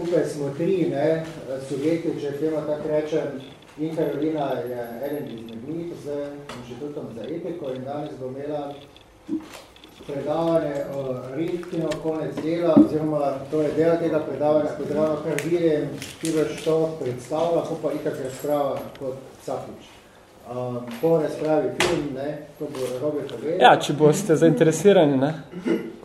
skupaj smo tri ne, subjekti, če temo tako rečem, in Karolina je eden izmed njih z inštitutom za etiko in danes bo imela predavanje o Ritkino konec dela, oziroma to je del tega predavanja, kot ravno kar vidim, ki boš to predstavila, ko pa itak razprava kot vsakič. Um, po razpravi film, ne, to bo Robert povedal. Ja, če boste zainteresirani, ne,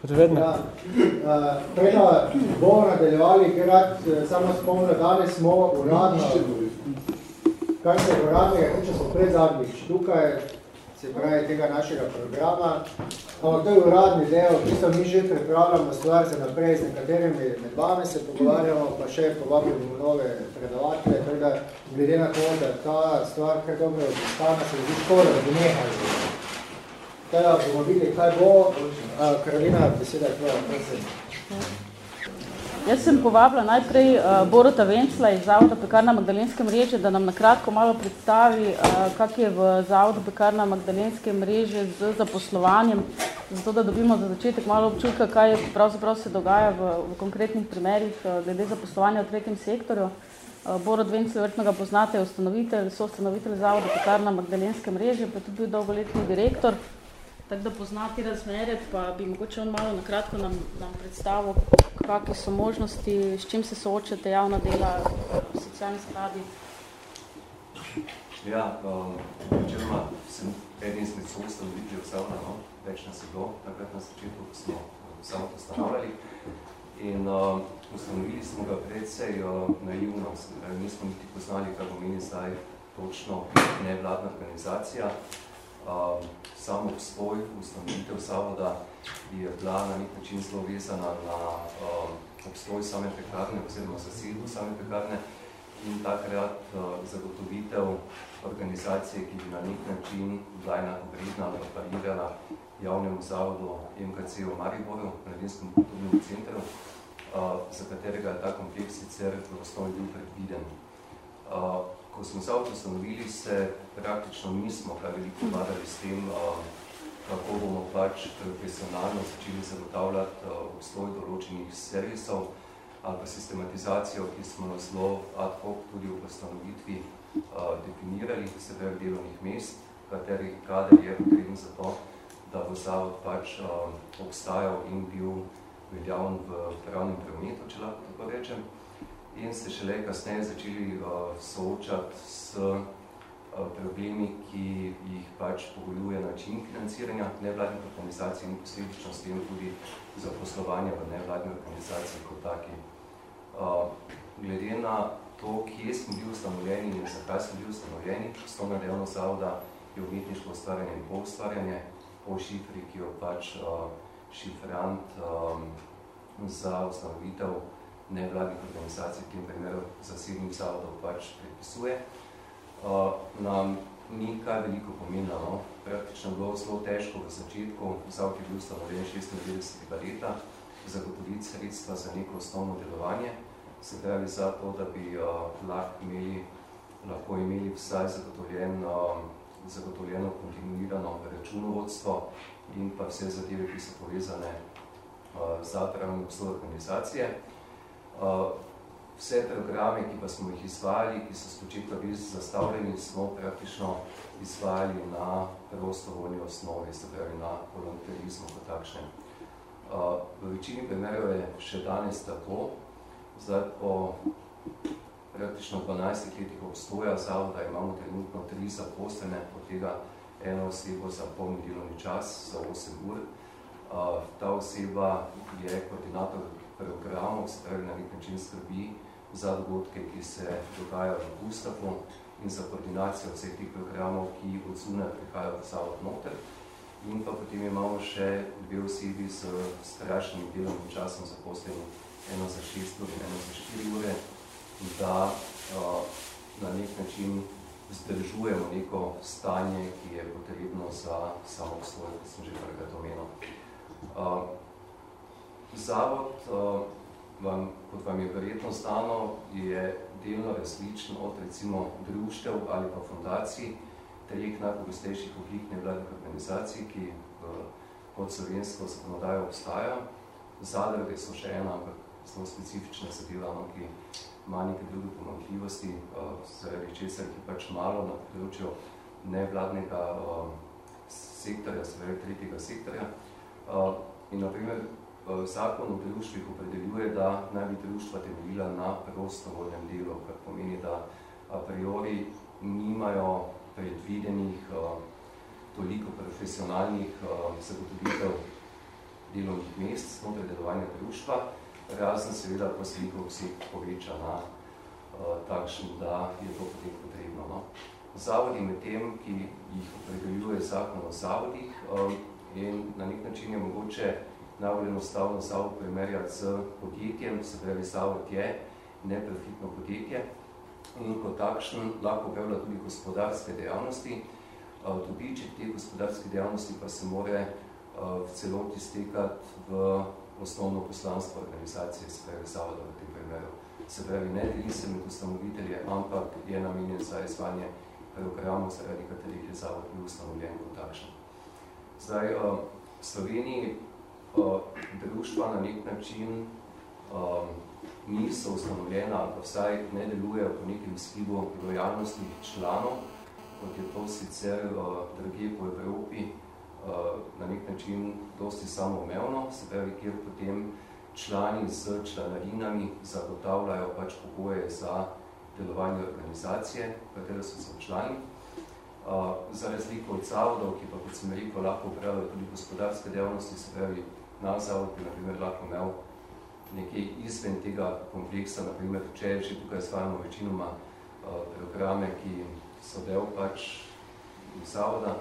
kot vedno. Ja, uh, preda bomo nadaljevali, ker rad samo spomnil, danes smo uradno, kar se uradnega, če smo pred zadnjič tukaj, se pravi tega našega programa, ampak to je uradni del, ki so mi že pripravljamo stvar za naprej, z nekaterimi med vami se pogovarjamo, pa še povabimo nove predavatelje, tako da glede na to, da ta stvar kar dobro odstane, se vidi škoda, da bi nehali. Teda bomo videli, kaj bo. Karolina, beseda je tvoja, prosim. Jaz sem povabila najprej uh, Borota Vencla iz Zavoda Pekarna Magdalenske mreže, da nam nakratko malo predstavi, uh, kak je v Zavodu Pekarna Magdalenske mreže z zaposlovanjem, zato da dobimo za začetek malo občutka, kaj je pravzaprav se dogaja v, v konkretnih primerih uh, glede zaposlovanja v tretjem sektorju. Uh, Borot Vencel, vrtno ga poznate, je ustanovitelj, so ustanovitelj Zavoda Pekarna Magdalenske mreže, pa tudi bil dolgoletni direktor. Tako da poznati razmere, pa bi mogoče on malo nakratko nam, nam predstavil, kakve so možnosti, s čim se soočate javna dela, socialni skladi. Ja, včeroma um, sem eden izmed soustav videl vsavna, no? več nas je bilo, takrat na začetku, ko smo samo ustanovali. In uh, ustanovili smo ga predvsej uh, naivno, nismo niti poznali, kaj pomeni zdaj točno nevladna organizacija. Um, samo obstoj, ustanovitev zavoda je bila na nek način zelo vezana na um, obstoj same pekarne oziroma zasedbo same pekarne in takrat uh, zagotovitev organizacije, ki bi na nek način bila enako vredna ali parirala javnemu zavodu MKC v Mariboru, Mladinskem kulturnem centru, uh, za katerega je ta kompleks sicer v osnovi bil predviden. Uh, ko smo zavod ustanovili, se praktično nismo kaj veliko vladali s tem, kako bomo pač profesionalno začeli zagotavljati obstoj določenih servisov ali pa sistematizacijo, ki smo zelo ad hoc tudi v ustanovitvi definirali, se pravi delovnih mest, kateri kader je potreben za to, da bo zavod pač obstajal in bil veljavn v pravnem prometu, če lahko tako rečem in se šele kasneje začeli uh, soočati s uh, problemi, ki jih pač pogoljuje način financiranja nevladnih organizacij in posledično s tem tudi zaposlovanja v nevladni organizaciji kot taki. Uh, glede na to, kje smo bili ustanovljeni in zakaj smo bili ustanovljeni, osnovna dejavnost zavoda je umetniško ustvarjanje in poustvarjanje po šifri, ki jo pač uh, šifrant um, za ustanovitev nevladnih organizacij, v tem primeru zasebnih zavodov pač predpisuje, uh, nam ni kaj veliko pomenilo. No? Praktično bilo zelo težko v začetku, zavod je bil ustanovljen 96. leta, zagotoviti sredstva za neko osnovno delovanje, se pravi za to, da bi uh, lahko imeli, lahko imeli vsaj zagotovljen, uh, zagotovljeno kontinuirano računovodstvo in pa vse zadeve, ki so povezane uh, za pravno organizacije. Vse programe, ki pa smo jih izvajali, ki so spočetno bili zastavljeni, smo praktično izvajali na prostovoljni osnovi, se pravi na volonterizmu kot takšnem. V večini primerov je še danes tako, zdaj po praktično 12 letih obstoja zavoda imamo trenutno tri zaposlene, od tega eno osebo za polni delovni čas, za 8 ur. Ta oseba je koordinator programov, se na nek način skrbi za dogodke, ki se dogajajo v Gustavu in za koordinacijo vseh teh programov, ki od zunaj prihajajo v zavod noter. In pa potem imamo še dve osebi s strašnim delovnim časom zaposleni, eno za šest ur in eno za štiri ure, da uh, na nek način zdržujemo neko stanje, ki je potrebno za samo obstoj, ki sem že prvega omenil. Zavod, uh, vam, kot vam je verjetno znano, je delno različen od recimo društev ali pa fundacij, treh najpogostejših oblik nevladnih organizacij, ki uh, pod slovensko zakonodajo obstaja. Zadruge so še ena, ampak zelo specifična zadeva, no, ki ima neke druge pomanjkljivosti, zaradi česar je pač malo na področju nevladnega sektorja, se pravi tretjega sektorja. In na primer, zakon o društvih opredeljuje, da naj bi društva temeljila na prostovoljnem delu, kar pomeni, da a priori nimajo predvidenih toliko profesionalnih zagotovitev delovnih mest znotraj delovanja društva, razen seveda pa se njihov vseh poveča na takšen, da je to potem potrebno. No. Zavodi med tem, ki jih opredeljuje zakon o zavodih in na nek način je mogoče najbolj enostavno zavod primerjati z podjetjem, se pravi zavod je neprofitno podjetje in kot takšen lahko upravlja tudi gospodarske dejavnosti. Dobiček te gospodarske dejavnosti pa se more v celoti stekati v osnovno poslanstvo organizacije, se pravi zavoda v tem primeru. Se pravi, ne deli se med ustanovitelje, ampak je namenjen za izvanje programov, zaradi katerih je zavod bil ustanovljen kot takšen. Zdaj, v Sloveniji društva na nek način niso ustanovljena, ali pa vsaj ne delujejo po nekem skibu lojalnostnih članov, kot je to sicer druge po Evropi, na nek način dosti samoumevno, se pravi, kjer potem člani z članarinami zagotavljajo pač pogoje za delovanje organizacije, katere so so člani. Za razliko od zavodov, ki pa, kot sem rekel, lahko upravljajo tudi gospodarske dejavnosti, se pravi, na zavod bi, na primer, lahko imel nekaj izven tega kompleksa, na primer, če že tukaj svajamo večinoma programe, ki so del pač zavoda,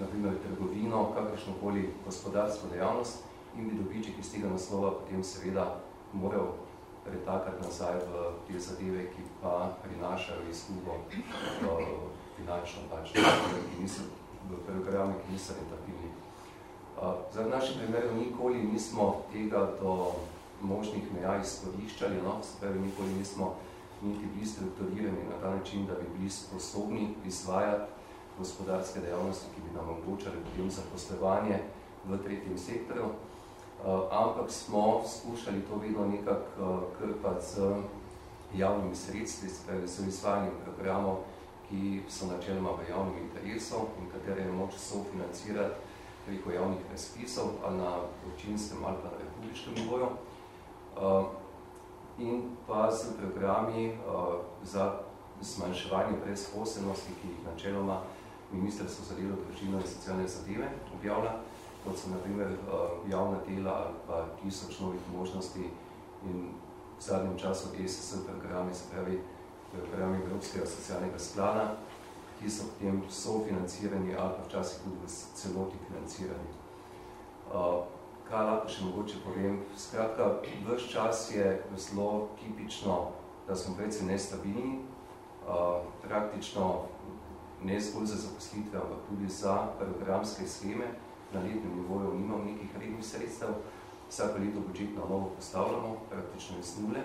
na primer trgovino, kakršnokoli gospodarsko dejavnost in bi dobiček iz tega naslova potem seveda moral pretakati nazaj v te zadeve, ki pa prinašajo izgubo finančno pač, ki niso, v programe, ki niso. Zdaj, v našem primeru nikoli nismo tega do možnih meja izkoriščali, no, pravi, nikoli nismo niti bili strukturirani na ta način, da bi bili sposobni izvajati gospodarske dejavnosti, ki bi nam omogočali potem zaposlevanje v tretjem sektorju, ampak smo skušali to vedno nekako krpati z javnimi sredstvi, s izvajanjem programov, ki so načeloma v javnem interesu in katere je moč sofinancirati preko javnih razpisov ali na občinskem ali pa na republiškem nivoju. In pa z programi za zmanjševanje brezposelnosti, ki jih načeloma Ministrstvo za delo, družino in socialne zadeve objavlja, kot so na primer javna dela ali pa tisoč novih možnosti in v zadnjem času ESS programi, se pravi programi Evropskega socialnega sklada, ki so potem sofinancirani ali pa včasih tudi v celoti financirani. Kaj lahko še mogoče povem? Skratka, vrš čas je zelo tipično, da smo predvsem nestabilni, praktično ne zgolj za zaposlitve, ampak tudi za programske scheme. Na letnem nivoju nimamo nekih rednih sredstev, vsako leto budžetno novo postavljamo, praktično iz nule.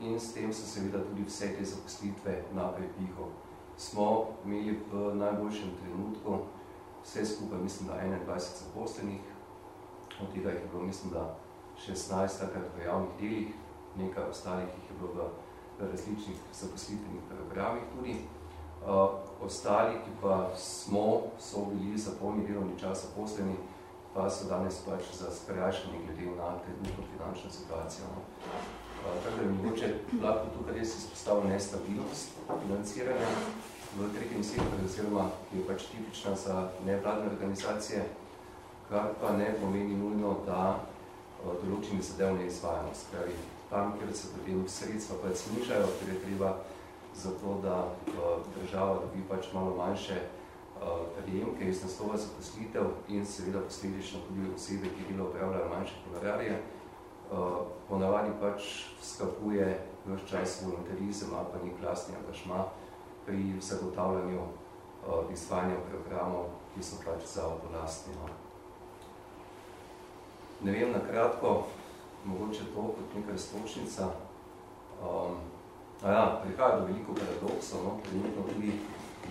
In s tem so seveda tudi vse te zaposlitve na prepihu. Smo imeli v najboljšem trenutku vse skupaj, mislim, da 21 zaposlenih, od tega jih je bilo, mislim, da 16 takrat v javnih delih, nekaj ostalih jih je bilo v različnih zaposlitvenih programih tudi. Uh, ostali, ki pa smo, so bili za polni delovni čas zaposleni, pa so danes pač za skrajšanje glede na trenutno finančno situacijo. No. Tako da je mogoče lahko tukaj res izpostavlja nestabilnost financiranja v tretjem sektorju, oziroma ki je pač tipična za nevladne organizacije, kar pa ne pomeni nujno, da uh, določeni zadev ne izvajamo. Skravi, tam, kjer se potem sredstva pač snižajo, ker je treba zato da država dobi pač malo manjše prijemke iz naslova zaposlitev in seveda posledično tudi osebe, ki delo upravljajo manjše honorarje, ponavadi pač skakuje vrš čas voluntarizem ali pa nek lastni angažma pri zagotavljanju izvajanja programov, ki so pač za oblastni. No. Ne vem, na kratko, mogoče to kot nekaj stočnica. Um, Ja, prihaja do veliko paradoksov, no, trenutno tudi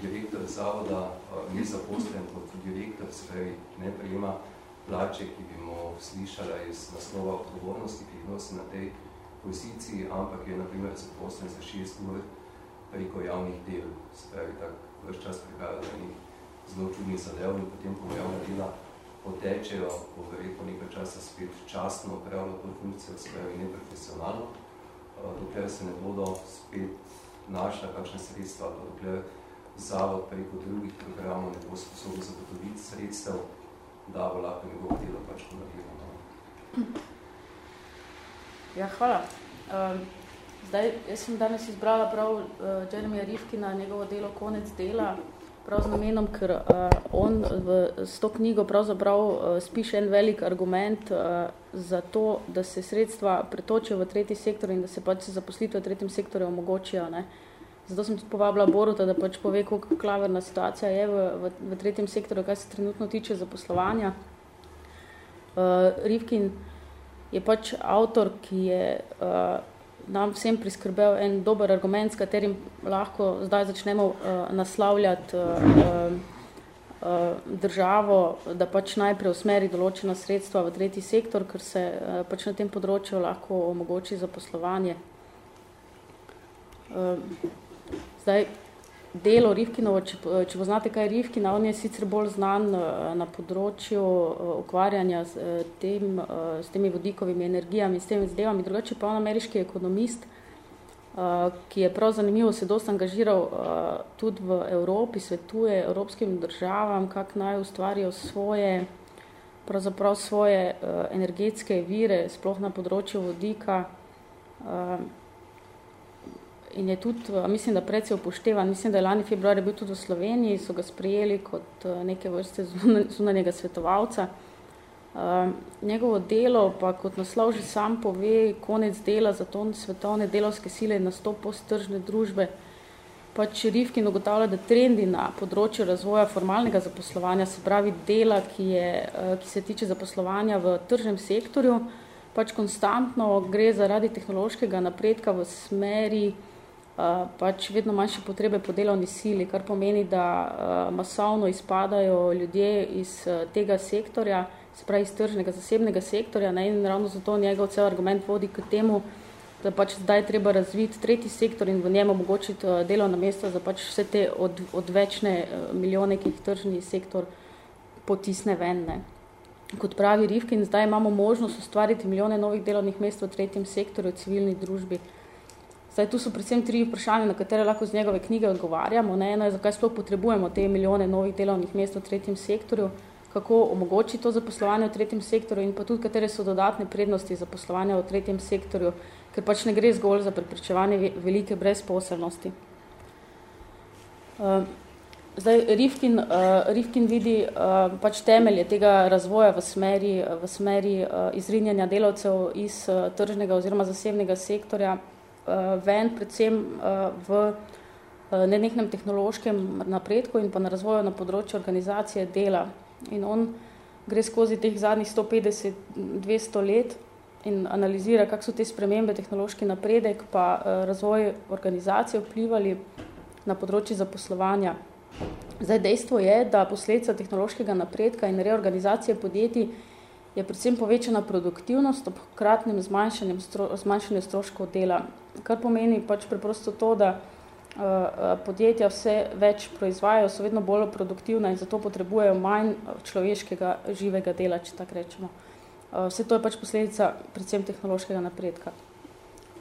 direktor zavoda ni zaposlen kot direktor, se pravi, ne prejema plače, ki bi mu slišala iz naslova odgovornosti, ki jih nosi na tej poziciji, ampak je naprimer zaposlen za šest ur preko javnih del. Se pravi, tak vrš čas prihaja do njih zelo čudnih zadev in potem, ko javna dela potečejo, bo verjetno nekaj časa spet častno upravljalo to funkcijo, se pravi neprofesionalno, dokler se ne bodo spet našla kakšne sredstva, dokler zavod preko drugih programov ne bo sposobil zagotoviti sredstev, da bo lahko njegovo delo pač ponadljeno. Ja, hvala. Um, zdaj, jaz sem danes izbrala prav uh, Jeremija Rifkina, njegovo delo Konec dela, prav z namenom, ker uh, on v, s to knjigo pravzaprav uh, spiše en velik argument uh, za to, da se sredstva pretočijo v tretji sektor in da se pač zaposlitve v tretjem sektorju omogočijo. Ne? Zato sem tudi povabila Boruta, da pač pove, koliko klaverna situacija je v, v, v tretjem sektorju, kaj se trenutno tiče zaposlovanja. Uh, Rivkin je pač avtor, ki je uh, nam vsem priskrbel en dober argument, s katerim lahko zdaj začnemo uh, naslavljati uh, uh, državo, da pač najprej usmeri določena sredstva v tretji sektor, ker se uh, pač na tem področju lahko omogoči zaposlovanje. Uh, zdaj, delo Rivkinovo, če, če poznate kaj je Rivkina, on je sicer bolj znan na področju ukvarjanja s, tem, s temi vodikovimi energijami, s temi zadevami, drugače pa on ameriški ekonomist, ki je prav zanimivo se dosta angažiral tudi v Evropi, svetuje evropskim državam, kak naj ustvarijo svoje, svoje energetske vire, sploh na področju vodika, in je tudi, mislim, da predvsej upoštevan, mislim, da je lani februar je bil tudi v Sloveniji, so ga sprejeli kot neke vrste zunanjega svetovalca. Uh, njegovo delo pa kot naslov že sam pove konec dela za to svetovne delovske sile in nastop posttržne družbe. Pač Rivkin ugotavlja, da trendi na področju razvoja formalnega zaposlovanja, se pravi dela, ki, je, ki se tiče zaposlovanja v tržnem sektorju, pač konstantno gre zaradi tehnološkega napredka v smeri pač vedno manjše potrebe po delovni sili, kar pomeni, da masovno izpadajo ljudje iz tega sektorja, se pravi iz tržnega zasebnega sektorja ne, in ravno zato njegov cel argument vodi k temu, da pač zdaj treba razviti tretji sektor in v njem omogočiti delovna mesta za pač vse te od, odvečne milijone, ki jih tržni sektor potisne ven. Ne. Kot pravi Rivkin, zdaj imamo možnost ustvariti milijone novih delovnih mest v tretjem sektorju, civilni družbi. Zdaj, tu so predvsem tri vprašanja, na katere lahko z njegove knjige odgovarjamo. Ne? Eno je, zakaj sploh potrebujemo te milijone novih delovnih mest v tretjem sektorju, kako omogoči to zaposlovanje v tretjem sektorju in pa tudi, katere so dodatne prednosti zaposlovanja v tretjem sektorju, ker pač ne gre zgolj za preprečevanje velike brezposelnosti. Uh, zdaj, Rivkin, uh, Rivkin vidi uh, pač temelje tega razvoja v smeri, v smeri uh, izrinjanja delavcev iz tržnega oziroma zasebnega sektorja, ven, predvsem uh, v uh, nenehnem tehnološkem napredku in pa na razvoju na področju organizacije dela. In on gre skozi teh zadnjih 150-200 let in analizira, kak so te spremembe, tehnološki napredek, pa uh, razvoj organizacije vplivali na področju zaposlovanja. Zdaj, dejstvo je, da posledica tehnološkega napredka in reorganizacije podjetij je predvsem povečana produktivnost ob kratnem zmanjšanju, stro, stroškov dela kar pomeni pač preprosto to, da uh, podjetja vse več proizvajajo, so vedno bolj produktivna in zato potrebujejo manj človeškega živega dela, če tako rečemo. Uh, vse to je pač posledica predvsem tehnološkega napredka.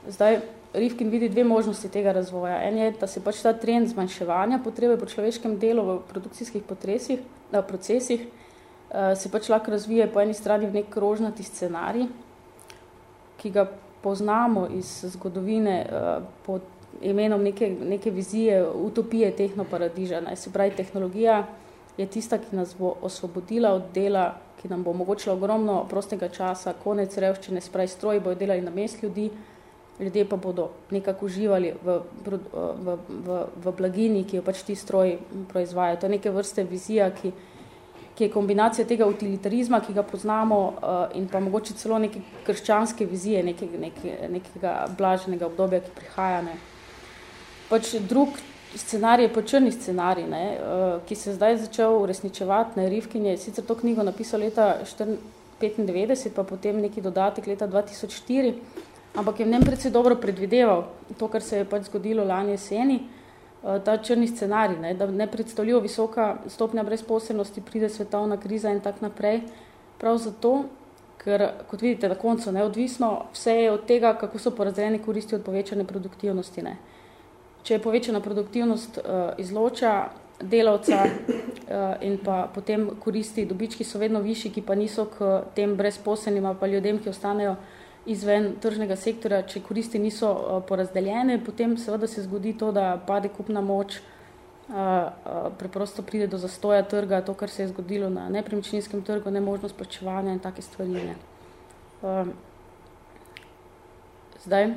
Zdaj, Rivkin vidi dve možnosti tega razvoja. En je, da se pač ta trend zmanjševanja potrebe po človeškem delu v produkcijskih potresih, uh, procesih se pač lahko razvije po eni strani v nek rožnati scenarij, ki ga poznamo iz zgodovine uh, pod imenom neke, neke vizije utopije tehnoparadiža. Ne. Se pravi, tehnologija je tista, ki nas bo osvobodila od dela, ki nam bo omogočila ogromno prostega časa, konec revščine, se pravi, stroji bojo delali na mest ljudi, ljudje pa bodo nekako uživali v, v, v, v, blagini, ki jo pač ti stroji proizvajajo. To je neke vrste vizija, ki, ki je kombinacija tega utilitarizma, ki ga poznamo, uh, in pa mogoče celo neke krščanske vizije, neke, neke, nekega blaženega obdobja, ki prihaja. Ne. Pač drug scenarij je pa črni scenarij, ne, uh, ki se zdaj začel uresničevati. Ne, Rivkin je sicer to knjigo napisal leta 1995, pa potem neki dodatek leta 2004, ampak je v njem predvsej dobro predvideval to, kar se je pač zgodilo lani jeseni, uh, ta črni scenarij, ne, da ne predstavljivo visoka stopnja brezposelnosti, pride svetovna kriza in tak naprej. Prav zato, ker, kot vidite, na koncu neodvisno, vse je od tega, kako so porazdeljene koristi od povečane produktivnosti. Ne. Uh, če je povečana produktivnost uh, izloča delavca uh, in pa potem koristi, dobički so vedno višji, ki pa niso k tem brezposelnim pa ljudem, ki ostanejo izven tržnega sektora, če koristi niso uh, porazdeljene, potem seveda se zgodi to, da pade kupna moč, uh, uh, preprosto pride do zastoja trga, to, kar se je zgodilo na nepremičninskem trgu, nemožnost plačevanja in take stvari. Ne. Uh, zdaj,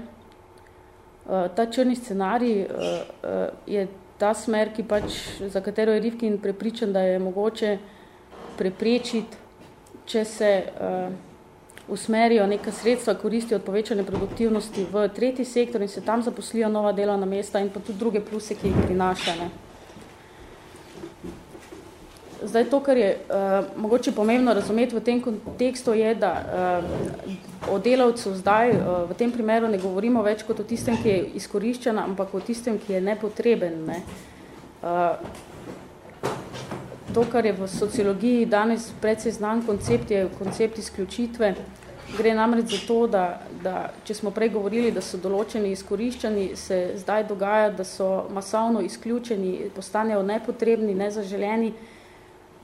Eh, ta črni scenarij uh, uh, je ta smer, ki pač, za katero je Rivkin prepričan, da je mogoče preprečiti, če se uh, usmerijo neka sredstva, koristijo od povečane produktivnosti v tretji sektor in se tam zaposlijo nova delovna mesta in pa tudi druge pluse, ki jih prinaša. Ne. Zdaj, to, kar je uh, mogoče pomembno razumeti v tem kontekstu, je, da uh, o delavcu zdaj uh, v tem primeru ne govorimo več kot o tistem, ki je izkoriščen, ampak o tistem, ki je nepotreben. Ne. Uh, to, kar je v sociologiji danes predvsej znan koncept, je koncept izključitve. Gre namreč za to, da, da če smo prej govorili, da so določeni izkoriščeni, se zdaj dogaja, da so masovno izključeni, postanejo nepotrebni, nezaželjeni,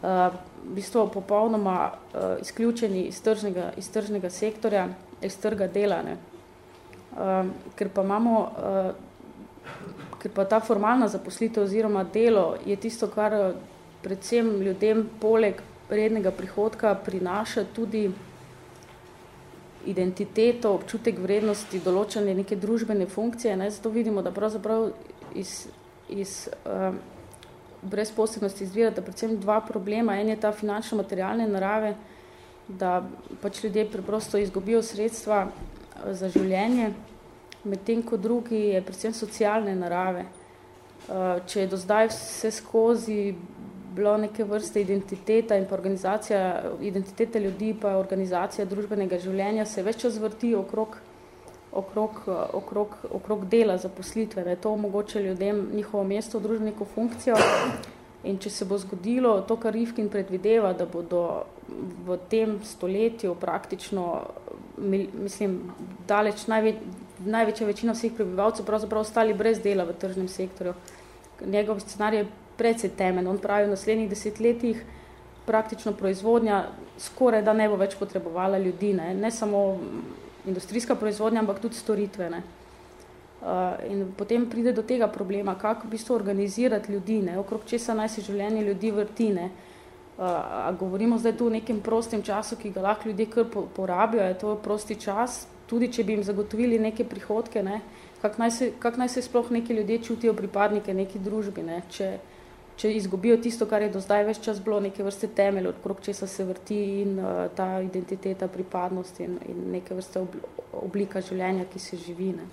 v bistvu popolnoma uh, izključeni iz tržnega, iz tržnega sektorja, iz trga dela. Ne. Uh, ker pa imamo, uh, ker pa ta formalna zaposlitev oziroma delo je tisto, kar predvsem ljudem poleg rednega prihodka prinaša tudi identiteto, občutek vrednosti, določene neke družbene funkcije. Ne. Zato vidimo, da pravzaprav iz, iz uh, brezposobnosti izvirata predvsem dva problema. En je ta finančno-materialne narave, da pač ljudje preprosto izgubijo sredstva eh, za življenje, medtem ko drugi je predvsem socialne narave. Eh, če je do zdaj vse skozi bilo neke vrste identiteta in pa organizacija, identitete ljudi pa organizacija družbenega življenja se več čas vrti okrog okrog, okrog, okrog dela zaposlitve, je to omogoče ljudem njihovo mesto družbeniko funkcijo. In če se bo zgodilo to, kar Rivkin predvideva, da bodo v tem stoletju praktično, mislim, daleč največ, največja večina vseh prebivalcev pravzaprav ostali brez dela v tržnem sektorju. Njegov scenarij je precej temen. On pravi, v naslednjih desetletjih praktično proizvodnja skoraj da ne bo več potrebovala ljudi. Ne, ne samo industrijska proizvodnja, ampak tudi storitvene. Uh, in potem pride do tega problema, kako v bistvu organizirati ljudi, ne, okrog česa naj se življenje ljudi vrti. Ne. Uh, a govorimo zdaj tu o nekem prostem času, ki ga lahko ljudje kar porabijo, je to prosti čas, tudi če bi jim zagotovili neke prihodke, ne, kako naj, kak naj se sploh neki ljudje čutijo pripadnike neki družbi, ne, če, če izgubijo tisto, kar je do zdaj več čas bilo neke vrste temelj, okrog česa se vrti in uh, ta identiteta, pripadnost in, in neke vrste oblika življenja, ki se živi. Ne.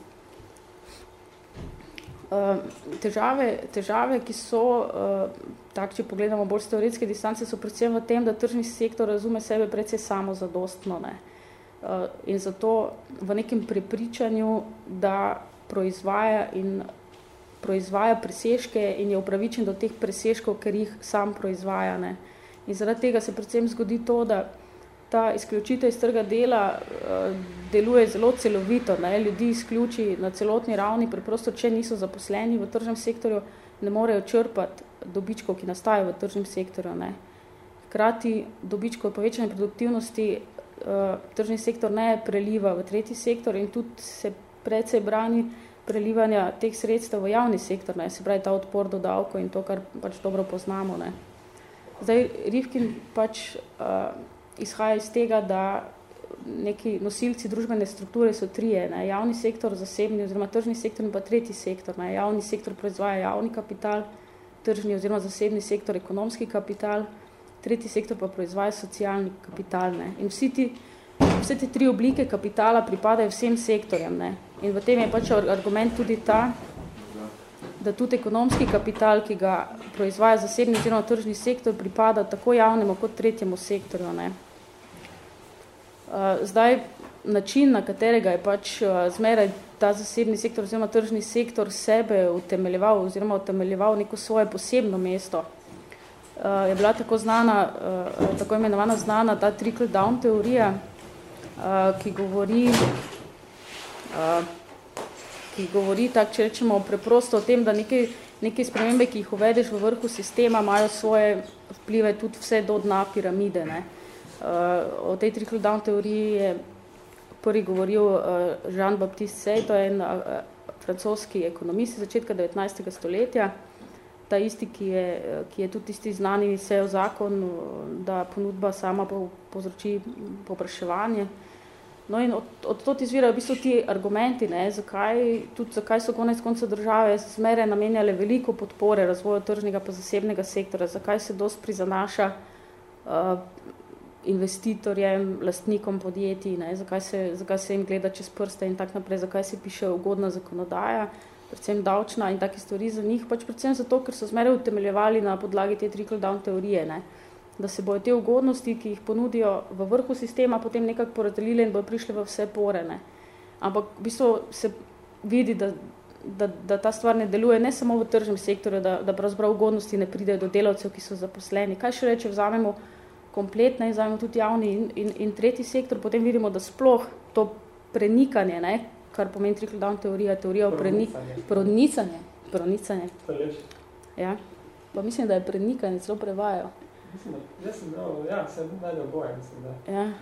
Uh, težave, težave, ki so, uh, tak, če pogledamo bolj teoretske distance, so predvsem v tem, da tržni sektor razume sebe predvsej samo zadostno. Ne. Uh, in zato v nekem prepričanju, da proizvaja in proizvaja presežke in je upravičen do teh presežkov, ker jih sam proizvaja. Ne. In zaradi tega se predvsem zgodi to, da ta izključitev iz trga dela uh, deluje zelo celovito, ne. ljudi izključi na celotni ravni, preprosto, če niso zaposleni v tržnem sektorju, ne morejo črpati dobičkov, ki nastajajo v tržnem sektorju. Ne. Hkrati dobičkov povečane produktivnosti uh, tržni sektor ne preliva v tretji sektor in tudi se predvsej brani prelivanja teh sredstev v javni sektor, ne, se pravi ta odpor do davko in to, kar pač dobro poznamo. Ne. Zdaj, Rivkin pač uh, izhaja iz tega, da neki nosilci družbene strukture so trije, ne, javni sektor, zasebni oziroma tržni sektor in pa tretji sektor. Ne. Javni sektor proizvaja javni kapital, tržni oziroma zasebni sektor ekonomski kapital, tretji sektor pa proizvaja socialni kapital. Ne. In vsi ti, vse te tri oblike kapitala pripadajo vsem sektorjem. Ne. In v tem je pač argument tudi ta, da tudi ekonomski kapital, ki ga proizvaja zasebni oziroma tržni sektor, pripada tako javnemu kot tretjemu sektorju. Ne. Zdaj, način, na katerega je pač zmeraj ta zasebni sektor oziroma tržni sektor sebe utemeljeval oziroma utemeljeval neko svoje posebno mesto, je bila tako znana, tako imenovana znana ta trickle-down teorija, ki govori ki govori tak, če rečemo preprosto o tem, da neke, neke spremembe, ki jih uvedeš v vrhu sistema, imajo svoje vplive tudi vse do dna piramide. Ne. Uh, o tej trickle-down teoriji je prvi govoril uh, Jean-Baptiste Say, to je en uh, francoski ekonomist iz začetka 19. stoletja, ta isti, ki je, ki je tudi tisti znani SEO zakon, da ponudba sama povzroči popraševanje. No in od, od tot izvirajo v bistvu ti argumenti, ne, zakaj, tudi zakaj so konec konca države zmere namenjale veliko podpore razvoju tržnega pa zasebnega sektora, zakaj se dost prizanaša uh, investitorjem, lastnikom podjetij, ne, zakaj, se, zakaj se jim gleda čez prste in tak naprej, zakaj se piše ugodna zakonodaja, predvsem davčna in take stvari za njih, pač predvsem zato, ker so zmere utemeljevali na podlagi te trickle-down teorije. Ne. Uh, da se bojo te ugodnosti, ki jih ponudijo v vrhu sistema, potem nekako porazdelile in bojo prišle v vse porene. Ampak v bistvu se vidi, da, da, da ta stvar ne deluje ne samo v tržnem sektorju, da, da pravzaprav ugodnosti ne pridejo do delavcev, ki so zaposleni. Kaj še reče, vzamemo kompletne in vzamemo tudi javni in, in, in tretji sektor, potem vidimo, da sploh to prenikanje, ne, kar pomeni trickle-down teorija, teorija o prenikanje. Pronicanje. Pronicanje. Ja. Pa mislim, da je prenikanje, celo prevajajo. Jaz sem dal, ja, sem najde oboje, mislim, da. Ja.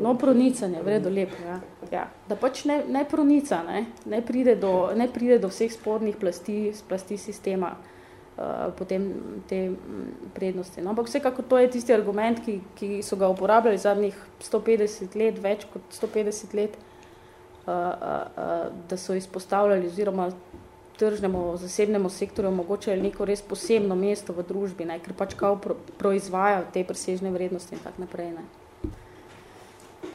No, pronicanje, vredo lepo, ja. ja. Da pač ne, ne pronica, ne, ne, pride do, ne pride do vseh spornih plasti, plasti sistema, uh, potem te prednosti. No, ampak vsekako to je tisti argument, ki, ki so ga uporabljali zadnjih 150 let, več kot 150 let, uh, uh, uh, da so izpostavljali oziroma tržnemu, zasebnemu sektorju omogočali neko res posebno mesto v družbi, ne, ker pač kao pro, proizvaja te presežne vrednosti in tak naprej. Ne.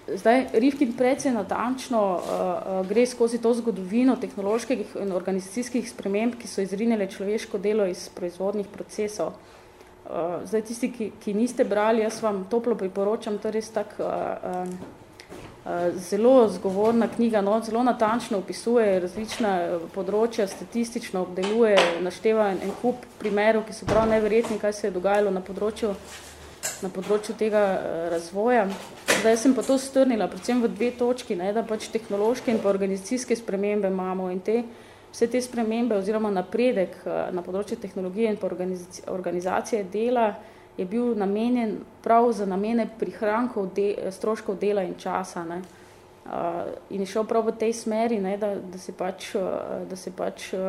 Zdaj, Rifkin precej natančno uh, uh, gre skozi to zgodovino tehnoloških in organizacijskih sprememb, ki so izrinjale človeško delo iz proizvodnih procesov. Uh, zdaj, tisti, ki, ki niste brali, jaz vam toplo priporočam, to je res tak uh, uh, zelo zgovorna knjiga, no, zelo natančno opisuje različna eh, področja, statistično obdeluje, našteva en, en kup primerov, ki so prav neverjetni, kaj se je dogajalo na področju, na področju tega eh, razvoja. Zdaj sem pa to strnila predvsem v dve točki, ne, da pač tehnološke in pa organizacijske spremembe imamo in te, vse te spremembe oziroma napredek na področju tehnologije in pa organizacije dela je bil namenjen prav za namene prihrankov de, stroškov dela in časa. Ne. Uh, in je šel prav v tej smeri, ne, da, da se pač, uh, da se pač uh,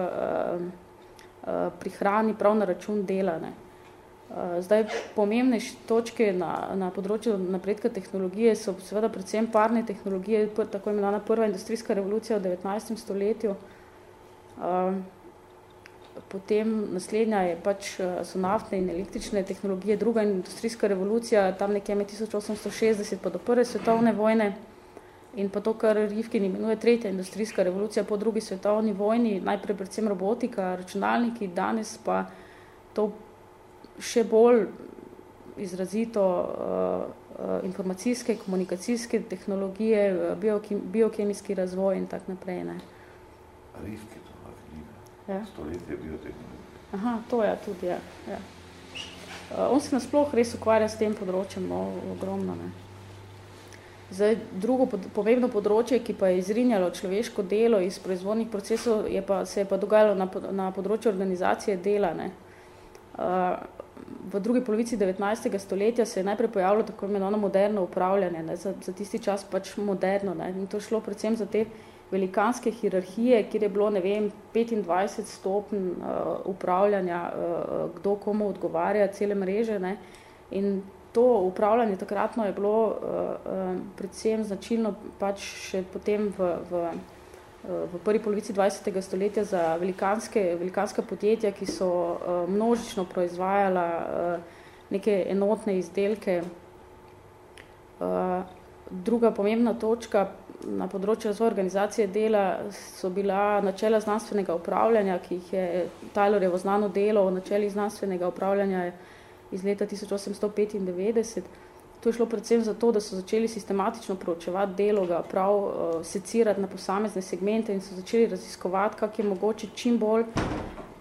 uh, prihrani prav na račun dela. Ne. Uh, zdaj, pomembne točke na, na področju napredka tehnologije so seveda predvsem parne tehnologije, tako imenovana prva industrijska revolucija v 19. stoletju. Uh, potem naslednja je pač, eh, so naftne in električne tehnologije, druga industrijska revolucija, tam nekje med 1860 pa do prve svetovne vojne in pa to, kar Rivkin imenuje tretja industrijska revolucija po drugi svetovni vojni, najprej predvsem robotika, računalniki, danes pa to še bolj izrazito uh, informacijske, komunikacijske tehnologije, biokem, biokemijski razvoj in tak naprej. Ne. Rivkin. Ja. Stoletje biotehnologije. Aha, to je tudi, ja. ja. Uh, on se nasploh res ukvarja s tem področjem, no, ogromno. Ne. Zdaj, drugo pod, pomembno področje, ki pa je izrinjalo človeško delo iz proizvodnih procesov, je pa, se je pa dogajalo na, na področju organizacije dela. Ne. Uh, v drugi polovici 19. stoletja se je najprej pojavilo tako imenovano moderno upravljanje, ne, za, za tisti čas pač moderno. Ne, in to šlo predvsem za te velikanske hierarhije, kjer je bilo, ne vem, 25 stopn uh, upravljanja, uh, kdo komu odgovarja, cele mreže. Ne? In to upravljanje takratno je bilo uh, uh, predvsem značilno pač še potem v, v, v prvi polovici 20. stoletja za velikanske, velikanska podjetja, ki so uh, množično proizvajala uh, neke enotne izdelke. Uh, druga pomembna točka na področju razvoja organizacije dela so bila načela znanstvenega upravljanja, ki jih je Taylorjevo znano delo o načelih znanstvenega upravljanja iz leta 1895. To je šlo predvsem zato, da so začeli sistematično proučevati delo, ga prav uh, secirati na posamezne segmente in so začeli raziskovati, kak je mogoče čim bolj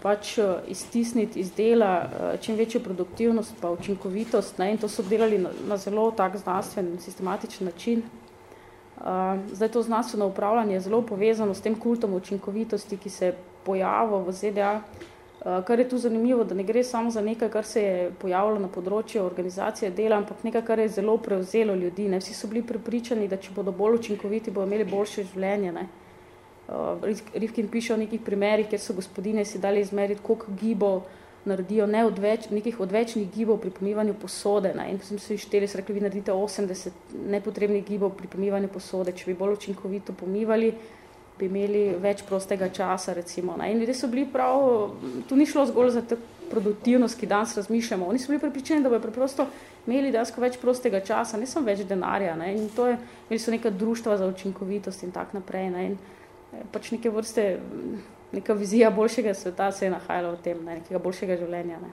pač uh, iztisniti iz dela uh, čim večjo produktivnost pa učinkovitost. Ne? In to so delali na, na zelo tak znanstven, sistematičen način. Uh, zdaj to znanstveno upravljanje je zelo povezano s tem kultom učinkovitosti, ki se je pojavil v ZDA, uh, kar je tu zanimivo, da ne gre samo za nekaj, kar se je pojavilo na področju organizacije dela, ampak nekaj, kar je zelo prevzelo ljudi. Ne? Vsi so bili prepričani, da če bodo bolj učinkoviti, bodo imeli boljše življenje. Ne? Uh, Rifkin piše o nekih primerih, kjer so gospodine si dali izmeriti, koliko gibov naredijo ne odveč, nekih odvečnih gibov pri pomivanju posode. Ne? In sem se šteli, so rekli, vi naredite 80 nepotrebnih gibov pri pomivanju posode. Če bi bolj učinkovito pomivali, bi imeli več prostega časa, recimo. Ne? In ljudje so bili prav, tu ni šlo zgolj za produktivnost, ki danes razmišljamo. Oni so bili pripričani, da bojo preprosto imeli dansko več prostega časa, ne samo več denarja. Ne? In to je, imeli so neka društva za učinkovitost in tak naprej. Ne? In eh, pač neke vrste neka vizija boljšega sveta se je nahajala v tem, ne, nekega boljšega življenja. Ne.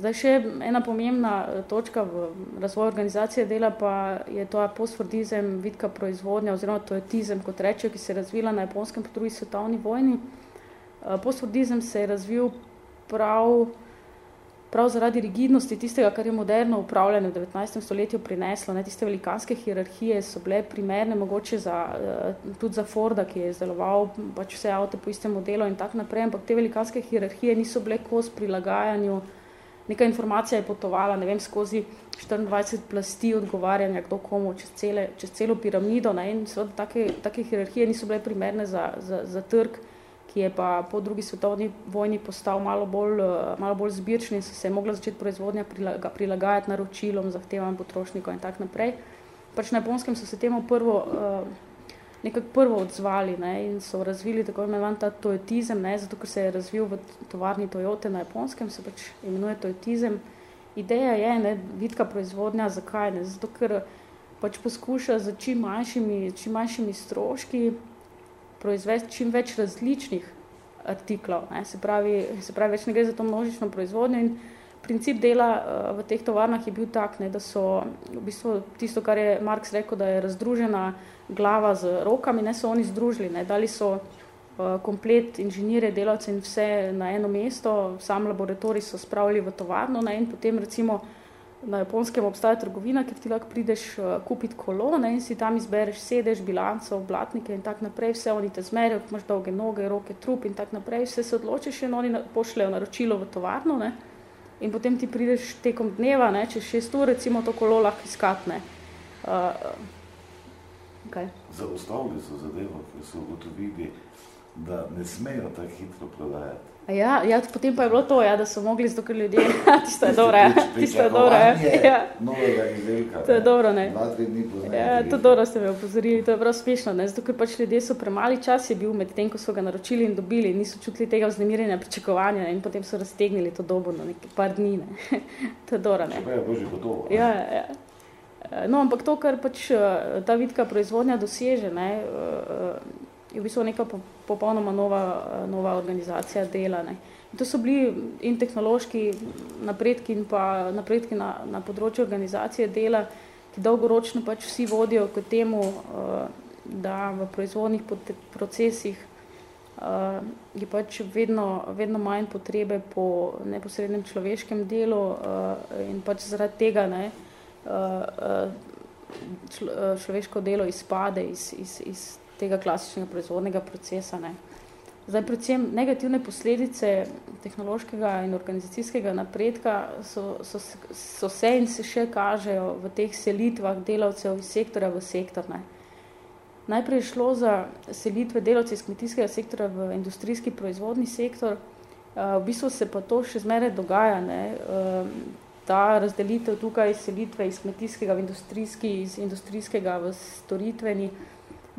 Zdaj še ena pomembna eh, točka v razvoju organizacije dela pa je to postfordizem, vidka proizvodnja oziroma toetizem, kot rečejo, ki se je razvila na japonskem po drugi svetovni vojni. Eh, postfordizem se je razvil prav prav zaradi rigidnosti tistega, kar je moderno upravljanje v 19. stoletju prineslo, ne, tiste velikanske hierarhije so bile primerne mogoče za, uh, tudi za Forda, ki je izdeloval pač vse avto po istem modelu in tak naprej, ampak te velikanske hierarhije niso bile kos prilagajanju, neka informacija je potovala, ne vem, skozi 24 plasti odgovarjanja, kdo komu, čez, cele, čez celo piramido, ne, in seveda take, take hierarhije niso bile primerne za, za, za trg, ki je pa po drugi svetovni vojni postal malo bolj, eh, malo bolj zbirčni in se je mogla začeti proizvodnja prilagajati naročilom, zahtevam potrošnikov in tak naprej. Pač na Japonskem so se temu prvo, eh, nekako prvo odzvali ne, in so razvili tako imenovan ta toyotizem, ne, zato ker se je razvil v tovarni Toyote na Japonskem, se pač imenuje toyotizem. Ideja je, ne, vidka proizvodnja, zakaj ne, zato ker pač poskuša z čim manjšimi, čim manjšimi stroški proizvesti čim več različnih artiklov. Ne. Se, pravi, se pravi, več ne gre za to množično proizvodnjo in princip dela uh, v teh tovarnah je bil tak, ne, da so v bistvu tisto, kar je Marx rekel, da je razdružena glava z rokami, ne so oni združili, ne, dali so uh, komplet inženire, delavce in vse na eno mesto, sam laboratorij so spravili v tovarno ne, in potem recimo na japonskem obstaja trgovina, kjer ti lahko prideš uh, kupiti kolo ne, in si tam izbereš sedež, bilanco, blatnike in tak naprej, vse oni te zmerijo, imaš dolge noge, roke, trup in tak naprej, vse se odločiš in oni pošljajo naročilo v tovarno ne, in potem ti prideš tekom dneva, ne, čez šest ur, recimo to kolo lahko iskatne. Uh, okay. Zaustavili so zadevo, ker so ugotovili, da ne smejo tako hitro prodajati. Ja, ja, potem pa je bilo to, ja, da so mogli zato, ker ljudje, tisto je dobro, ja, tisto je dobro, ja. Novega izdelka, to je dobro, ne. Dva, tri dni poznaj. Ja, to dobro ste me opozorili, to je prav smešno, ne, zato, ker pač ljudje so premali čas je bil med tem, ko so ga naročili in dobili, niso čutili tega vznemirjenja, pričakovanja ne, in potem so raztegnili to dobo na nekaj par dni, ne. to je dobro, ne. Pa je božje gotovo. Ja, ja. No, ampak to, kar pač eh, ta vidka proizvodnja doseže, ne, eh, je v bistvu neka popolnoma nova, nova organizacija dela. Ne. In to so bili in tehnološki napredki in pa napredki na, na področju organizacije dela, ki dolgoročno pač vsi vodijo k temu, uh, da v proizvodnih procesih uh, je pač vedno, vedno manj potrebe po neposrednem človeškem delu in pač zaradi tega ne, človeško delo izpade iz, iz, iz tega klasičnega proizvodnega procesa. Ne. Zdaj, predvsem negativne posledice tehnološkega in organizacijskega napredka so, so, so se in se še kažejo v teh selitvah delavcev iz sektorja v sektor. Ne. Najprej je šlo za selitve delavcev iz kmetijskega sektora v industrijski proizvodni sektor. V bistvu se pa to še zmeraj dogaja. Ne. Ta razdelitev tukaj selitve iz kmetijskega v industrijski, iz industrijskega v storitveni,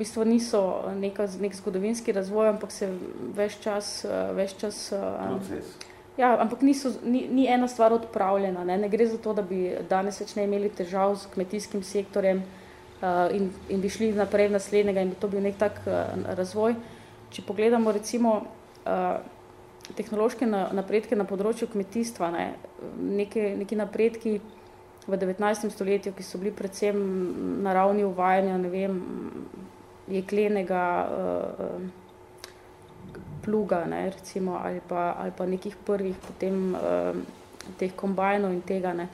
v bistvu niso neka, nek zgodovinski razvoj, ampak se več čas... Več čas Proces. Ja, ampak niso, ni, ni ena stvar odpravljena. Ne? ne gre za to, da bi danes več ne imeli težav z kmetijskim sektorjem, in, in bi šli naprej v naslednjega in bi to bil nek tak razvoj. Če pogledamo recimo tehnološke napredke na področju kmetijstva, ne, neke, neki napredki v 19. stoletju, ki so bili predvsem na ravni uvajanja, ne vem, jeklenega pluga, ne, recimo, ali pa, ali pa nekih prvih potem teh kombajnov in tega, ne.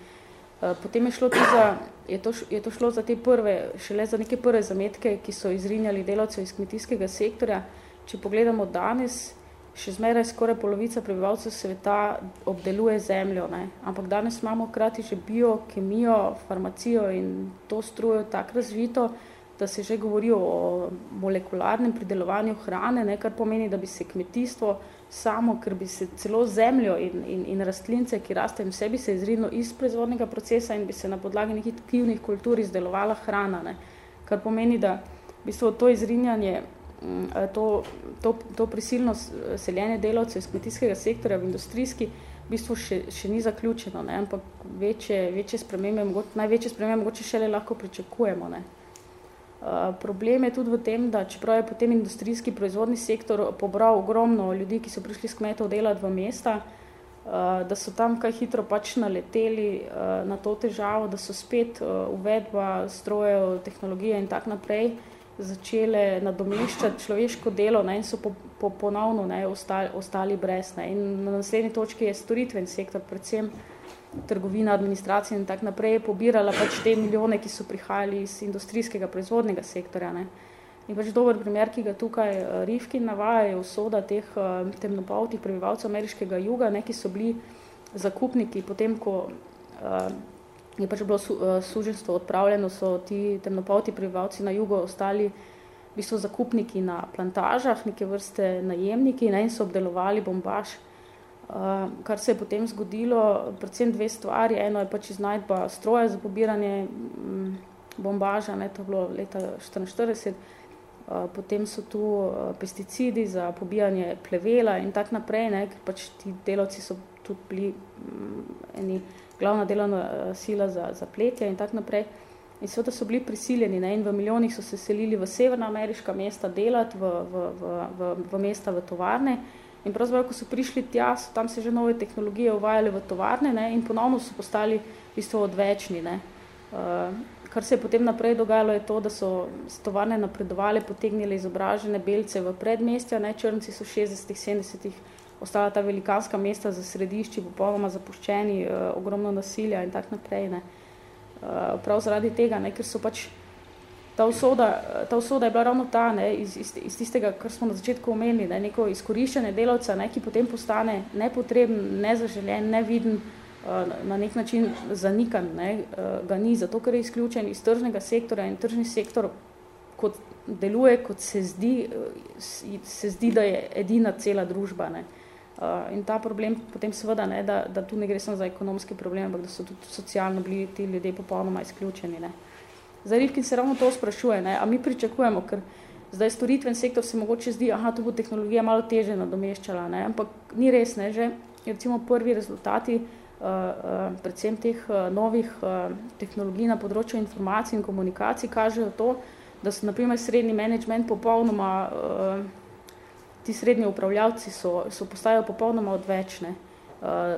Potem je šlo za, je to, je to šlo za te prve, šele za neke prve zametke, ki so izrinjali delavcev iz kmetijskega sektorja. Če pogledamo danes, še zmeraj skoraj polovica prebivalcev sveta obdeluje zemljo, ne. Ampak danes imamo krati že bio, kemijo, farmacijo in to strujo tako razvito, da se že govori o molekularnem pridelovanju hrane, ne, kar pomeni, da bi se kmetijstvo samo, ker bi se celo zemljo in, in, in rastlince, ki rastejo v sebi, se izrinilo iz proizvodnega procesa in bi se na podlagi nekih tkivnih kultur izdelovala hrana, ne. Kar pomeni, da v bistvu to izrinjanje Mm, to, to, to prisilno seljenje delavcev iz kmetijskega sektorja v industrijski v bistvu še, še ni zaključeno, ne? ampak večje, večje spremembe, največje spremembe mogoče šele lahko pričakujemo. Ne? Uh, problem je tudi v tem, da čeprav je potem industrijski proizvodni sektor pobral ogromno ljudi, ki so prišli s kmetov delati v mesta, uh, da so tam kaj hitro pač naleteli uh, na to težavo, da so spet uh, uvedba strojev, tehnologije in tak naprej, uh, začele nadomeščati človeško delo ne, in so po, po, ponovno ne, ostali, ostali brez. Ne. In na naslednji točki je storitven sektor, predvsem trgovina, administracija in tak naprej, pobirala pač te milijone, ki so prihajali iz industrijskega proizvodnega sektorja. Ne. In pač dober primer, ki ga tukaj uh, Rifkin navaja, je usoda teh uh, temnopoltih prebivalcev ameriškega juga, ne, ki so bili zakupniki potem, ko uh, je pač bilo su, uh, suženstvo odpravljeno, so ti temnopolti prebivalci na jugu ostali v bistvu zakupniki na plantažah, neke vrste najemniki ne, in so obdelovali bombaž. Uh, kar se je potem zgodilo, predvsem dve stvari. Eno je pač iznajdba stroja za pobiranje mm, bombaža, ne, to je bilo leta 1944, uh, potem so tu uh, pesticidi za pobijanje plevela in tak naprej, ne, ker pač ti delavci so tudi bili mm, eni glavna delovna eh, sila za, za pletje in tak naprej. In seveda so bili prisiljeni ne? in v milijonih so se selili v severnoameriška mesta delati, v, v, v, v, v mesta, v tovarne. In pravzaprav, ko so prišli tja, so tam se že nove tehnologije uvajale v tovarne ne? in ponovno so postali v bistvu odvečni. Ne? Uh, kar se je potem naprej dogajalo, je to, da so tovarne napredovali, potegnili izobražene belce v predmestja, ne? črnci so v 60-ih, 70-ih ostala ta velikanska mesta za središči, popolnoma zapuščeni, uh, ogromno nasilja in tak naprej. Ne. Uh, prav zaradi tega, ne, ker so pač ta usoda, ta usoda je bila ravno ta, ne, iz, iz, iz tistega, kar smo na začetku omenili, ne, neko izkoriščenje delavca, ne, ki potem postane nepotreben, nezaželjen, neviden, uh, na nek način zanikan, ne, uh, ga ni, zato ker je izključen iz tržnega sektora in tržni sektor kot deluje, kot se zdi, se zdi, da je edina cela družba. Ne. In ta problem potem seveda, ne, da, da tu ne gre samo za ekonomski problem, ampak da so tudi socialno bili ti ljudje popolnoma izključeni. Ne. Zdaj, Rivkin se ravno to sprašuje, ne, a mi pričakujemo, ker zdaj storitven sektor se mogoče zdi, aha, tu bo tehnologija malo teže nadomeščala, ne, ampak ni res, ne, že recimo prvi rezultati uh, uh, predvsem teh uh, novih uh, tehnologij na področju informacij in komunikacij kažejo to, da so naprimer srednji management popolnoma uh, ti srednji upravljavci so, so postajajo popolnoma odvečne. Uh,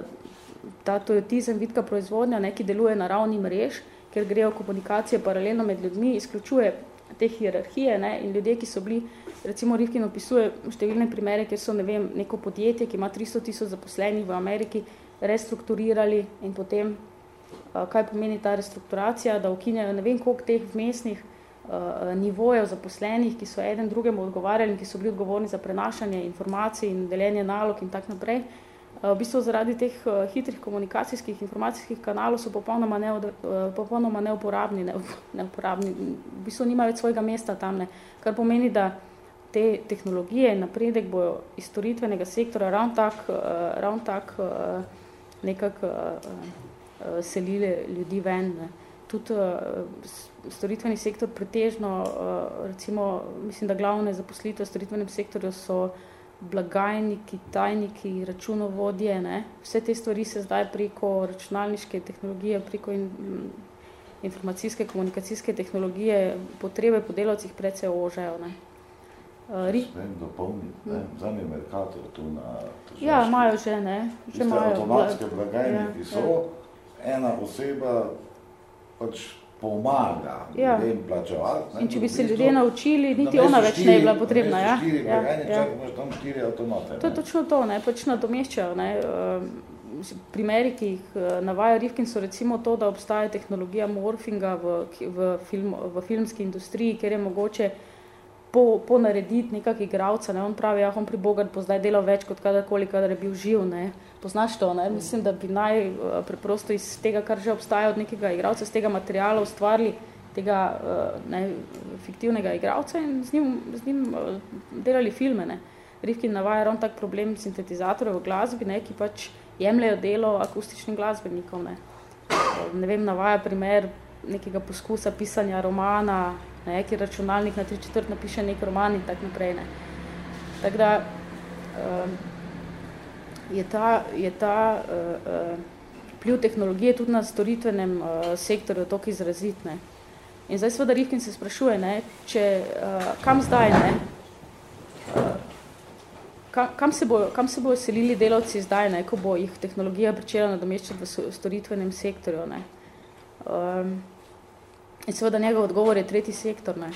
ta toyotizem, vidka proizvodnja, ne, ki deluje na ravni mrež, ker grejo komunikacije paralelno med ljudmi, izključuje te hierarhije ne, in ljudje, ki so bili, recimo Rivkin opisuje številne primere, kjer so ne vem, neko podjetje, ki ima 300 tisoč zaposlenih v Ameriki, restrukturirali in potem, kaj pomeni ta restrukturacija, da ukinjajo ne vem koliko teh vmesnih nivojev zaposlenih, ki so eden drugemu odgovarjali, ki so bili odgovorni za prenašanje informacij in deljenje nalog in tak naprej. V bistvu zaradi teh uh, hitrih komunikacijskih informacijskih kanalov so popolnoma, neod, uh, popolnoma neuporabni, ne, neuporabni, v bistvu nima več svojega mesta tam, ne, kar pomeni, da te tehnologije in napredek bojo iz storitvenega sektora ravno tak, uh, ravno tak uh, nekako uh, uh, selile ljudi ven. Ne. Tudi uh, storitveni sektor pretežno, uh, recimo, mislim, da glavne zaposlitve v storitvenem sektorju so blagajniki, tajniki, računovodje, ne. Vse te stvari se zdaj preko računalniške tehnologije, preko in, informacijske, komunikacijske tehnologije, potrebe po delavcih predvsej ožajo. Ne. Uh, Ri... Smem dopolniti, ne? Zami Mercator tu na težaški. Ja, imajo že, ne. Že imajo. Avtomatske blagajne, ja, ki so, ja. ena oseba pač pomaga ja. ljudem plačevati. In če bi se ljudje naučili, niti ona več štiri, ne je bila potrebna. Ja? Štiri ja, ja. čak tam štiri avtomate. To je točno to, ne, pač nadomeščajo. Ne. Primeri, ki jih navaja Rifkin, so recimo to, da obstaja tehnologija morfinga v, v, film, v filmski industriji, ker je mogoče po, po narediti nekak igralca, ne, on pravi, ja, on pri Bogart bo zdaj delal več kot kadarkoli, kadar je bil živ, ne, poznaš to, ne, mislim, da bi naj uh, preprosto iz tega, kar že obstaja od nekega igralca, z tega materiala ustvarili tega uh, ne, fiktivnega igralca in z njim, z njim uh, delali filme, ne. Rifkin navaja ravno tak problem sintetizatorjev v glasbi, ne, ki pač jemljajo delo akustičnim glasbenikom, ne. Ne vem, navaja primer nekega poskusa pisanja romana, ne, ki računalnik na tri četrt napiše nek roman in tak naprej. Ne. Tako da um, je ta, je ta uh, uh, pliv tehnologije tudi na storitvenem uh, sektorju tok izrazit. Ne. In zdaj seveda Rifkin se sprašuje, ne, če, uh, kam zdaj, ne, uh, kam se, bo, kam se bojo selili delavci zdaj, ne, ko bo jih tehnologija pričela nadomeščati v storitvenem sektorju. Ne. Um, In seveda njegov odgovor je tretji sektor. Ne?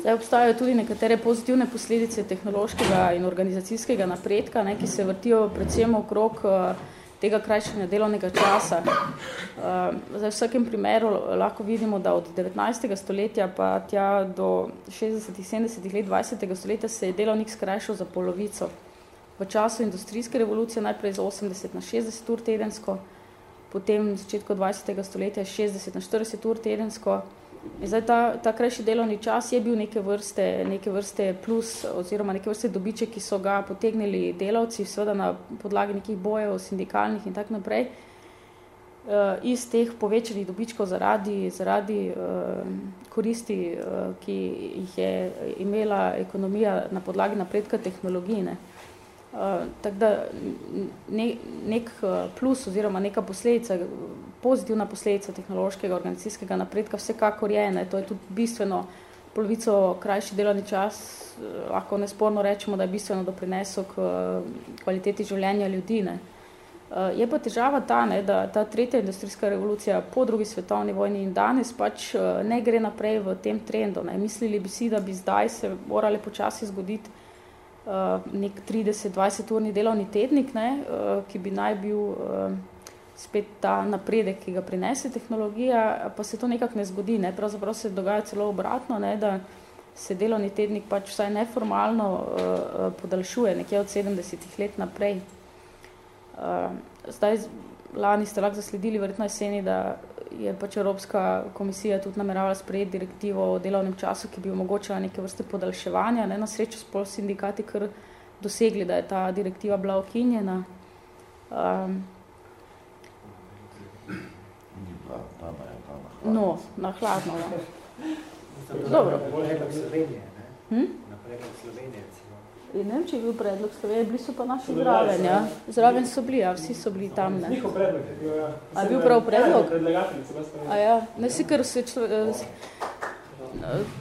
Zdaj obstajajo tudi nekatere pozitivne posledice tehnološkega in organizacijskega napredka, ne, ki se vrtijo predvsem okrog uh, tega krajšanja delovnega časa. Uh, zdaj v vsakem primeru lahko vidimo, da od 19. stoletja pa tja do 60. 70. let 20. stoletja se je delovnik skrajšal za polovico v času industrijske revolucije najprej z 80 na 60 ur tedensko, potem v začetku 20. stoletja 60 na 40 ur tedensko. In zdaj ta, ta krajši delovni čas je bil neke vrste, neke vrste plus oziroma neke vrste dobiček, ki so ga potegnili delavci, seveda na podlagi nekih bojev, sindikalnih in tak naprej. Uh, iz teh povečanih dobičkov zaradi, zaradi uh, koristi, uh, ki jih je imela ekonomija na podlagi napredka tehnologije. Tako da ne, nek uh, plus oziroma neka posledica, pozitivna posledica tehnološkega organizacijskega napredka vsekakor je, ne, to je tudi bistveno polovico krajši delovni čas, uh, lahko nesporno rečemo, da je bistveno doprinesel k uh, kvaliteti življenja ljudi. Ne. Je pa težava ta, ne, da ta tretja industrijska revolucija po drugi svetovni vojni in danes pač ne gre naprej v tem trendu. Ne. Mislili bi si, da bi zdaj se morali počasi zgoditi nek 30-20 urni delovni tednik, ne, uh, ki bi naj bil uh, spet ta napredek, ki ga prinese tehnologija, pa se to nekako ne zgodi. Ne. Pravzaprav se dogaja celo obratno, ne, da se delovni tednik pač vsaj neformalno uh, podaljšuje nekje od 70 let naprej. Uh, zdaj, lani ste lahko zasledili verjetno jeseni, da je pač Evropska komisija tudi nameravala sprejeti direktivo o delovnem času, ki bi omogočila neke vrste podaljševanja. Ne? Na srečo spol sindikati kar dosegli, da je ta direktiva bila okinjena. Um, no, na hladno. No. Dobro. Hm? Na predlog Slovenije. Ne vem, če je bil predlog Slovenije, bili so pa naši zraven, ja. Zraven so bili, ja, vsi so bili tam, ne. Njihov predlog je bil, ja. A je bil prav predlog? A ja, ne si, ker se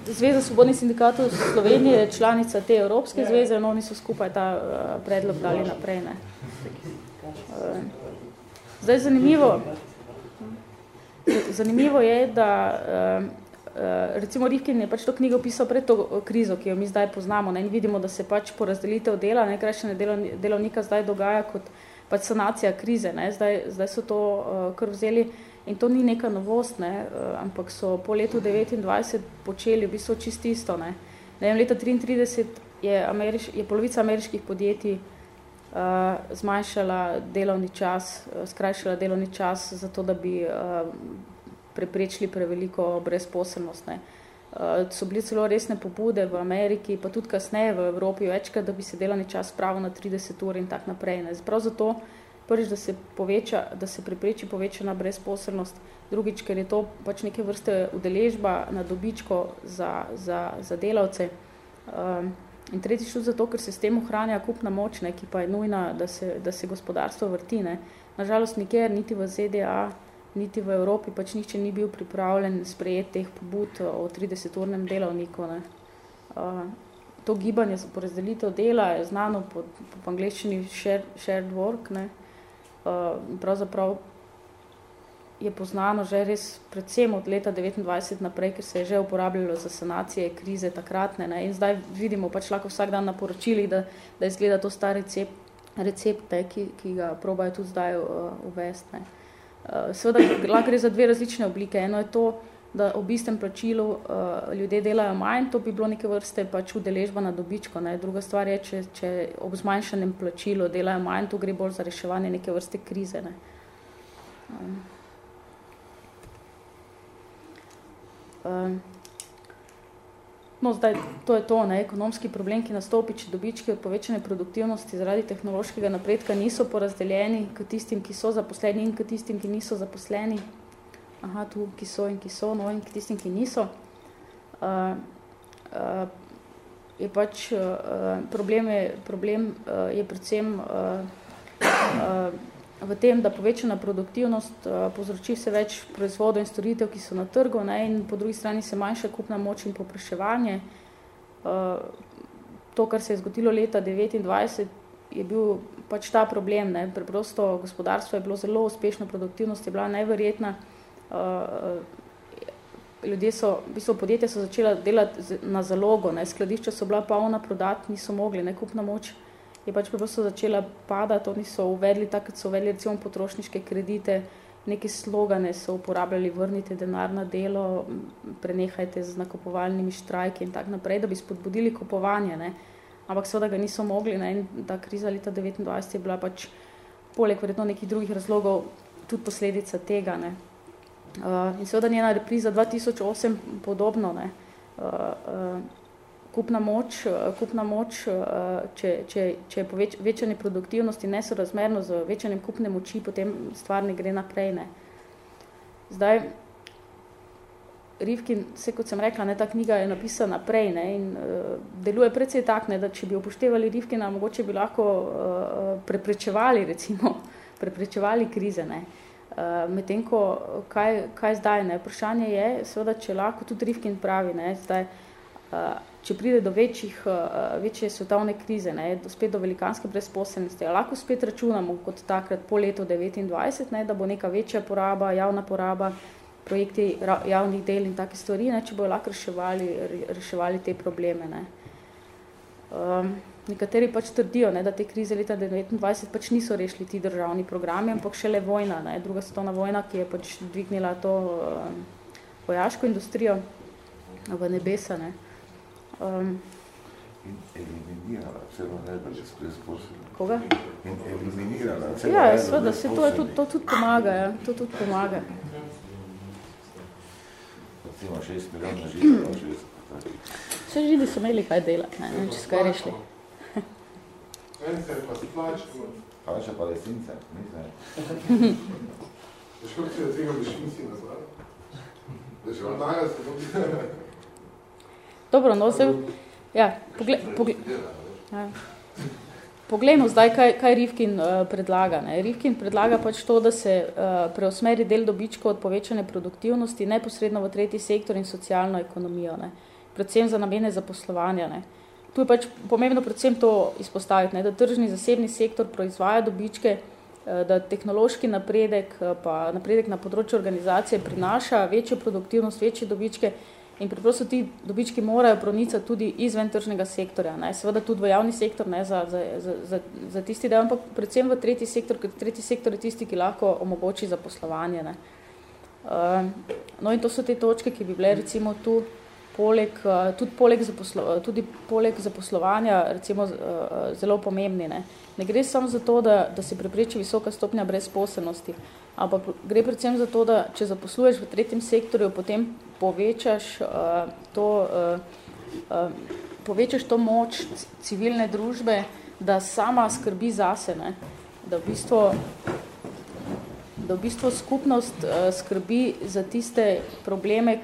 Zveza svobodnih sindikatov Slovenije je članica te Evropske ja. zveze, no oni so skupaj ta predlog dali naprej, ne. Zdaj, zanimivo, zanimivo je, da Eh, recimo Rifkin je pač to knjigo pisal pred to krizo, ki jo mi zdaj poznamo ne, in vidimo, da se pač porazdelitev dela, nekrajšene delovnika zdaj dogaja kot pač sanacija krize. Ne. Zdaj, zdaj so to uh, kar vzeli in to ni neka novost, ne, uh, ampak so po letu 29 počeli v bistvu čist isto. Ne. Ne vem, leta 33 je, ameriš, je polovica ameriških podjetij uh, zmanjšala delovni čas, uh, skrajšala delovni čas zato, da bi uh, preprečili preveliko brezposelnost. Ne. Uh, so bili celo resne pobude v Ameriki, pa tudi kasneje v Evropi večkrat, da bi se delovni čas spravil na 30 ur in tak naprej. Ne. Prav zato, prvič, da se, poveča, da se prepreči povečana brezposelnost, drugič, ker je to pač neke vrste udeležba na dobičko za, za, za delavce. Um, In tretjič tudi zato, ker se s tem ohranja kupna moč, ne, ki pa je nujna, da se, da se gospodarstvo vrti. Ne. Nažalost, nikjer, niti v ZDA, niti v Evropi, pač nihče ni bil pripravljen sprejeti teh pobud o 30-urnem delovniku. Ne. Uh, to gibanje za porazdelitev dela je znano po, po angliščini shared, shared work. Ne. Uh, pravzaprav je poznano že res predvsem od leta 29 naprej, ker se je že uporabljalo za sanacije krize takratne. Ne? In zdaj vidimo pač lahko vsak dan na poročilih, da, da izgleda to star recept, recept ne? Ki, ki ga probajo tudi zdaj uh, uvesti. Ne? Uh, seveda gre za dve različne oblike. Eno je to, da ob istem plačilu uh, ljudje delajo manj, to bi bilo neke vrste pač udeležba na dobičko. Ne? Druga stvar je, če, če ob zmanjšanem plačilu delajo manj, to gre bolj za reševanje neke vrste krize. Ne? Um. Ehm, no, zdaj, to je to, ne, ekonomski problem, ki nastopi, če dobički od povečane produktivnosti zaradi tehnološkega napredka niso porazdeljeni k tistim, ki so zaposleni in k tistim, ki niso zaposleni. Aha, tu, ki so in ki so, no in k tistim, ki niso. Uh, uh, je pač uh, problem, je, problem uh, je predvsem uh, uh, v tem, da povečana produktivnost uh, povzroči vse več proizvodov in storitev, ki so na trgu, ne, in po drugi strani se manjša kupna moč in popraševanje. Uh, to, kar se je zgodilo leta 1929, je bil pač ta problem. Ne. Preprosto gospodarstvo je bilo zelo uspešno, produktivnost je bila neverjetna. Uh, ljudje so, v bistvu podjetja so začela delati na zalogo, ne. skladišča so bila polna prodat, niso mogli, ne, kupna moč je pač preprosto začela padati, oni so uvedli, takrat so uvedli recimo potrošniške kredite, neke slogane so uporabljali, vrnite denar na delo, prenehajte z nakupovalnimi štrajki in tak naprej, da bi spodbudili kupovanje, ne. Ampak seveda ga niso mogli, ne, in ta kriza leta 29 je bila pač poleg verjetno nekih drugih razlogov tudi posledica tega, ne. Uh, in seveda njena repriza 2008 podobno, ne. Uh, uh, kupna moč, eh, kupna moč eh, če, če, če je poveč, večanje produktivnosti nesorazmerno z večanjem kupne moči, potem stvar ne gre naprej. Ne. Zdaj, Rivkin, vse kot sem rekla, ne, ta knjiga je napisana naprej ne, in uh, deluje predvsej tak, ne, da če bi upoštevali Rivkina, mogoče bi lahko uh, preprečevali, recimo, preprečevali krize. Ne. Uh, Medtem ko, kaj, kaj zdaj, ne, vprašanje je, seveda, če lahko tudi Rivkin pravi, ne, zdaj, uh, če pride do večjih, uh, večje svetovne krize, ne, do, spet do velikanske brezposelnosti, lahko spet računamo kot takrat po letu 29, ne, da bo neka večja poraba, javna poraba, projekti javnih del in take stvari, ne, če bojo lahko reševali, reševali te probleme. Ne. Um, nekateri pač trdijo, ne, da te krize leta 29 pač niso rešili ti državni programi, ampak šele vojna, ne, druga svetovna vojna, ki je pač dvignila to um, vojaško industrijo v nebesa. Ne. Um, in eliminirala celo najbrž preizkusila. Koga? In eliminirala celo Ja, seveda, se to, je tudi, to tudi pomaga, ja. to tudi pomaga. Recimo šest milijonov židov, šest. Vse židi so imeli kaj delati, ne, ne če skaj rešli. Ence pa splačko. Pa še palestince, mislim. Veš, kako si od tega biš misli nazaj? Da še vam naga se. Dobro, no, se, ja, pogle, pogle, ja. Poglejmo zdaj, kaj, kaj Rivkin uh, predlaga. Ne. Rivkin predlaga pač to, da se uh, preusmeri del dobičkov od povečane produktivnosti neposredno v tretji sektor in socialno ekonomijo, ne. predvsem za namene zaposlovanja. Ne. Tu je pač pomembno predvsem to izpostaviti, ne, da tržni zasebni sektor proizvaja dobičke, uh, da tehnološki napredek, uh, pa napredek na področju organizacije prinaša večjo produktivnost, večje dobičke, In preprosto ti dobički morajo pronicati tudi izven tržnega sektorja, ne? seveda tudi v javni sektor, ne? Za, za, za, za tisti del, ampak predvsem v tretji sektor, ker tretji sektor je tisti, ki lahko omogoči zaposlovanje. Ne? Uh, no in to so te točke, ki bi bile recimo tu poleg, uh, tudi, poleg zaposlo, tudi poleg zaposlovanja recimo uh, zelo pomembni. Ne? ne gre samo za to, da, da se prepreči visoka stopnja brezposelnosti, ampak gre predvsem za to, da če zaposluješ v tretjem sektorju, potem povečaš uh, to, uh, uh, povečaš to moč civilne družbe, da sama skrbi zase, ne? da v bistvu da v bistvu skupnost uh, skrbi za tiste probleme,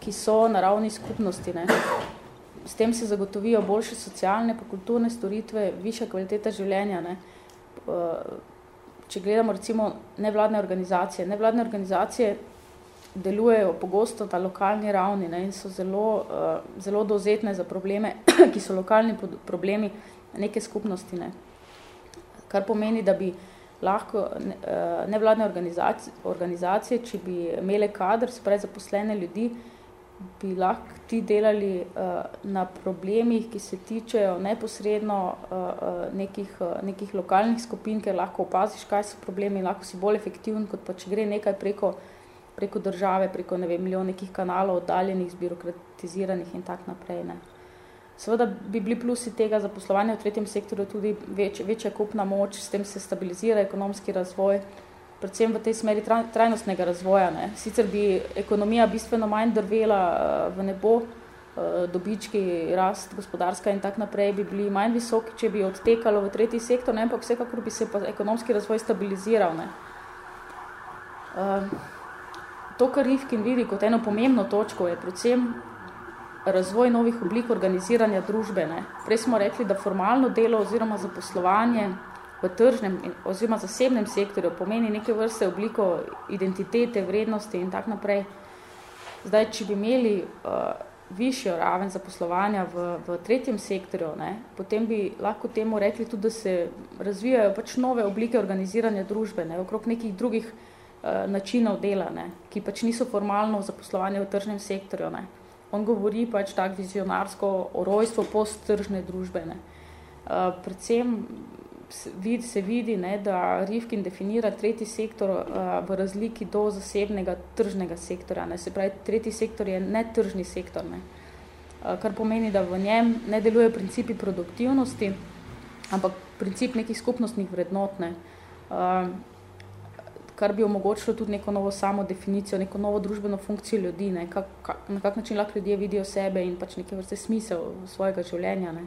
ki so na ravni skupnosti. Ne? s tem se zagotovijo boljše socialne pa kulturne storitve, višja kvaliteta življenja. Ne. Če gledamo recimo nevladne organizacije. Nevladne organizacije delujejo pogosto na lokalni ravni ne, in so zelo, zelo dozetne za probleme, ki so lokalni problemi neke skupnosti. Ne. Kar pomeni, da bi lahko nevladne organizacije, organizacije če bi imele kader, se pravi zaposlene ljudi, bi lahko ti delali uh, na problemih, ki se tičejo neposredno uh, nekih, uh, nekih lokalnih skupin, ker lahko opaziš, kaj so problemi, lahko si bolj efektiven, kot pa če gre nekaj preko, preko države, preko ne vem, milijon nekih kanalov, oddaljenih, zbirokratiziranih in tak naprej. Ne. Seveda bi bili plusi tega zaposlovanja v tretjem sektorju tudi več, večja kupna moč, s tem se stabilizira ekonomski razvoj, predvsem v tej smeri trajnostnega razvoja. Ne. Sicer bi ekonomija bistveno manj drvela eh, v nebo, eh, dobički, rast gospodarska in tak naprej bi bili manj visoki, če bi odtekalo v tretji sektor, ne, ampak vsekakor bi se pa ekonomski razvoj stabiliziral. Ne. Eh, to, kar Rifkin vidi kot eno pomembno točko, je predvsem razvoj novih oblik organiziranja družbe. Ne. Prej smo rekli, da formalno delo oziroma zaposlovanje v tržnem oziroma zasebnem sektorju pomeni neke vrste obliko identitete, vrednosti in tak naprej. Zdaj, če bi imeli uh, višjo raven zaposlovanja v, v tretjem sektorju, ne, potem bi lahko temu rekli tudi, da se razvijajo pač nove oblike organiziranja družbe, ne, okrog nekih drugih uh, načinov dela, ne, ki pač niso formalno zaposlovanje v tržnem sektorju. Ne. On govori pač tak vizionarsko o rojstvu posttržne družbe. Ne. Uh, predvsem se vidi, ne, da Rifkin definira tretji sektor uh, v razliki do zasebnega tržnega sektorja. Ne. Se pravi, tretji sektor je netržni sektor, ne. uh, kar pomeni, da v njem ne delujejo principi produktivnosti, ampak princip nekih skupnostnih vrednot, ne. Uh, kar bi omogočilo tudi neko novo samo definicijo, neko novo družbeno funkcijo ljudi, ne. Kak, kak, na kak način lahko ljudje vidijo sebe in pač neke vrste smisel svojega življenja. Ne.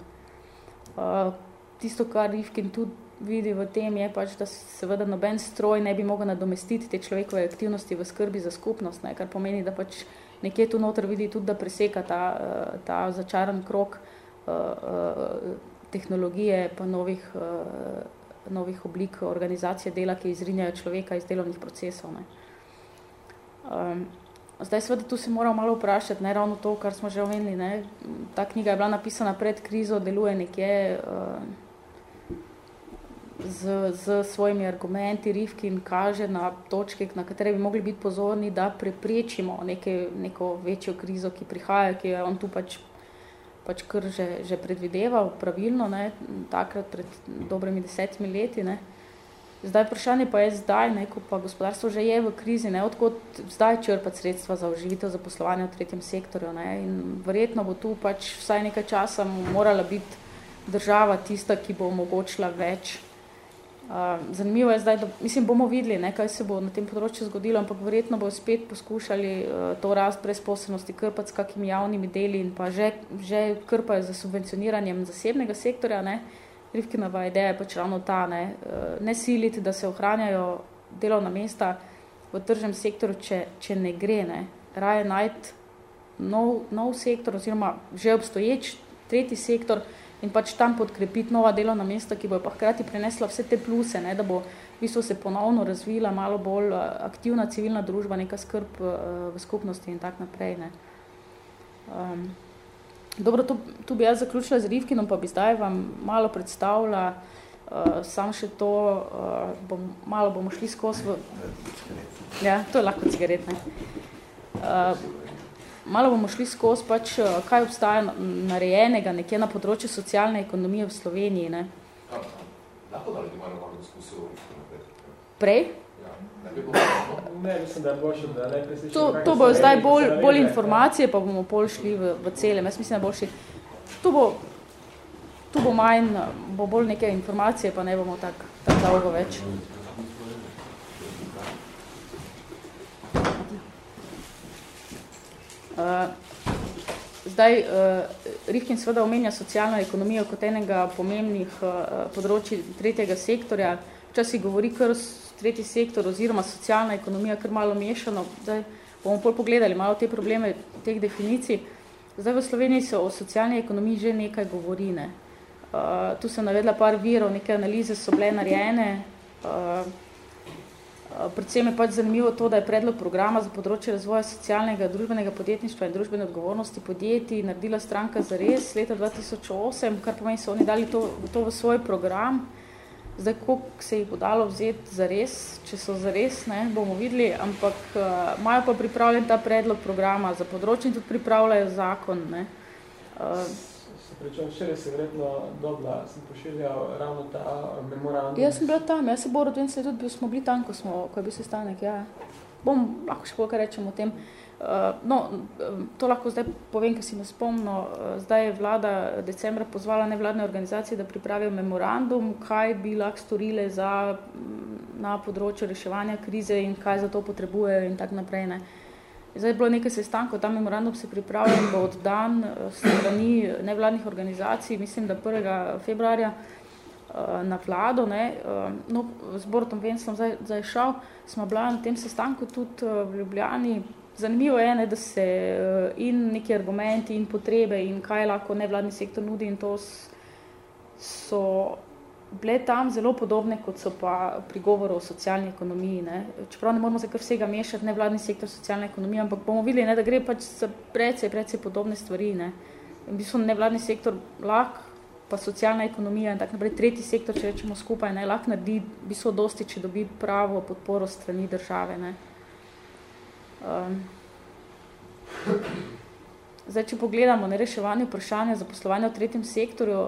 Uh, tisto, kar Rifkin tudi vidi v tem, je pač, da seveda noben stroj ne bi mogel nadomestiti te človekove aktivnosti v skrbi za skupnost, ne, kar pomeni, da pač nekje tu noter vidi tudi, da preseka ta, eh, ta začaran krok uh, uh, tehnologije pa novih, novih oblik organizacije dela, ki izrinjajo človeka iz delovnih procesov. Ne. Um, Zdaj, seveda, tu se moramo malo vprašati, ne ravno to, kar smo že omenili. Ne. Ta knjiga je bila napisana pred krizo, deluje nekje uh, z, z svojimi argumenti Rifkin kaže na točke, na katere bi mogli biti pozorni, da preprečimo neke, neko večjo krizo, ki prihaja, ki je on tu pač, pač kar že, že predvideval pravilno, ne, takrat pred dobrimi desetimi leti. Ne. Zdaj vprašanje pa je zdaj, ne, ko pa gospodarstvo že je v krizi, ne, odkot zdaj črpati sredstva za oživitev za poslovanje v tretjem sektorju. Ne, in verjetno bo tu pač vsaj nekaj časa morala biti država tista, ki bo omogočila več zanimivo je zdaj, da mislim, bomo videli, ne, kaj se bo na tem področju zgodilo, ampak verjetno bo spet poskušali uh, to rast brezposobnosti krpati s kakimi javnimi deli in pa že, že krpajo za subvencioniranjem zasebnega sektorja. Ne. Rivkinova ideja je pač ravno ta, ne, uh, ne siliti, da se ohranjajo delovna mesta v tržnem sektoru, če, če ne gre. Ne. Raje najti nov, nov sektor oziroma že obstoječ tretji sektor, in pač tam podkrepiti nova delovna mesta, ki bo pa hkrati prinesla vse te pluse, ne, da bo v bistvu se ponovno razvila malo bolj eh, aktivna civilna družba, neka skrb uh, v skupnosti in tak naprej. Ne. Um, dobro, tu, tu bi jaz zaključila z Rivkinom, pa bi zdaj vam malo predstavila uh, sam še to, uh, bom, malo bomo šli skozi v... Ja, to je lahko cigaret, ne. Uh, malo bomo šli skozi, pač, eh, kaj obstaja narejenega nekje na področju socialne ekonomije v Sloveniji. Ne? Lahko da ljudi malo malo diskusijo? Prej? Ja, ne, mislim, da je boljše, da ne To, to bo zdaj bolj, bolj informacije, pa bomo pol šli v, v celem. Jaz mislim, da boljši. Tu bo, tu bo manj, bo bolj neke informacije, pa ne bomo tako tak dolgo več. Uh, zdaj, uh, Rifkin seveda omenja socialno ekonomijo kot enega pomembnih uh, področji tretjega sektorja. Včasih govori kar tretji sektor oziroma socialna ekonomija kar malo mešano. Zdaj bomo pol pogledali malo te probleme teh definicij. Zdaj v Sloveniji se o socialni ekonomiji že nekaj govori. Ne. Uh, tu sem navedla par virov, neke analize so bile narejene. Uh, predvsem je pač zanimivo to, da je predlog programa za področje razvoja socialnega, družbenega podjetništva in družbene odgovornosti podjetij naredila stranka za res leta 2008, kar pomeni, so oni dali to, to v svoj program. Zdaj, koliko se jih bo dalo vzeti za res, če so za res, ne, bomo videli, ampak uh, imajo pa pripravljen ta predlog programa za področje in tudi pripravljajo zakon. Ne. Uh, pričujem, še se vredno dobla, sem pošiljal ravno ta memorandum. Jaz sem bila tam, jaz se Borod Vensle tudi bil, smo bili tam, ko, smo, ko je bil sestanek, ja. Bom lahko še kaj rečem o tem. Uh, Eh, no, to lahko zdaj povem, ker si me spomnil. Eh, zdaj je vlada decembra pozvala nevladne organizacije, da pripravijo memorandum, kaj bi lahko storile za, mm, na področju reševanja krize in kaj za to potrebujejo in tak naprej. Ne. Zdaj je bilo nekaj sestankov, ta memorandum se pripravlja in bo oddan eh, strani nevladnih organizacij, mislim, da 1. februarja na vlado. Ne. No, z Borotom Venslom zdaj, zdaj šel, smo bila na tem sestanku tudi v Ljubljani, Zanimivo je, ne, da se in neki argumenti in potrebe in kaj lahko nevladni sektor nudi in to so bile tam zelo podobne, kot so pa pri govoru o socialni ekonomiji. Ne. Čeprav ne moramo se kar vsega mešati, nevladni sektor, socialna ekonomija, ampak bomo videli, ne, da gre pač za precej, precej podobne stvari. Ne. V bistvu nevladni sektor lahko, pa socialna ekonomija in tak naprej, tretji sektor, če rečemo skupaj, ne, lahko naredi v bistvu dosti, če dobi pravo podporo strani države. Ne. Um, zdaj, če pogledamo ne reševanje vprašanja za poslovanje v tretjem sektorju,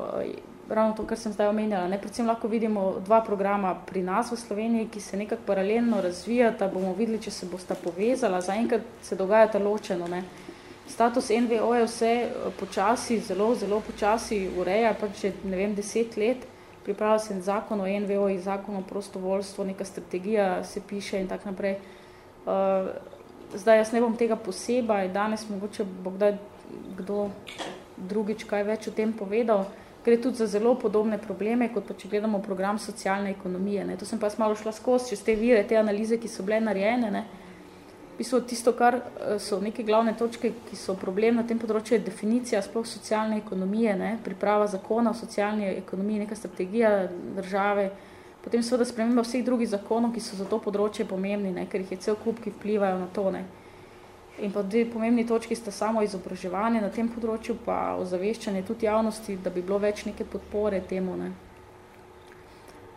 ravno to, kar sem zdaj omenjala, ne, predvsem lahko vidimo dva programa pri nas v Sloveniji, ki se nekako paralelno razvijata, bomo videli, če se bosta povezala, zaenkrat se dogajata ločeno. Ne. Status NVO je vse eh, počasi, zelo, zelo počasi ureja, pač že, ne vem, deset let, pripravlja se zakon o NVO in zakon o prostovoljstvu, neka strategija se piše in tak naprej. Uh, zdaj jaz ne bom tega posebej, danes mogoče bo kdaj kdo drugič kaj več o tem povedal, gre tudi za zelo podobne probleme, kot pa če gledamo program socialne ekonomije. Ne. To sem pa malo šla skozi čez te vire, te analize, ki so bile narejene. Ne. V bistvu tisto, kar eh, so neke glavne točke, ki so problem na tem področju, je definicija sploh socialne ekonomije, ne. priprava zakona o socialni ekonomiji, neka strategija države, potem seveda sprememba vseh drugih zakonov, ki so za to področje pomembni, ne, ker jih je cel kup, ki vplivajo na to. Ne. In pa dve pomembni točki sta samo izobraževanje na tem področju, pa ozaveščanje tudi javnosti, da bi bilo več neke podpore temu. Ne.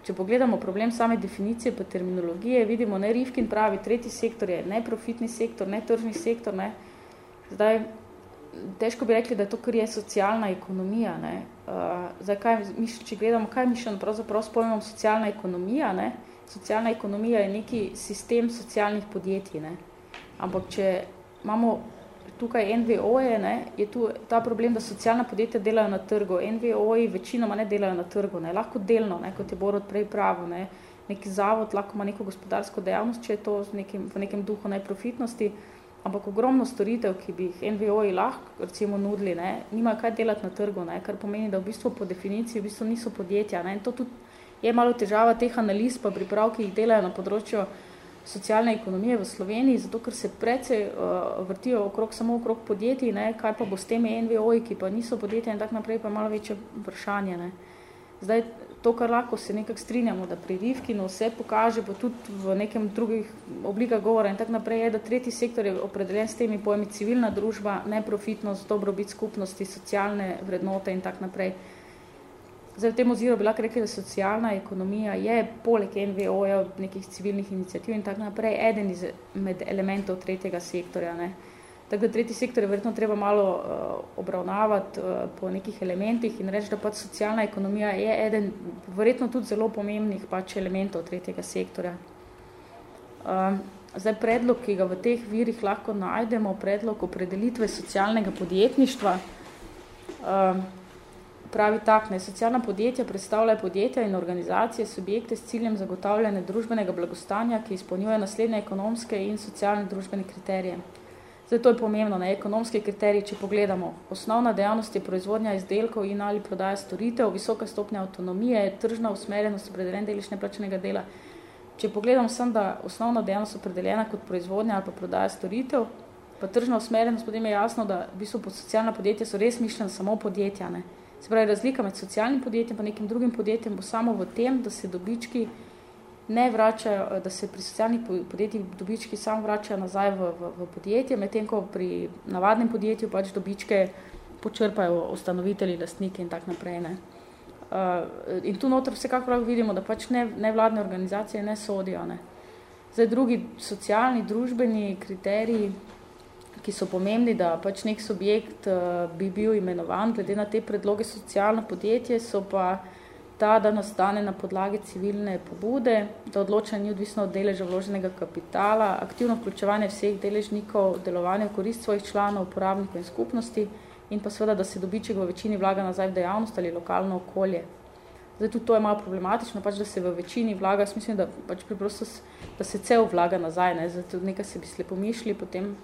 Če pogledamo problem same definicije pa terminologije, vidimo, ne Rivkin pravi, tretji sektor je neprofitni sektor, ne tržni sektor. Ne. Zdaj, težko bi rekli, da to, kar je socialna ekonomija. Ne. Uh, zdaj, kaj, če gledamo, kaj je mišljeno pravzaprav s pojmom socialna ekonomija, ne. socialna ekonomija je neki sistem socialnih podjetij. Ne. Ampak, če imamo tukaj NVO-je, ne, je tu ta problem, da socialna podjetja delajo na trgu. NVO-ji večinoma ne delajo na trgu, ne. lahko delno, ne, kot je Borod prej pravo. Ne. Neki zavod lahko ima neko gospodarsko dejavnost, če je to v nekem, v nekem duhu neprofitnosti, ampak ogromno storitev, ki bi jih NVO-ji lahko recimo nudili, ne, nimajo kaj delati na trgu, ne, kar pomeni, da v bistvu po definiciji v bistvu niso podjetja. Ne, in to tudi je malo težava teh analiz pa priprav, ki jih delajo na področju socialne ekonomije v Sloveniji, zato ker se precej uh, vrtijo okrog, samo okrog podjetij, ne, kaj pa bo s temi NVO-ji, ki pa niso podjetja in tak naprej, pa malo večje vprašanje. Ne. Zdaj, to, kar lahko se nekako strinjamo, da pri Rivkinu vse pokaže, pa tudi v nekem drugih oblikah govora in tak naprej, je, da tretji sektor je opredeljen s temi pojmi civilna družba, neprofitnost, dobrobit skupnosti, socialne vrednote in tak naprej. Zdaj, v tem oziru bi lahko rekli, da socialna ekonomija je poleg NVO-ja, nekih civilnih inicijativ in tak naprej, eden iz, med elementov tretjega sektorja. Ne. Tako da tretji sektor je verjetno treba malo uh, obravnavati uh, po nekih elementih in reči, da pač socialna ekonomija je eden verjetno tudi zelo pomembnih pač elementov tretjega sektorja. Uh, zdaj, predlog, ki ga v teh virih lahko najdemo, predlog opredelitve socialnega podjetništva, uh, pravi tak, ne, socialna podjetja predstavljajo podjetja in organizacije, subjekte s ciljem zagotavljanja družbenega blagostanja, ki izpolnjuje naslednje ekonomske in socialne družbene kriterije. Zdaj, to je pomembno, ne, ekonomske kriterije, če pogledamo. Osnovna dejavnost je proizvodnja izdelkov in ali prodaja storitev, visoka stopnja avtonomije, tržna usmerjenost, opredeljen deliš neplačenega dela. Če pogledamo sem, da osnovna dejavnost opredeljena kot proizvodnja ali pa prodaja storitev, pa tržna usmerjenost, potem je jasno, da v bistvu socialna podjetja so res mišljena samo podjetja. Ne. Se pravi, razlika med socialnim podjetjem pa nekim drugim podjetjem bo samo v tem, da se dobički ne vračajo, da se pri socialnih podjetjih dobički samo vračajo nazaj v, v, v podjetje, medtem ko pri navadnem podjetju pač dobičke počrpajo ustanovitelji, lastniki in tak naprej. Ne. Uh, in tu noter vsekakor vidimo, da pač ne, nevladne organizacije ne sodijo. Ne. Zdaj drugi socialni, družbeni kriteriji, ki so pomembni, da pač nek subjekt uh, bi bil imenovan, glede na te predloge socialno podjetje, so pa ta, da nastane na podlagi civilne pobude, da odločanje ni odvisno od deleža vloženega kapitala, aktivno vključevanje vseh deležnikov, delovanje v korist svojih članov, uporabnikov in skupnosti in pa seveda, da se dobiček v večini vlaga nazaj v dejavnost ali lokalno okolje. Zdaj, tudi to je malo problematično, pač, da se v večini vlaga, jaz mislim, da, pač preprosto, da se cel vlaga nazaj, ne? Tudi nekaj se bi slepo mišli, potem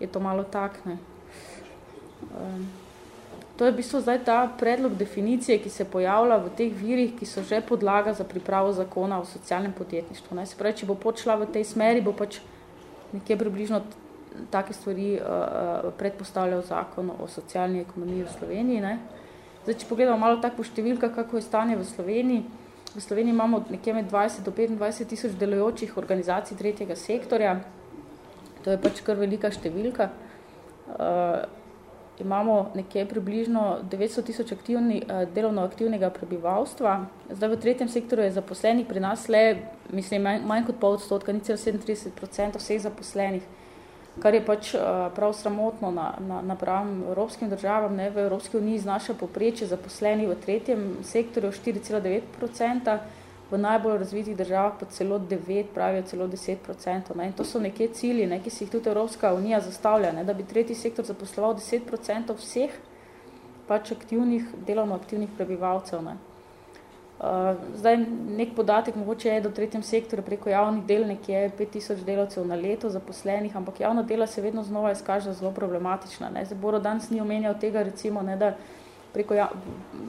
je to malo tak. Ne? Um, to je v bistvu zdaj ta predlog definicije, ki se pojavlja v teh virih, ki so že podlaga za pripravo zakona o socialnem podjetništvu. Ne? Se pravi, če bo počela v tej smeri, bo pač nekje približno take stvari uh, predpostavljal zakon o socialni ekonomiji v Sloveniji. Ne? Zdaj, če pogledamo malo tako številka, kako je stanje v Sloveniji, v Sloveniji imamo nekje med 20 do 25 tisoč delujočih organizacij tretjega sektorja, to je pač kar velika številka. Uh, imamo nekje približno 900 tisoč aktivni, uh, delovno aktivnega prebivalstva. Zdaj v tretjem sektorju je zaposlenih pri nas le, mislim, manj, manj kot pol odstotka, ni 37% vseh zaposlenih, kar je pač uh, prav sramotno na, na, na pravim evropskim državam. Ne? V Evropski uniji znaša poprečje zaposlenih v tretjem sektorju 4,9%, v najbolj razvitih državah pa celo 9, pravijo celo 10%. Ne? In to so neke cilji, ne? ki si jih tudi Evropska unija zastavlja, ne? da bi tretji sektor zaposloval 10% vseh pač aktivnih, delovno aktivnih prebivalcev. Ne? Uh, zdaj, nek podatek mogoče je, da v tretjem sektorju preko javnih del nekje 5000 delavcev na leto zaposlenih, ampak javna dela se vedno znova izkaže zelo problematična. Ne? Zdaj, Boro danes ni omenjal tega, recimo, ne, da preko ja,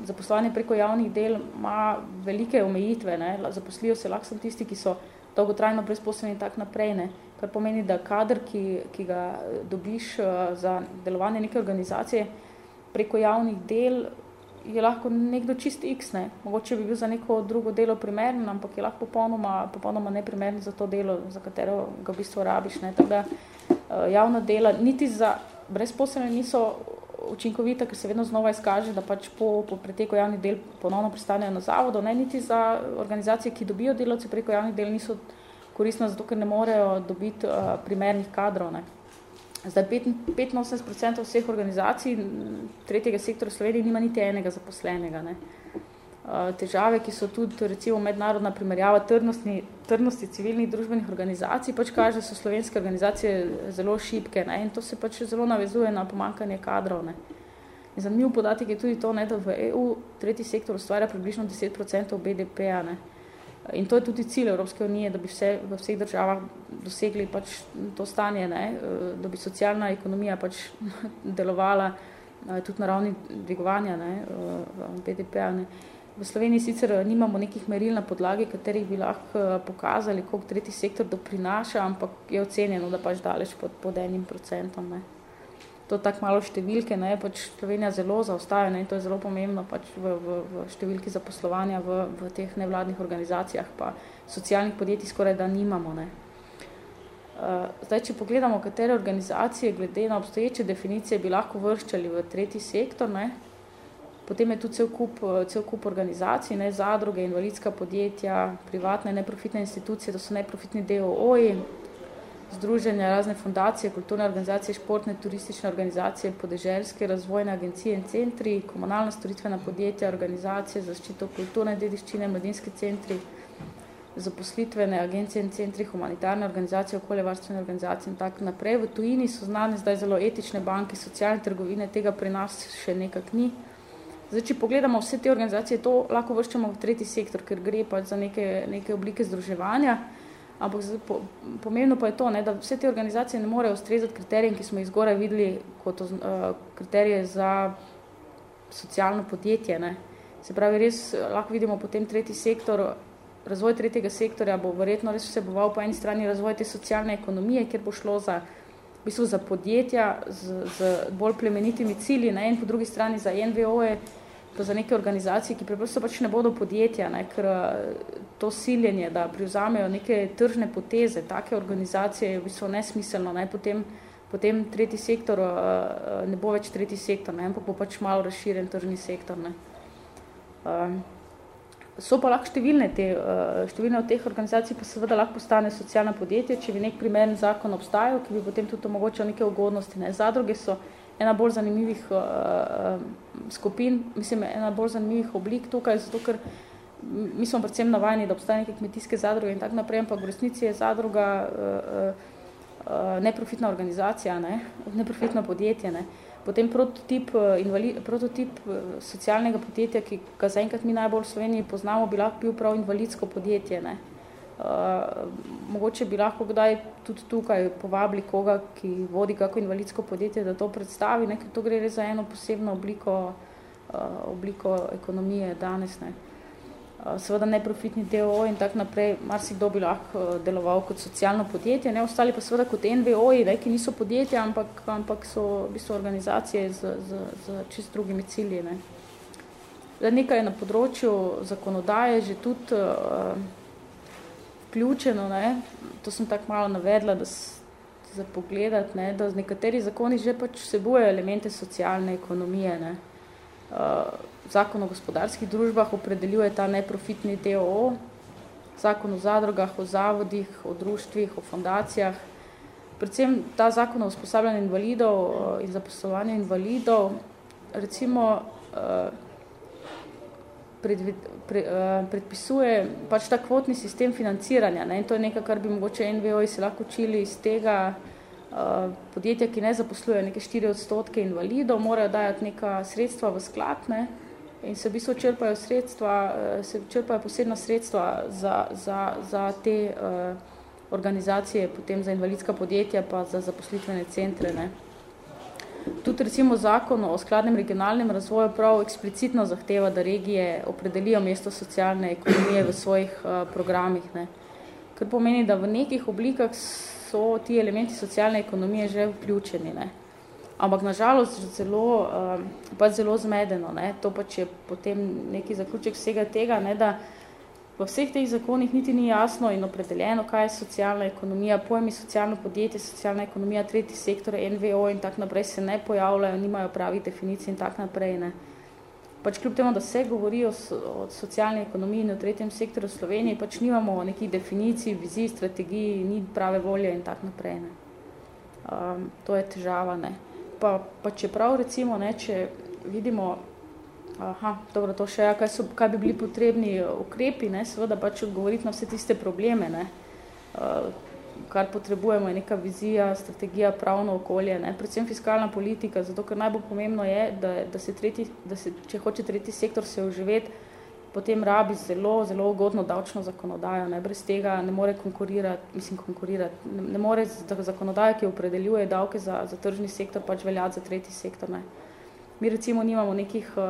zaposlovanje preko javnih del ima velike omejitve. Ne. Zaposlijo se lahko samo tisti, ki so dolgotrajno brezposobni in tak naprej. Ne. Kar pomeni, da kader, ki, ki ga dobiš uh, za delovanje neke organizacije preko javnih del, je lahko nekdo čist x. Ne. Mogoče bi bil za neko drugo delo primeren, ampak je lahko popolnoma, popolnoma neprimeren za to delo, za katero ga v bistvu rabiš. Ne. Tako da uh, javna dela niti za brezposobne niso učinkovita, ker se vedno znova izkaže, da pač po, po preteku javnih del ponovno pristanejo na zavodu. Ne niti za organizacije, ki dobijo delavce preko javnih del, niso koristne, zato ker ne morejo dobiti uh, primernih kadrov. Ne. Zdaj 85% vseh organizacij tretjega sektora Slovenije nima niti enega zaposlenega. Ne. Uh, težave, ki so tudi recimo mednarodna primerjava trdnosti, trdnosti civilnih družbenih organizacij, pač kaže, da so slovenske organizacije zelo šibke ne, in to se pač zelo navezuje na pomankanje kadrov. Ne. In zanimiv podatek je tudi to, ne, da v EU tretji sektor ustvarja približno 10% BDP-a. In to je tudi cilj Evropske unije, da bi vse, v vseh državah dosegli pač to stanje, ne, da bi socialna ekonomija pač delovala tudi na ravni dvigovanja BDP-a. V Sloveniji sicer eh, nimamo nekih meril na podlagi, katerih bi lahko eh, pokazali, koliko tretji sektor doprinaša, ampak je ocenjeno, da pač daleč pod, pod enim procentom. Ne. To tako malo številke, ne, pač Slovenija zelo zaostaja ne, in to je zelo pomembno pač v, v, v številki zaposlovanja v, v teh nevladnih organizacijah, pa socialnih podjetij skoraj da nimamo. Ne. Uh, zdaj, če pogledamo, katere organizacije glede na obstoječe definicije bi lahko vrščali v tretji sektor, ne, Potem je tu cel kup, cel kup organizacij, ne, zadruge, invalidska podjetja, privatne neprofitne institucije, to so neprofitni DOO-ji, združenja, razne fundacije, kulturne organizacije, športne, turistične organizacije, podeželske, razvojne agencije in centri, komunalna storitvena podjetja, organizacije, zaščito kulturne dediščine, mladinski centri, zaposlitvene agencije in centri, humanitarne organizacije, okoljevarstvene organizacije in tako naprej. V tujini so znane zdaj zelo etične banke, socialne trgovine, tega pri nas še nekak ni. Zdaj, če pogledamo vse te organizacije, to lahko vrščamo v tretji sektor, ker gre pač za neke, neke oblike združevanja, ampak po, pomembno pa je to, ne, da vse te organizacije ne morejo ustrezati kriterijem, ki smo jih zgoraj videli kot uh, kriterije za socialno podjetje. Ne. Se pravi, res lahko vidimo potem tretji sektor, razvoj tretjega sektorja bo verjetno res vseboval po eni strani razvoj te socialne ekonomije, kjer bo šlo za v bistvu za podjetja z, z bolj plemenitimi cilji ne, in po drugi strani za NVO-je, pa za neke organizacije, ki preprosto pač ne bodo podjetja, ne, ker to siljenje, da privzamejo neke tržne poteze, take organizacije je v bistvu nesmiselno, ne, potem, potem tretji sektor ne bo več tretji sektor, ne, ampak bo pač malo razširjen tržni sektor. Ne. Um, so pa lahko številne, te, eh, številne od teh organizacij pa seveda lahko postane socialna podjetje, če bi nek primeren zakon obstajal, ki bi potem tudi omogočal neke ugodnosti. Ne. Zadruge so ena bolj zanimivih uh, skupin, mislim, ena bolj zanimivih oblik tukaj, zato ker mi smo predvsem navajeni, da obstaja neke kmetijske zadruge in tak naprej, ampak v resnici je zadruga uh, uh, neprofitna organizacija, ne, neprofitno podjetje. Ne. Uh, Potem prototip, eh, invali, prototip eh, socialnega podjetja, ki ga zaenkrat mi najbolj v Sloveniji poznamo, bi lahko bil prav invalidsko podjetje. Ne? Uh, mogoče bi lahko kdaj tudi tukaj povabili koga, ki vodi kako invalidsko podjetje, da to predstavi, ne? ker to gre res za eno posebno obliko, uh, obliko ekonomije danes. Ne? Uh, seveda neprofitni DO in tak naprej, marsikdo bi lahko eh, deloval kot socialno podjetje, ne ostali pa seveda kot NVO-ji, ki niso podjetja, ampak, ampak so v bistvu organizacije z, z, z čist drugimi cilji. Ne. Zdaj, nekaj je na področju zakonodaje že tudi uh, vključeno, ne. to sem tako malo navedla, da za pogledati, ne, da nekateri zakoni že pač vsebujejo elemente socialne ekonomije. Ne. Uh, zakon o gospodarskih družbah opredeljuje ta neprofitni DOO, zakon o zadrugah, o zavodih, o društvih, o fondacijah. Predvsem ta zakon o usposabljanju invalidov in zaposlovanju invalidov, recimo eh, pred, pre, eh, predpisuje pač ta kvotni sistem financiranja. Ne? In to je nekaj, kar bi mogoče NVO-ji se lahko učili iz tega, podjetja, ki ne zaposlujejo neke 4 odstotke invalidov, morajo dajati neka sredstva v sklad, ne? In se v bistvu črpajo sredstva, eh, se črpajo posebna sredstva za, za, za te uh, organizacije, potem za invalidska podjetja, pa za zaposlitvene centre. Ne. Tudi recimo zakon o skladnem regionalnem razvoju prav eksplicitno zahteva, da regije opredelijo mesto socialne ekonomije v svojih uh, programih. Ne. Kar pomeni, da v nekih oblikah so ti elementi socialne ekonomije že vključeni. Ne ampak nažalost zelo, uh, pač zelo zmedeno. Ne? To pač je potem neki zaključek vsega tega, ne? da v vseh teh zakonih niti ni jasno in opredeljeno, kaj je socialna ekonomija, pojmi socialno podjetje, socialna ekonomija, tretji sektor, NVO in tak naprej se ne pojavljajo, nimajo pravih definicij in tak naprej. Ne? Pač kljub temu, da se govori o, o socialni ekonomiji in o tretjem sektorju v Sloveniji, pač nimamo nekih definicij, vizij, strategij, ni prave volje in tak naprej. Ne? Um, to je težava. Ne? Pa, pa čeprav recimo, ne, če vidimo, aha, dobro, to še, ja, kaj, so, kaj bi bili potrebni ukrepi, ne, seveda pač odgovoriti na vse tiste probleme, ne, uh, kar potrebujemo je neka vizija, strategija, pravno okolje, ne, predvsem fiskalna politika, zato ker najbolj pomembno je, da, da se tretji, da se, če hoče tretji sektor se uživeti, potem rabi zelo, zelo ugodno davčno zakonodajo. Ne? Brez tega ne more konkurirati, mislim, konkurirati, ne, ne more zakonodajo, ki opredeljuje davke za, za tržni sektor, pač veljati za tretji sektor. Ne? Mi recimo nimamo nekih uh,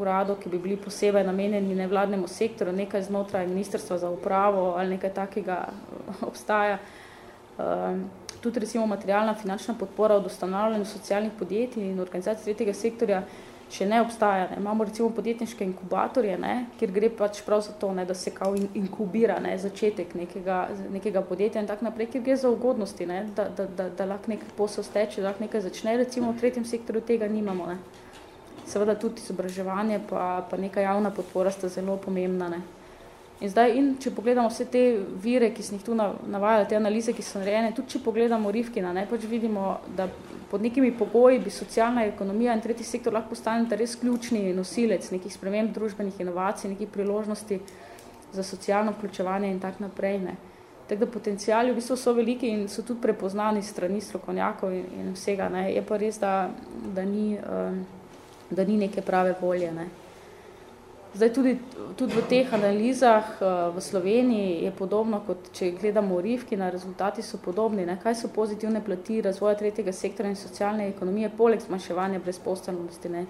uradov, ki bi bili posebej namenjeni nevladnemu sektoru, nekaj znotraj ministrstva za upravo ali nekaj takega uh, obstaja. Uh, tudi recimo materialna finančna podpora od ustanavljanju socialnih podjetij in organizacij tretjega sektorja še ne obstaja. Ne. Imamo recimo podjetniške inkubatorje, ne, kjer gre pač prav za to, ne, da se kao inkubira ne, začetek nekega, nekega podjetja in tak naprej, kjer gre za ugodnosti, ne, da, da, da, da lahko nekaj posel steče, da lahko nekaj začne, recimo v tretjem sektorju tega nimamo. Ne. Seveda tudi izobraževanje pa, pa neka javna podpora sta zelo pomembna. Ne. In zdaj, in če pogledamo vse te vire, ki sem jih tu navajala, te analize, ki so narejene, tudi če pogledamo Rivkina, ne, pač vidimo, da pod nekimi pogoji bi socialna ekonomija in tretji sektor lahko postaneta res ključni nosilec nekih sprememb družbenih inovacij, nekih priložnosti za socialno vključevanje in tak naprej. Ne. Tako da potencijali v bistvu so veliki in so tudi prepoznani strani strokovnjakov in, in vsega. Ne. Je pa res, da, da, ni, um, da ni neke prave volje. Ne. Zdaj tudi, tudi v teh analizah uh, v Sloveniji je podobno, kot če gledamo rivki, na rezultati so podobni. Ne? Kaj so pozitivne plati razvoja tretjega sektora in socialne ekonomije, poleg zmanjševanja brezposelnosti? Ne?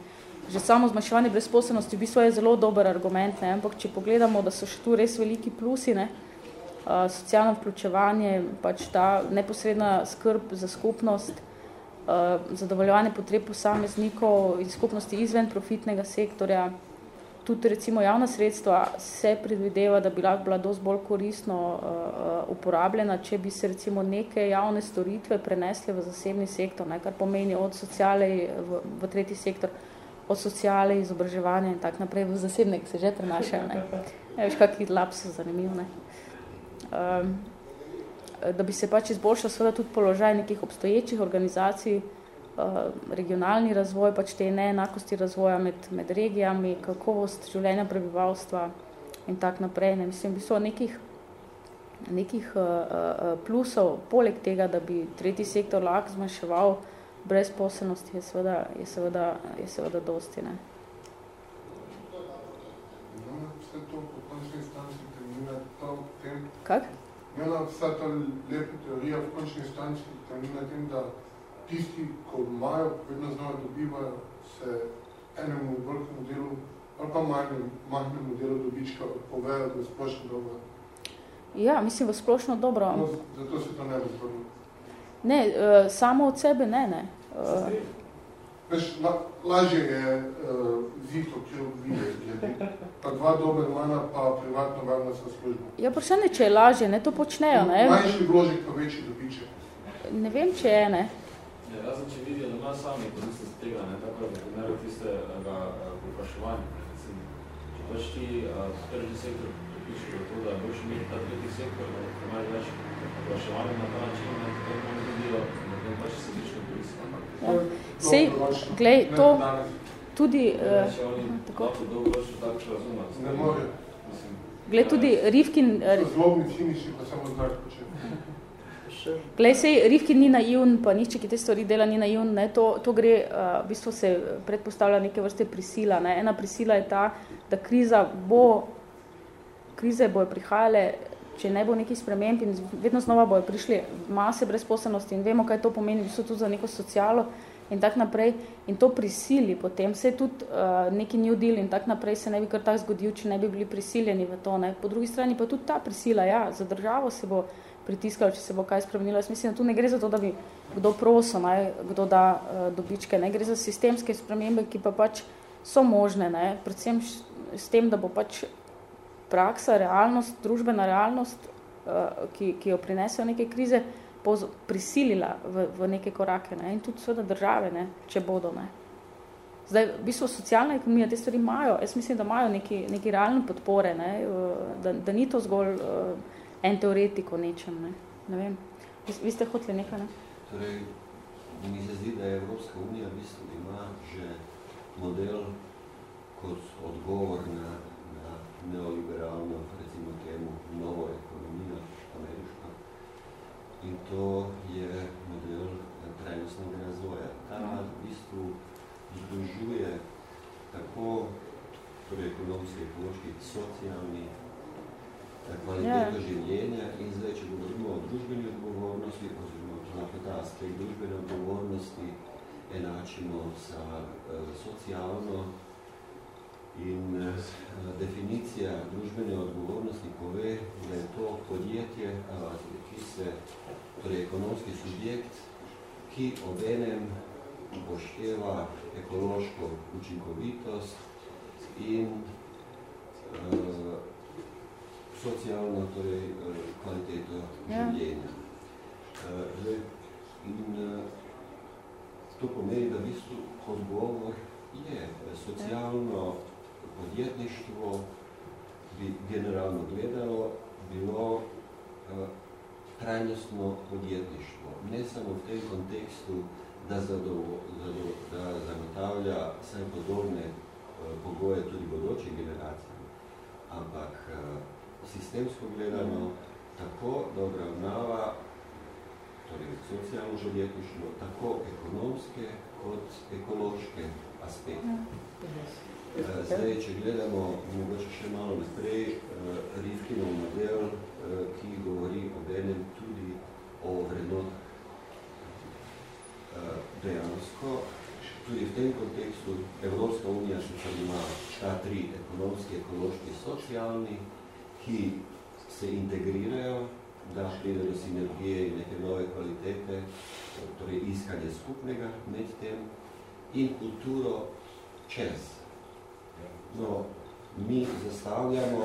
Že samo zmanjševanje brezposelnosti v bistvu je zelo dober argument, ne? ampak če pogledamo, da so še tu res veliki plusi, ne? Uh, socialno vključevanje, pač ta neposredna skrb za skupnost, zadovoljevanje potreb posameznikov in skupnosti izven profitnega sektorja. Tudi recimo javna sredstva se predvideva, da bi lahko bila dosti bolj koristno uh, uporabljena, če bi se recimo neke javne storitve prenesle v zasebni sektor, ne, kar pomeni od sociale v, v tretji sektor, od sociale, izobraževanja in tak naprej v zasebne, ki se že prenašajo. Ne. Ja, veš, kakvi lapsi zanimiv. Ne. Um, da bi se pač izboljšal seveda tudi položaj nekih obstoječih organizacij, uh, regionalni razvoj, pač te neenakosti razvoja med, med regijami, kakovost življenja prebivalstva in tak naprej. Ne. Mislim, bi so nekih, nekih uh, plusov, poleg tega, da bi tretji sektor lahko zmanjševal brezposelnosti, je seveda, je seveda, je seveda dosti. Ne. Kak? Ena vsa ta lepa teorija v končni stanci temelji na tem, da tisti, ko imajo, vedno znova dobivajo, se enemu vrhnemu delu ali pa manjnemu, delu dobička povejo v splošno dobro. Ja, mislim, v splošno dobro. No, zato se to ne bi zgodilo. Ne, uh, samo od sebe ne, ne. Uh, Veš, la, lažje je uh, zito, ki jo vidi, pa dva dobermana, pa privatno varnostna služba. Ja, vprašanje, če je lažje, ne, to počnejo, ne? Manjši vložek, pa večji dobiček. Ne vem, če je, ne. Ja, jaz če vidijo doma sami koristi z tega, ne, tako da primeru tistega popraševanja. Če pač ti tržni sektor pripiše do to, da boš imeti ta tretji sektor, da imaš več popraševanja na ta način, ne, tako da vidijo, da tem pač se lično koristi. Ja. Sej, glej, to tudi... Če oni tako dobro še tako razumeti. Ne more. Glej, tudi Rivkin... Zlobni finiši, pa samo znak početi. Glej, sej, Rivkin ni naivn, pa niče, ki te stvari dela, ni naivn. Ne? To, to gre, uh, v bistvu se predpostavlja neke vrste prisila. Ne? Ena prisila je ta, da kriza bo, krize bojo prihajale, če ne bo nekih sprememb in vedno znova bojo prišli mase brezposobnosti in vemo, kaj to pomeni, v bistvu tudi za neko socialo in tak naprej. In to prisili potem, se tudi uh, neki new deal in tak naprej se ne bi kar tak zgodil, če ne bi bili prisiljeni v to. Ne? Po drugi strani pa tudi ta prisila, ja, za državo se bo pritiskalo, če se bo kaj spremenilo. Jaz mislim, da tu ne gre za to, da bi kdo prosil, ne, kdo da uh, dobičke, ne gre za sistemske spremembe, ki pa pač so možne, ne, predvsem s tem, da bo pač praksa, realnost, družbena realnost, uh, ki, ki jo prinesejo neke krize, bo prisilila v, v neke korake ne, in tudi seveda države, ne, če bodo. Ne. Zdaj, v bistvu socialna ekonomija, te stvari imajo, jaz mislim, da imajo neki, neki realne podpore, ne, da, da ni to zgolj uh, en teoretik o nečem, ne, ne vem. Vi, vi ste hoteli nekaj, ne? Torej, mi se zdi, da je Evropska unija v bistvu ima že model kot odgovor na, na neoliberalno, recimo temu, novo ekonomijo, ameriško. In to je model trajnostnega razvoja. Ta v bistvu združuje tako torej ekonomski, ekološki, socialni, kvaliteto yeah. življenja in zdaj, če govorimo o družbeni odgovornosti, oziroma znate ta aspekt družbene odgovornosti, enačimo sa uh, socialno in uh, definicija družbene odgovornosti pove, da je to podjetje, uh, ki se, torej ekonomski subjekt, ki obenem upošteva ekološko učinkovitost in uh, socialno torej, eh, kvaliteto ja. življenja. Uh, in uh, to pomeni, da v bistvu odgovor je socialno podjetništvo bi generalno gledalo bilo trajnostno podjetništvo. Ne samo v tem kontekstu, da, zadovo, zadovo, da zagotavlja vse podobne pogoje tudi bodočih generacij, ampak sistemsko gledano tako, da obravnava torej socialno življetništvo, tako ekonomske kot ekološke aspekte. Ja. Zdaj, če gledamo mogoče še malo naprej, Rifkinov model, ki govori o enem tudi o vrednotah. Dejansko, tudi v tem kontekstu Evropska unija se ima ta tri ekonomski, ekološki, socialni, ki se integrirajo da pride do sinergije in neke nove kvalitete, torej iskanje skupnega med tem in kulturo čez. No, mi zastavljamo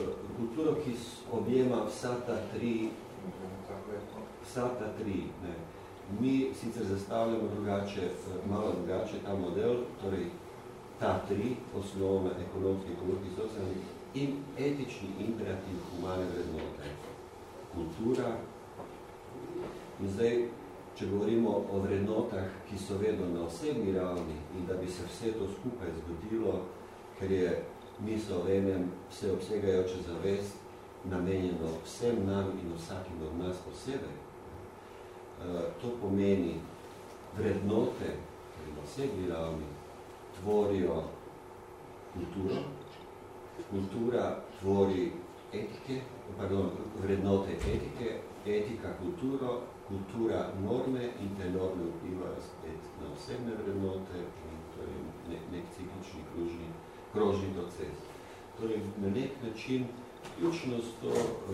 eh, kulturo, ki objema vsa ta tri, vsa ta tri. Ne. Mi sicer zastavljamo drugače, eh, malo drugače ta model, torej ta tri osnovne ekonomske, ekološki, socialni in etični imperativ humane vrednote. Kultura. In zdaj, če govorimo o vrednotah, ki so vedno na osebni ravni in da bi se vse to skupaj zgodilo, ker je misel enem vse obsegajoče zavest namenjeno vsem nam in vsakim od nas posebej. Eh, to pomeni vrednote, ki na osebni ravni tvorijo kulturo, kultura tvori etike, pardon, vrednote etike, etika kulturo, kultura norme in te norme vplivajo spet na osebne vrednote in to je nek, nek ciklični kružni, krožni proces. Torej, na nek način, ključno s to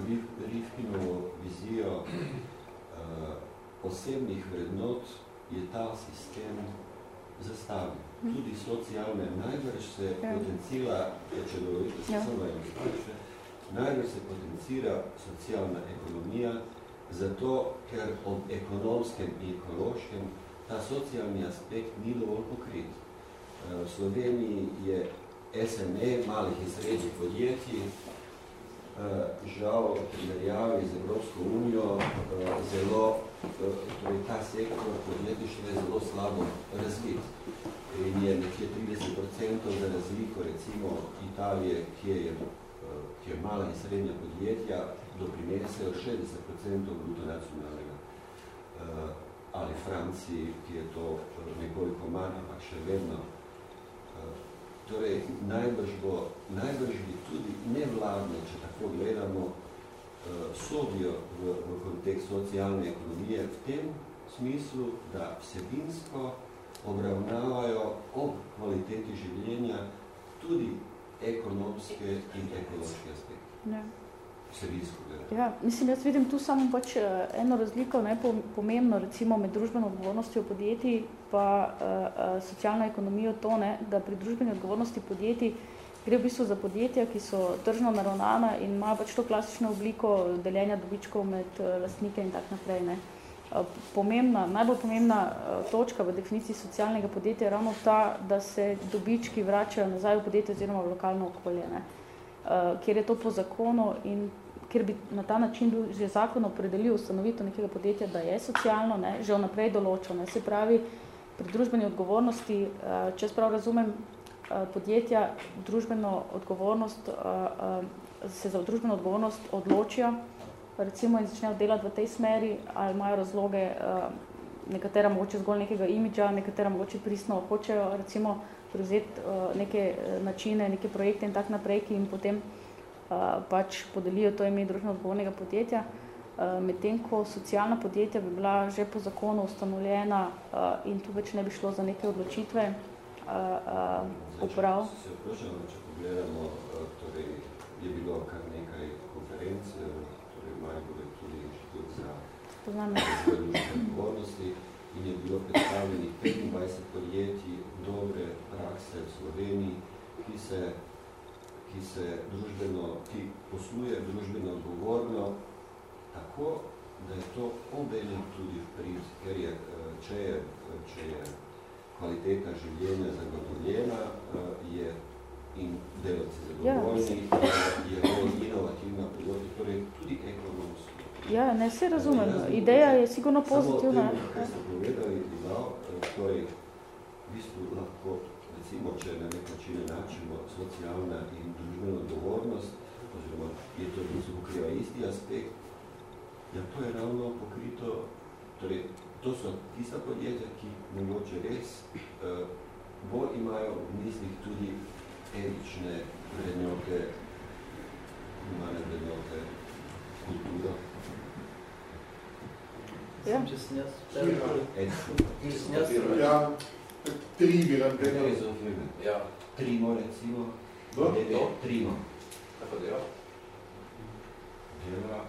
Rif, Rifkinovo vizijo uh, osebnih vrednot je ta sistem zastavljen. Tudi socialne, najbrž se ja. potencira, če dovolite se ja. samo eno spraše, najbrž se potencira socialna ekonomija, zato ker ob ekonomskem in ekološkem ta socialni aspekt ni dovolj pokrit. Eh, v Sloveniji je SME, malih in srednjih podjetij, eh, žal v primerjavi z Evropsko unijo eh, zelo, torej ta sektor podjetništva je zelo slabo razvit. In je nekje 30% za razliko recimo Italije, kje je, kje je mala in srednja podjetja, doprinesejo 60% bruto nacionalnega. Uh, ali Franciji, ki je to nekoliko manj, ampak še vedno. Torej, najbrž, bo, najbrž bi tudi nevladne, če tako gledamo, sodijo v, v kontekst socialne ekonomije v tem smislu, da vsebinsko obravnavajo ob kvaliteti življenja tudi ekonomske in ekološke aspekte. Ja vsebinsko Ja, mislim, jaz vidim tu samo pač eh, eno razliko, ne, pomembno recimo med družbeno odgovornostjo podjetij pa uh, socialno ekonomijo to, ne, da pri družbeni odgovornosti podjetij gre v bistvu za podjetja, ki so tržno naravnana in imajo pač to klasično obliko deljenja dobičkov med uh, lastnike in tak naprej. Ne. Pomembna, najbolj pomembna točka v definiciji socialnega podjetja je ravno ta, da se dobički vračajo nazaj v podjetje oziroma v lokalno okolje, ne. kjer je to po zakonu in ker bi na ta način bil že zakon opredelil ustanovitev nekega podjetja, da je socialno, ne, že vnaprej določeno. Se pravi, pri družbeni odgovornosti, eh, če prav razumem, eh, podjetja družbeno odgovornost, eh, se za družbeno odgovornost odločijo, recimo in začnejo delati v tej smeri, ali imajo razloge, nekatera mogoče zgolj nekega imidža, nekatera mogoče pristno hočejo recimo prevzeti neke načine, neke projekte in tak naprej, ki jim potem pač podelijo to ime družbeno odgovornega podjetja, medtem ko socialna podjetja bi bila že po zakonu ustanovljena in tu več ne bi šlo za neke odločitve uprav. Se vprašamo, če pogledamo, torej je bilo kar nekaj konferenc, torej Maribor je tudi inštitut za odgovornosti in je bilo predstavljenih 25 podjetij dobre prakse v Sloveniji, ki se ki se družbeno, ki posluje družbeno odgovorno, tako, da je to obenem tudi v prid, ker je, eh, če je, če je kvaliteta življenja zagotovljena, eh, je in delavci zadovoljni, ja. je bolj inovativna podjetja, torej tudi ekonomsko. Ja, ne se razumem. Ideja je sigurno pozitivna. Samo tem, kaj ste povedali, dodal, eh, torej, v bistvu lahko recimo, če na nek način enačimo socialna in družbena odgovornost, oziroma je to v bistvu pokriva isti aspekt, ja, to je ravno pokrito, torej, to so tista podjetja, ki mogoče res uh, bolj imajo v mislih tudi etične vrednote, humane vrednote, kulturo. Ja. Če sem jaz, če sem jaz, ja, Tri bi nam gledal. Tri so filme. Ja. Trimo recimo. Do? Do? Trimo. Tako dela? Dela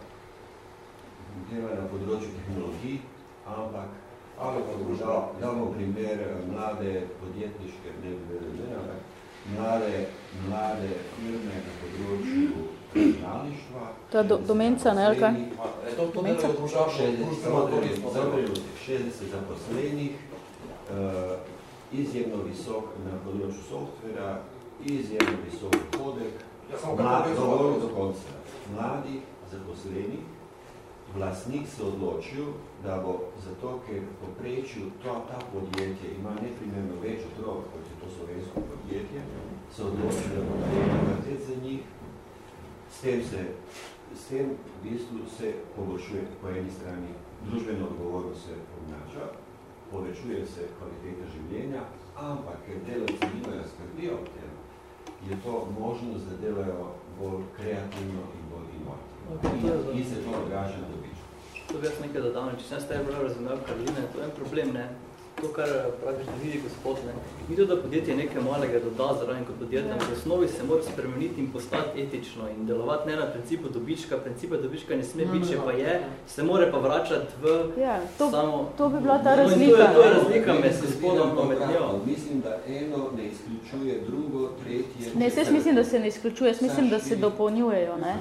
dela na področju tehnologij, ampak ali pa država, damo primer mlade podjetniške, ne, ne, ne, ne, mlade, mlade firme na področju računalništva. To je do, domenca, ne, ali kaj? To, to delajo družavno, 60 zaposlenih, uh, izjemno visok na področju softvera, izjemno visok kodek, ja, mladi, do konca, mladi zaposleni, vlasnik se odločil, da bo zato, ker poprečil to, ta podjetje ima neprimerno več otrok, kot je to slovensko podjetje, se odločil, da bo treba za njih, s tem se s tem v bistvu se poboljšuje po eni strani družbeno odgovornost se obnača, povečuje se kvaliteta življenja, ampak ker delavci nimajo skrbi ob tem, je to možnost, da delajo bolj kreativno in. In, se to odraža na dobičku. To bi jaz nekaj dodal, če sem ste prav razumel Karoline, to je problem, ne? To, kar praviš, da vidi gospod, ne. Ni to, da podjetje nekaj malega doda zraven kot podjetje, v osnovi se mora spremeniti in postati etično in delovati ne na principu dobička, principa dobička ne sme biti, če pa je, se more pa vračati v ja, to, samo... To bi bila ta no, razlika. To je, to je razlika med se spodom pa med njo. Mislim, da eno ne izključuje drugo, tretje... Ne, jaz mislim, da se ne izključuje, jaz mislim, da se dopolnjujejo. Ne?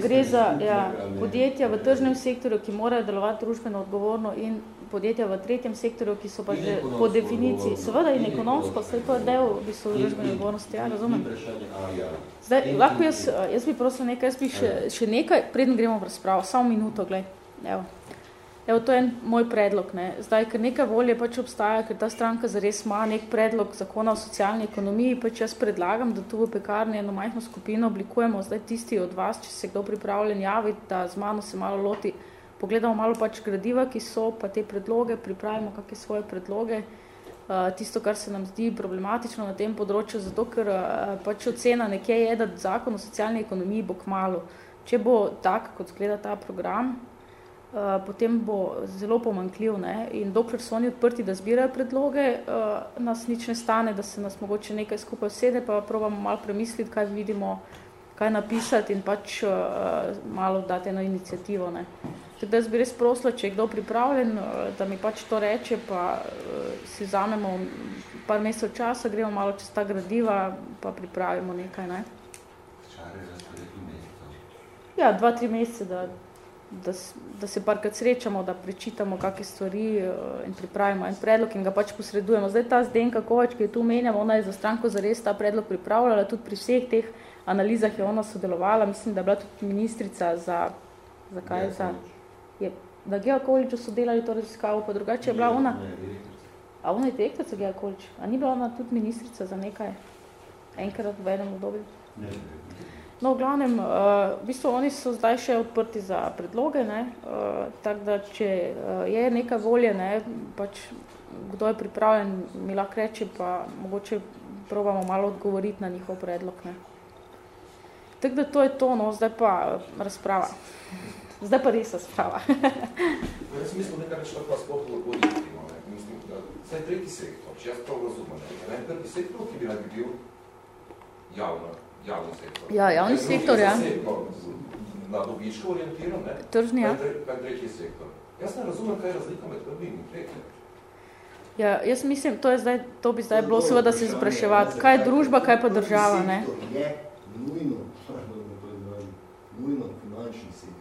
Gre za ja, podjetja v tržnem sektorju, ki morajo delovati družbeno odgovorno in podjetja v tretjem sektorju, ki so pa že po definiciji, seveda in ekonomsko, vse to je del v bistvu družbene odgovornosti, ja, razumem. Ja. Zdaj, lahko jaz, jaz bi prosil nekaj, jaz bi še, še nekaj, preden gremo v razpravo, samo minuto, gled, evo. Evo, to je en moj predlog, ne. Zdaj, ker nekaj volje pač obstaja, ker ta stranka zares ima nek predlog zakona o socialni ekonomiji, pač jaz predlagam, da tu v pekarni eno majhno skupino oblikujemo, zdaj tisti od vas, če se kdo pripravljen javiti, da z mano se malo loti pogledamo malo pač gradiva, ki so, pa te predloge, pripravimo kakšne svoje predloge, uh, tisto, kar se nam zdi problematično na tem področju, zato ker uh, pač ocena nekje je, da zakon o socialni ekonomiji bo kmalo. Če bo tak, kot zgleda ta program, uh, potem bo zelo pomankljiv ne? in dokler so oni odprti, da zbirajo predloge, uh, nas nič ne stane, da se nas mogoče nekaj skupaj sede, pa probamo malo premisliti, kaj vidimo, kaj napisati in pač uh, malo dati eno inicijativo. Ne? Tako da jaz bi res prosila, če je kdo pripravljen, eh, da mi pač to reče, pa uh, si vzamemo par mesecev časa, gremo malo čez ta gradiva, pa pripravimo nekaj. Ne? Ja, dva, tri mesece, da, da, da se parkrat srečamo, da prečitamo kakšne stvari uh, in pripravimo en predlog in ga pač posredujemo. Zdaj ta Zdenka Kovač, ki je tu menjamo, ona je za stranko zares ta predlog pripravljala, tudi pri vseh teh analizah je ona sodelovala, mislim, da je bila tudi ministrica za, za kaj, ja, za da Geokoliču so delali to raziskavo, pa drugače je bila ona... A ona je direktorica Geokolič? A ni bila ona tudi ministrica za nekaj? Enkrat v enem obdobju? No, v glavnem, uh, v bistvu oni so zdaj še odprti za predloge, ne, uh, tako da če uh, je nekaj volje, ne, pač kdo je pripravljen, mi lahko reči, pa mogoče probamo malo odgovoriti na njihov predlog, ne. Tako da to je to, no, zdaj pa razprava. Zdaj pa res sprava. jaz mislim, nekaj reči, pa sploh lahko. Mislim, da vsaj tretji sektor, če jaz to razumem, ne, ne, prvi sektor, ki bi naj bil javno, javni sektor. Ja, javni ne, sektor, ja. Sektor, na dobičko orientiran, ne? Tržni, ja. Pa tretji sektor. Jaz ne razumem, kaj je razlika med prvim in tretjim. Ja, jaz mislim, to, je zdaj, to bi zdaj bilo seveda se spraševati, kaj je družba, kaj pa država, ne? Je nujno, nujno finančni sektor.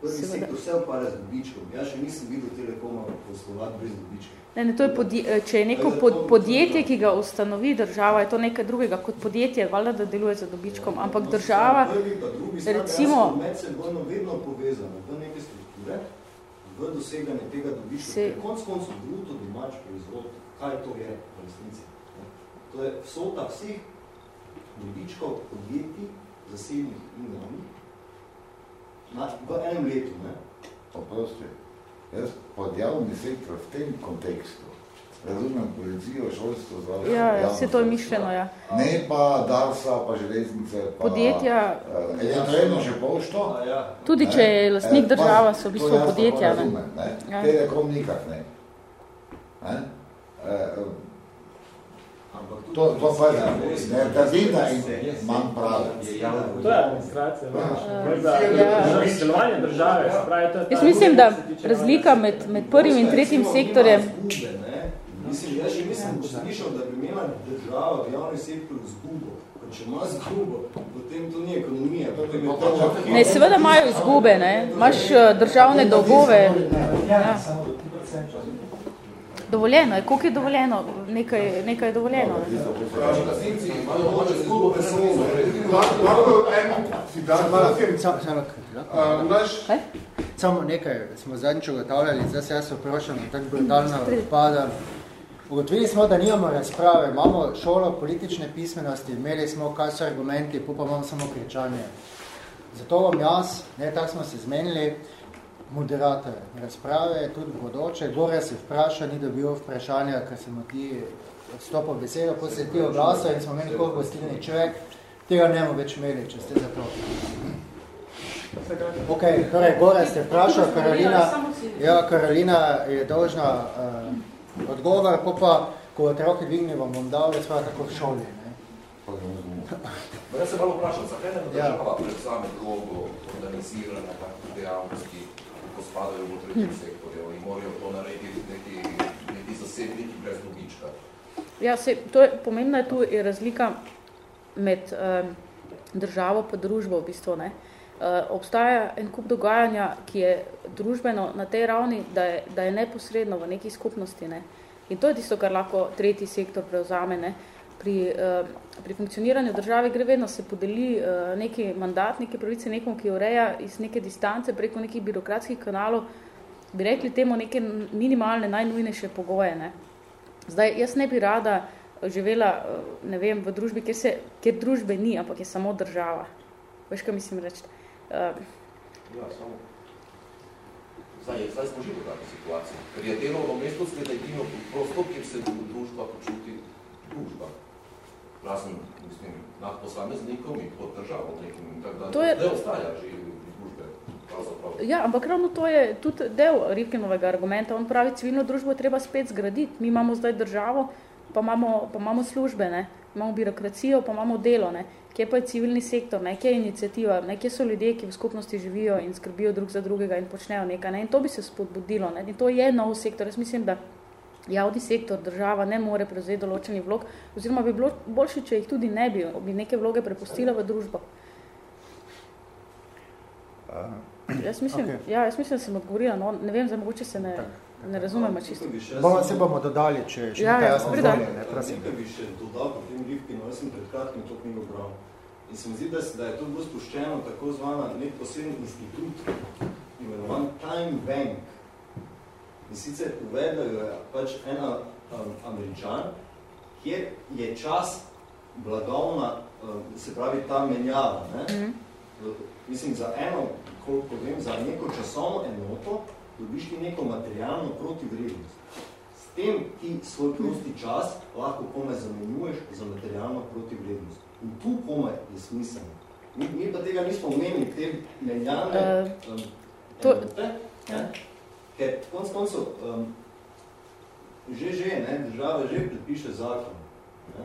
Prvi sektor vse upada z dobičkom. Jaz še nisem videl telekoma poslovati brez dobička. Ne, ne, to je podje, če je neko pod, podjetje, ki ga ustanovi država, je to nekaj drugega kot podjetje, valjda, da deluje za dobičkom, ja, ampak država, prvi, pa drugi recimo... Med sebojno vedno povezano v neke strukture, v doseganje tega dobička, se... konc koncu bruto domač proizvod, kaj to je v resnici. To je vsota vseh dobičkov podjetij, zasebnih in javnih, v enem letu. Ne? Oprosti, jaz pod javni sektor v tem kontekstu razumem policijo, šolstvo, zdravstvo. Ja, vse to je mišljeno, ja. Ne pa Darsa, pa železnice, pa podjetja. Uh, elektreno še pošto. Ja. Tudi če je lastnik država, so v bistvu podjetja. To razumem, ne. ne? Ja. Telekom nikak ne. ne? Uh, To, to pa je, ne, trdita in manj prave. To je administracija, ja. Delovanje države, se pravi, to je Jaz mislim, da razlika med, med prvim in tretjim sektorjem... Mislim, jaz še mislim, slišal, da bi imela država v javni sektor zgubo. Če ima zgubo, potem to ni ekonomija. Potem je to... Ne, seveda imajo izgube, ne. Imaš eh, državne dolgove. Ja. Dovoljeno je, koliko je dovoljeno? Nekaj, nekaj je dovoljeno. Samo nekaj smo zadnjič ugotavljali, zdaj se jaz vprašam, tako brutalno odpada. Ugotovili smo, da nimamo razprave, imamo šolo politične pismenosti, imeli smo, kaj so argumenti, pa imamo samo kričanje. Zato vam jaz, ne, tako smo se zmenili, moderator razprave, tudi bodoče. Gore se vpraša, ni dobil vprašanja, ker se mu ti odstopil besedo, ko se ti oglasal in smo imeli koliko gostilni človek, tega ne več imeli, če ste za to. Ok, torej, Gore ste vprašal, Karolina, ja, Karolina je dolžna uh, odgovor, pa pa, ko otroke dvigni, vam bom dal, da sva tako v šoli. Ne? Jaz se malo vprašam, zakaj ne država ja. predsame vlogo organizirane dejavnosti ko spadajo v tretji hmm. sektorju in morajo to narediti neki, neki zasebniki brez dobička. Ja, se, to je, pomembna je tu je razlika med um, državo pa družbo v bistvu. Ne. Uh, obstaja en kup dogajanja, ki je družbeno na tej ravni, da je, da je neposredno v neki skupnosti. Ne. In to je tisto, kar lahko tretji sektor prevzame. Ne. Uh, pri, uh, pri funkcioniranju države gre vedno se podeli uh, neki mandat, neke pravice nekomu, ki ureja iz neke distance preko nekih birokratskih kanalov, bi rekli temu neke minimalne, najnujnejše pogoje. Ne. Zdaj, jaz ne bi rada živela, ne vem, v družbi, kjer, se, kjer družbe ni, ampak je samo država. Veš, kaj mislim reči? Ja, samo. Zdaj, zdaj smo že v takoj situaciji, ker je delovno mesto sledajino prostor, kjer se družba počuti družba razen, mislim, nad posameznikom in pod državo nekim, tako da to je, ne ostaja že družbe. Ja, ampak ravno to je tudi del Rivkinovega argumenta. On pravi, civilno družbo treba spet zgraditi. Mi imamo zdaj državo, pa imamo, pa imamo službe, ne? imamo birokracijo, pa imamo delo. Ne? Kje pa je civilni sektor, ne? kje je inicijativa, ne? kje so ljudje, ki v skupnosti živijo in skrbijo drug za drugega in počnejo nekaj. Ne? In to bi se spodbudilo. Ne? In to je nov sektor. Jaz mislim, da javni sektor, država ne more prevzeti določenih vlog, oziroma bi bilo boljše, če jih tudi ne bi, bi neke vloge prepustila v družbo. Jaz mislim, okay. ja, jaz mislim, da sem odgovorila, no, ne vem, zdaj mogoče se ne, ne razumemo čisto. Bomo se bomo dodali, če še ja, nekaj jasno zdolje, ne, prosim. Nekaj bi še dodal po tem Rivki, no, jaz sem pred kratkim to knjigo bral. In se mi zdi, da, da je to bilo spuščeno tako zvana nek posebni institut, imenovan Time Bank, In sicer uvedel jo je pač ena um, američan, kjer je čas blagovna, um, se pravi ta menjava. Ne? Mm. Mislim, za eno, koliko vem, za neko časovno enoto dobiš ti neko materialno protivrednost. S tem ti svoj prosti čas lahko kome zamenjuješ za materialno protivrednost. In tu kome je smiselno. Mi, mi pa tega nismo omenili, te menjane uh, um, to, enote, ja. Ker konc koncev, um, že že, ne, država že predpiše zakon, ne,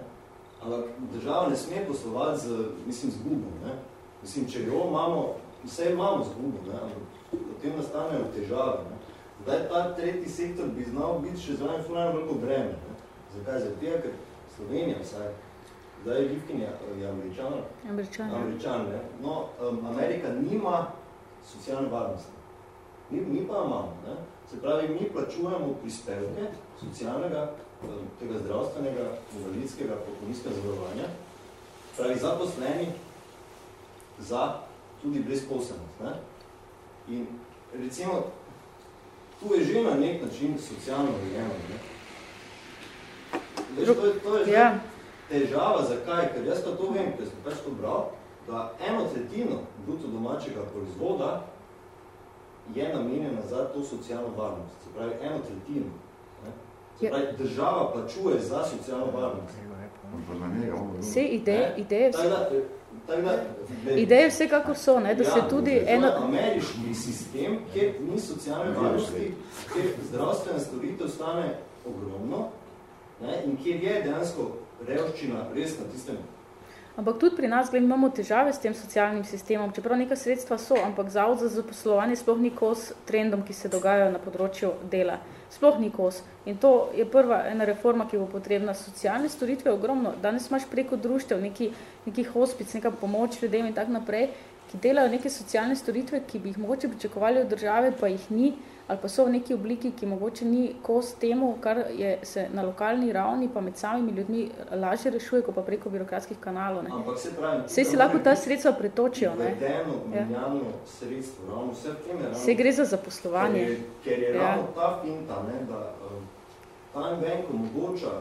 ampak država ne sme poslovati z, mislim, zgubo, ne. Mislim, če jo imamo, vse imamo zgubo, ne, ampak potem nastanejo težave, ne. Zdaj ta tretji sektor bi znal biti še zraven fulano veliko breme, ne. Zakaj? Zdaj ker Slovenija vsaj, zdaj je Ljivkin je, je Američan, Američan, ja. Američan ne. No, um, Amerika nima socialne varnosti. Mi, mi pa imamo, ne? se pravi, mi plačujemo prispevke socialnega, tega zdravstvenega, invalidskega, pokojninskega zavarovanja, pravi zaposleni za tudi brezposelnost. Ne? In recimo, tu je že na nek način socialno urejeno. Ne? Veš, to je, to je ja. težava, zakaj? Ker jaz pa to vem, ker sem pač to bral, da eno tretjino bruto domačega proizvoda je namenjena za to socialno varnost. Se pravi, eno tretjino. Se pravi, država plačuje za socialno varnost. Vse ideje, ideje, vse. Ideje vsekakor so, ne, da ja, se tudi eno... ameriški sistem, kjer ni socialne varnosti, kjer zdravstvena storitev stane ogromno ne, in kjer je dejansko revščina res na tistem Ampak tudi pri nas gledam, imamo težave s tem socialnim sistemom, čeprav neka sredstva so, ampak zavod za zaposlovanje sploh ni kos trendom, ki se dogajajo na področju dela. Sploh ni kos. In to je prva ena reforma, ki bo potrebna. Socialne storitve ogromno. Danes imaš preko društev neki, neki hospic, neka pomoč ljudem in tak naprej, ki delajo neke socialne storitve, ki bi jih mogoče pričakovali od države, pa jih ni ali pa so v neki obliki, ki mogoče ni kos temu, kar je se na lokalni ravni pa med samimi ljudmi lažje rešuje, kot pa preko birokratskih kanalov. Ne. Ampak se pravi, Sej si lahko ta sredstva pretočijo. Ne. Vedeno, menjano ja. sredstvo, ravno vse tem je ravno. Se gre za zaposlovanje. Ker je, ker je ja. ravno ta finta, ne, da um, time bank omogoča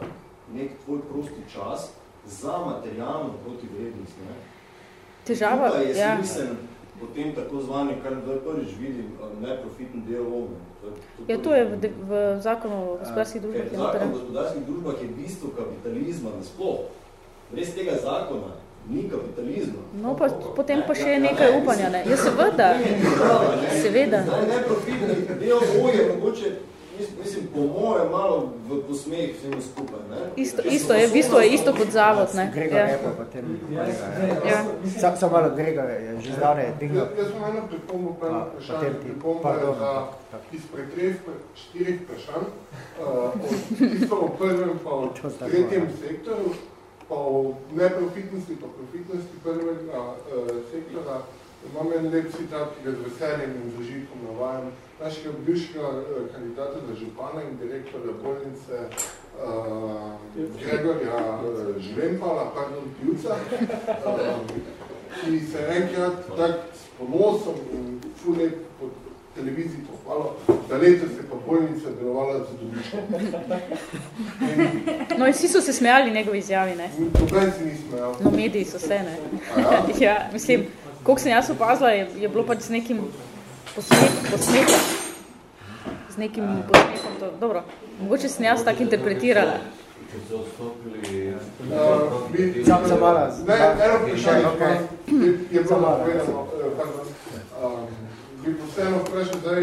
nek tvoj prosti čas za materialno protivrednost. Ne. Težava, Tukaj je ja. smisel, potem tako zvani, kar da prvič vidim, neprofitni del ovne. Ja, to je v, v zakonu o gospodarskih družbah. Ker zakon o gospodarskih družbah je bistvo kapitalizma nasploh. Brez tega zakona ni kapitalizma. No, pa potem pa še nekaj upanja, ne? Ja, seveda. Seveda. Neprofitni del oje, mogoče Mislim, po moje malo v posmeh vsemu skupaj, ne? Isto, isto je, v bistvu je isto kot zavod, ne? Gregor ja. Repo, potem ja. Sam, sam malo Gregor je že zdavne dignil. Jaz sem eno pripombo, pa eno vprašanje, pripombo je za izpred treh, štirih vprašanj, uh, tisto o prvem pa o tretjem sektorju, pa o neprofitnosti, pa profitnosti prvega uh, sektora, imam en lep citat, ki ga z veseljem in zažitkom navajam, našega bivšega eh, kandidata za župana in direktorja bolnice uh, Gregorja uh, Žvempala, pardon, Pivca, uh, ki se enkrat tak s ponosom in ful po televiziji pohvalo, da leto se pa bolnica delovala za dobičko. No in vsi so se smejali njegovi izjavi, ne? Problem si ni smejal. No, mediji so se, ne? Ja? ja, mislim, koliko sem jaz opazila, je, je bilo pač z nekim posmeh, posmehom. Z nekim posmehom, to, dobro. Mogoče sem jaz tako interpretirala. Sam za mala. Ne, eno vprašanje, je bilo povedano, bi vseeno vprašal zdaj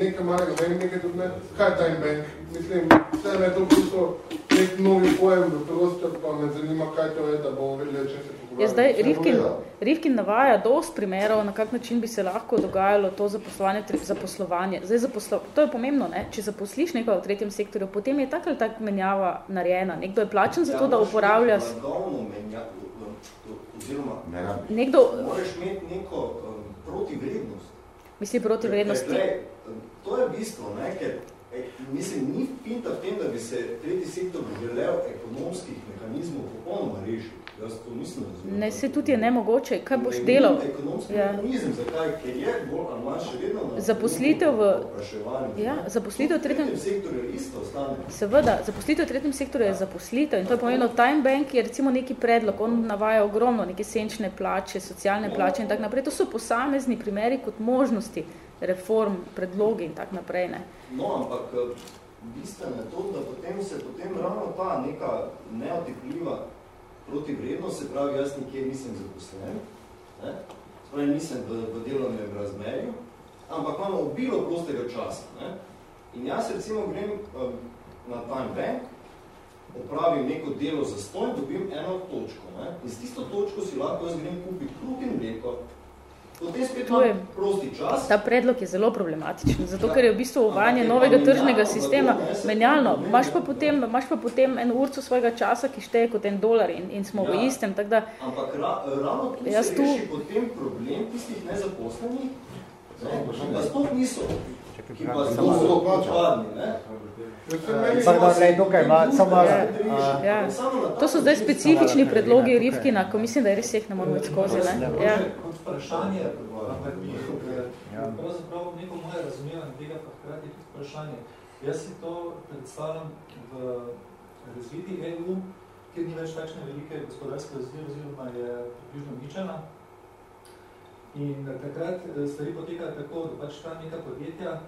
nekaj malega, da nekaj tudi ne, kaj je time bank? Mislim, vseeno je to prosto nek novi pojem v prostor, pa me zanima, kaj to je, da bomo vedeli, če se. Je zdaj, Rivkin, Rivkin navaja dost primerov, na kak način bi se lahko dogajalo to zaposlovanje, zaposlovanje. Zdaj, zaposlo, to je pomembno, ne? če zaposliš nekoga v tretjem sektorju, potem je tak ali tak menjava narejena. Nekdo je plačen za to, da uporablja... Oziroma, nekdo... Moraš imeti neko um, protivrednost. Misli proti vrednosti? To je bistvo, ne? ker e, mislim, ni finta v tem, da bi se tretji sektor želel ekonomskih mehanizmov popolnoma rešiti. Jaz to nisem razumel. Ne, se tudi je nemogoče. Kaj boš delal? Ekonomski ja. mehanizem, zakaj? Ker je bolj ali manj še vedno na zaposlitev v, ja, zaposlitev v tretjem sektorju isto ostane. Seveda, zaposlitev v tretjem sektorju je zaposlitev in to je pomenilo Time Bank je recimo neki predlog, on navaja ogromno neke senčne plače, socialne no. plače in tak naprej. To so posamezni primeri kot možnosti reform, predlogi in tak naprej. Ne. No, ampak bistveno je to, da potem se potem ravno ta neka neotipljiva protivrednost, se pravi, jaz nikjer nisem zaposlen, ne? spravi, nisem v, v delovnem razmerju, ampak imamo obilo prostega časa. Ne? In jaz recimo grem um, na time bank, opravim neko delo za stoj, dobim eno točko. Ne? In z tisto točko si lahko jaz grem kupiti kruh in mleko, Potem spet je, prosti čas. Ta predlog je zelo problematičen, zato ker je v bistvu uvajanje novega tržnega sistema menjalno. Imaš pa, potem, imaš pa potem en urco svojega časa, ki šteje kot en dolar in, in smo ja. v istem. Tak da, Ampak ra, ravno tu se tu... reši potem problem tistih nezaposlenih, ne, pa sploh niso, ki pa so odpadni. Pardon, lej, tukaj ima, samo. Ja. To so zdaj specifični predlogi Rivkina, ko mislim, da je res jeh ne moramo skozi. Ne? Ja. Vprašanje, pravzaprav neko moje razumevanje tega, pa hkrati tudi vprašanje. Jaz si to predstavljam v razviti EU, kjer ni več takšne velike gospodarske razvije, oziroma je približno ničena. In takrat stvari potekajo tako, da pač ta neka podjetja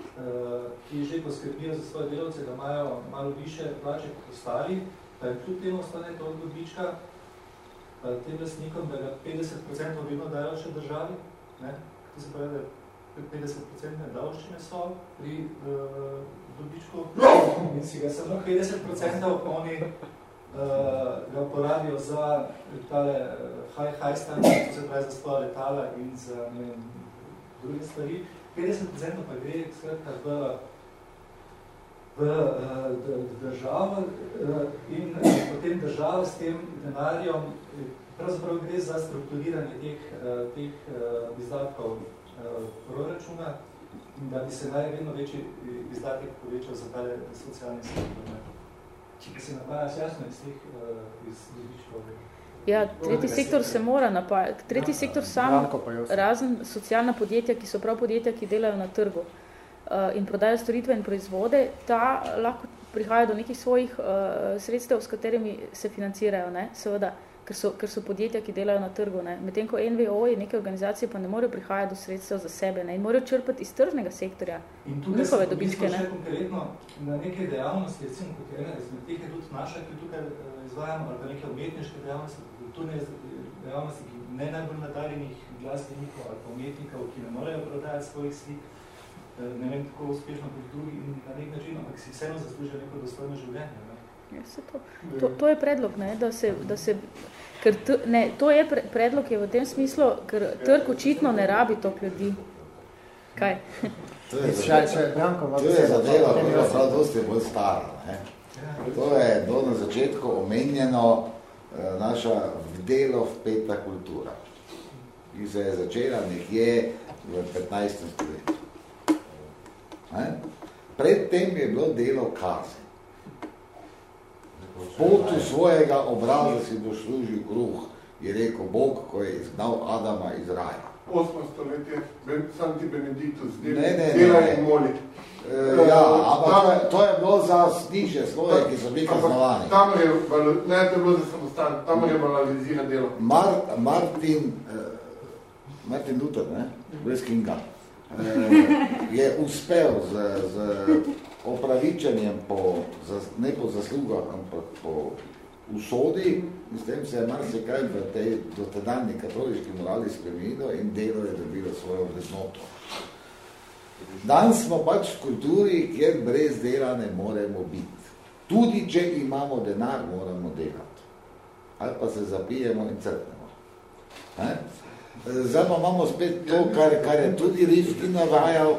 Eh, ki že poskrbijo za svoje delovce, da imajo malo više plače kot ostali, pa je kljub temu ostane to dobička tem lastnikom, da ga 50% vedno dajo še državi. Ne? To se pravi, da 50% davščine so pri uh, dobičku in si ga samo 50% oni ga uporabijo za tale high, high standard, to se pravi za svoje letala in za ne vem, druge stvari. 50% pa gre skratka v v državo in potem država s tem denarjem pravzaprav gre za strukturiranje teh, teh izdatkov proračuna in da bi se naj vedno večji izdatek povečal za tale socialni sektor. Če se napajaš jasno iz teh iz dobičkov. Ja, tretji sektor se mora napajati. Tretji sektor sam, razen socialna podjetja, ki so prav podjetja, ki delajo na trgu in prodajo storitve in proizvode, ta lahko prihaja do nekih svojih sredstev, s katerimi se financirajo, ne, seveda ker so, ker so podjetja, ki delajo na trgu. Ne. Medtem ko NVO in neke organizacije pa ne morejo prihajati do sredstev za sebe ne, in morajo črpati iz tržnega sektorja. In tukaj se dobičke, ne. konkretno na neke dejavnosti, recimo kot ena izmed teh je tudi naša, ki tukaj izvajamo, ali neke umetniške dejavnosti, kulturne dejavnosti, ki ne najbolj nadarjenih glasbenikov ali pa umetnikov, ki ne morejo prodajati svojih slik, ne vem, tako uspešno kot drugi in na nek način, ampak si vseeno zaslužijo neko dostojno življenje. Ne. Ja, to, to, to je predlog, ne, da se, da se ker t, ne, to je pre, predlog je v tem smislu, ker trg očitno ne rabi tok ljudi. Kaj? To je, šaj, Branko, to je zadeva, ki je prav dosti bolj stara. Ne? To je do na začetku omenjeno eh, naša vdelo vpeta kultura, ki se je začela nekje v 15. stoletju. Predtem je bilo delo kaze potu svojega obraza si doslužil kruh, je rekel Bog, ko je izgnal Adama iz raja. Osmo stoletje, Santi Benedictus, ne, ne, dela in moli. E, ja, ampak to je bilo za sniže sloje, ki so bili kaznovani. Tam je, ne, to je bilo za samostan, tam je banalizirano delo. Mar, Martin, uh, Martin Luther, ne, brez Kinga, je uspel z, z opravičenjem po, ne po zaslugah, ampak po usodi, in s tem se je marsikaj v tej dotedanji katoliški morali spremenilo in delo je dobilo svojo vrednoto. Danes smo pač v kulturi, kjer brez dela ne moremo biti. Tudi, če imamo denar, moramo delati. Ali pa se zapijemo in crknemo. Zdaj pa imamo spet to, kar, kar je tudi Rifki navajal,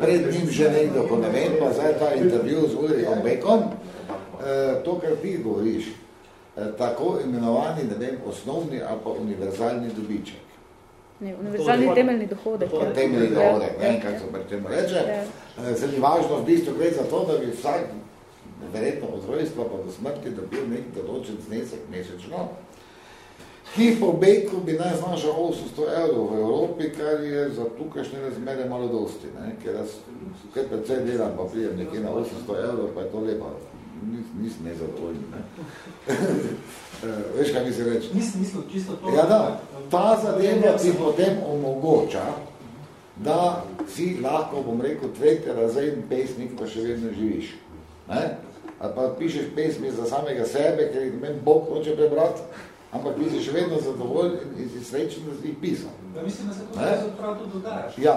pred njim že nekdo, ko ne vem, pa zdaj ta intervju z Ulrikom Bekom, eh, to, kar ti govoriš, eh, tako imenovani, ne vem, osnovni ali pa univerzalni dobiček. Ne, univerzalni temeljni dohodek. To, ja. temeljni dohodek, ne vem, kako se pri tem reče. Ja. Se ni važno, v bistvu gre za to, da bi vsak, verjetno od rojstva pa do smrti, dobil nek določen znesek mesečno, ki po Beku bi naj znašal 800 evrov v Evropi, kar je za tukajšnje razmere malo dosti, ne? ker jaz kaj precej delam, pa prijem nekje na 800 evrov, pa je to lepa. Nis, nisem nezadovoljni. Ne? Veš, kaj mi se reči? Nisem mislil čisto to. Ja, da, ta zadeva ti potem omogoča, da si lahko, bom rekel, tretji razredni pesnik, pa še vedno živiš. Ne? Ali pa pišeš pesmi za samega sebe, ker jih meni Bog hoče prebrati, ampak bi si še vedno zadovoljen in si srečen, da si jih pisal. Ja, mislim, da se to ne? prav tudi dodajaš. Ja.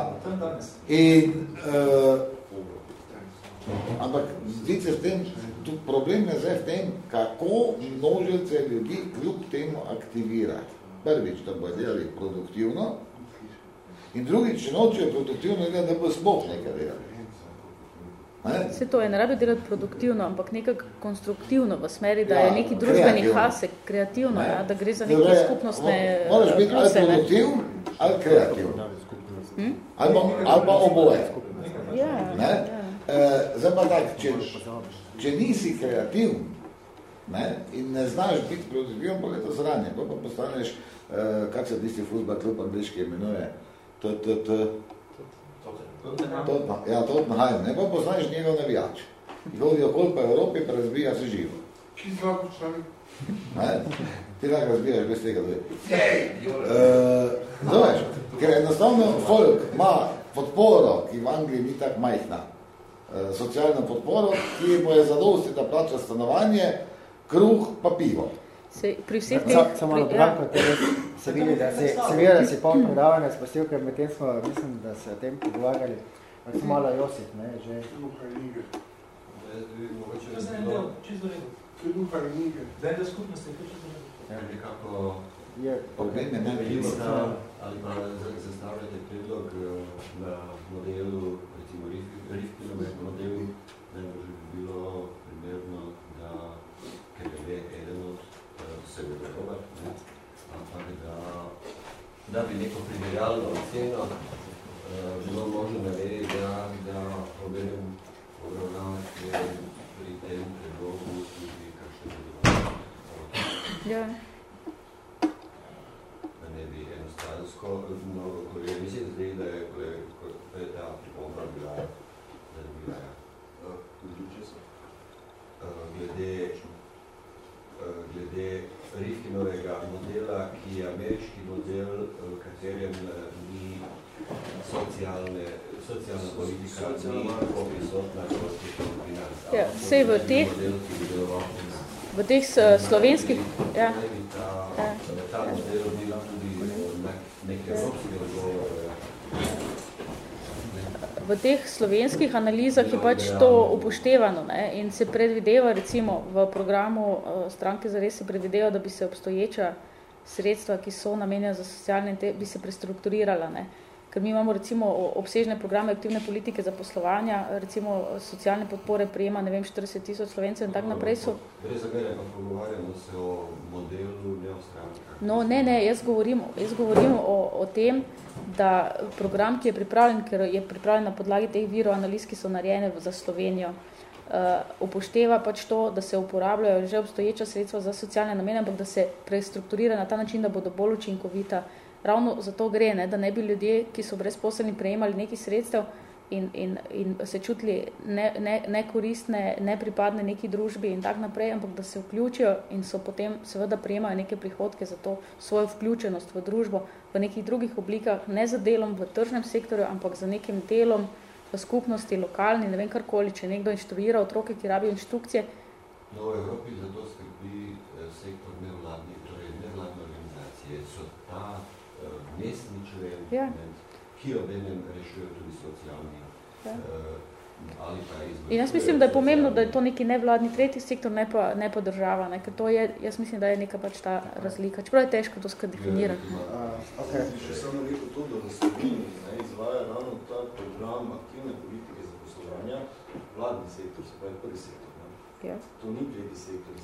In, uh, ampak zdi se v tem, problem je zdaj v tem, kako množice ljudi kljub temu aktivirati. Prvič, da bojo delali produktivno, in drugič, če nočejo produktivno, da bo sploh nekaj delali. Vse to je, ne rabi delati produktivno, ampak nekako konstruktivno v smeri, da ja, je neki družbeni hasek, kreativno, ja, da gre za neke Dobre, skupnostne Moraš biti ali produktiv, ali kreativ. Hm? Ali, ali pa oboje. Ja, ne? Ja. E, zdaj pa tak, če, če nisi kreativ ne, in ne znaš biti produktiv, pa je to zranje, pa, postaneš, e, kak se tisti futbol klub angliški imenuje, t, t, t, Tottenham. Ja, Tottenham, ne pa poznaš njegov navijač. Hodi okoli po Evropi, pa razbija se živo. Ki zlako človek? Ti lahko razbijaš bez tega zdaj. Uh, Zaveš, ker enostavno folk ima podporo, ki v Angliji ni tako majhna, uh, socialno podporo, ki mu je zadosti, da plača stanovanje, kruh pa pivo. Se, pri vseh teh... Samo malo branko, ja. se vidi, da se, se vidi, da si pol predavanja spustil, ker med tem smo, mislim, da se o tem pogovarjali. Si malo Josip, ne, že. skupaj knjige. Zdaj, da skupnost je tudi Ja, nekako je problem je najbolj ali pa zastavljate predlog eh, na modelu, recimo Rifkinove modelu, najbolj bi bilo primerno, da, je eden od uh, severova, ampak da, da bi neko primerjalno oceno uh, bilo možno narediti, da, da obenem obravnavati pri tem predlogu tudi kakšne podobne. Ja. Da ne bi enostransko, no, kolega, mislim, da zdaj, da je, da je ta pripomba bila zanimiva. Vključe se. Glede, glede Rifkinovega modela, ki je ameriški model, v katerem ni socialne, socialna politika, ni poprisotna kot financ. Ja, sej v teh, model, deloval v teh slovenskih, ja. Ta, ta model bil tudi nek evropski odgovor. V teh slovenskih analizah je pač to upoštevano ne? in se predvideva, recimo v programu stranke zares se predvideva, da bi se obstoječa sredstva, ki so namenjena za socialne, bi se prestrukturirala. Ne? Ker mi imamo recimo obsežne programe aktivne politike za poslovanja, recimo socialne podpore prijema, ne vem, 40 tisoč slovencev in tak naprej so. Gre za mene, pa pogovarjamo se o modelu, ne. No, ne, ne, jaz govorim, jaz govorim o, o tem, da program, ki je pripravljen, ker je pripravljen na podlagi teh virov analiz, ki so narejene za Slovenijo, uh, upošteva pač to, da se uporabljajo že obstoječa sredstva za socialne namene, ampak da se prestrukturira na ta način, da bodo bolj učinkovita ravno za to gre, ne, da ne bi ljudje, ki so brezposelni, prejemali neki sredstev in, in, in se čutili nekoristne, ne, ne nepripadne neki družbi in tak naprej, ampak da se vključijo in so potem seveda prejemajo neke prihodke za to svojo vključenost v družbo v nekih drugih oblikah, ne za delom v tržnem sektorju, ampak za nekim delom v skupnosti, lokalni, ne vem karkoli, če nekdo inštruira otroke, ki rabijo inštrukcije. No, v Evropi zato skrbi sektor nevladni, torej nevladne organizacije, so ta mestni člen, ja. ki obenem rešujejo tudi socialni ja. uh, ali pa. In jaz mislim, da je pomembno, da je to neki nevladni tretji sektor, ne pa, ne pa država, ne? ker to je, jaz mislim, da je neka pač ta razlika. Čeprav je težko to skrat definirati. Ja, okay. Še samo rekel to, da v Sloveniji ne, izvaja ravno ta program aktivne politike za poslovanja vladni sektor, se pravi prvi sektor. Ja. To ni tretji sektor.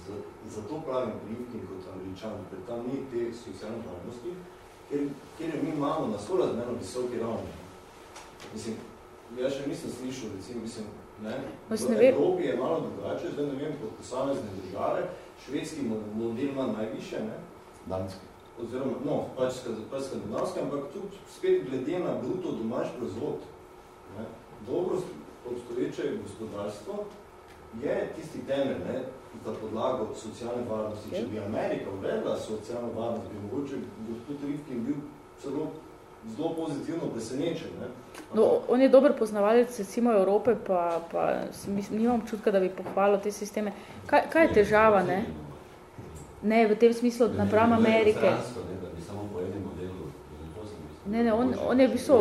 Zato pravim prilivki kot američani, ker tam ni te socialne varnosti, ker, ker mi imamo na sorazmerno visoki ravni. Mislim, jaz še nisem slišal, recimo, mislim, ne, v Evropi je malo drugače, zdaj ne vem, kot posamezne države, švedski model ima najviše, ne? Danski. Oziroma, no, pač skandinavski, ampak tudi spet glede na bruto domač proizvod. Ne? Dobro obstoječe gospodarstvo je tisti temelj, ne, za podlago socialne varnosti. Če bi Amerika uvedla socialno varnost, bi mogoče gospod Rifkin bil celo zelo pozitivno presenečen. Ne? No, on je dober poznavalec recimo Evrope, pa, pa nimam čutka, da bi pohvalil te sisteme. Kaj, kaj je težava, ne? Ne, v tem smislu napram Amerike. Ne, ne, on, on je v bistvu,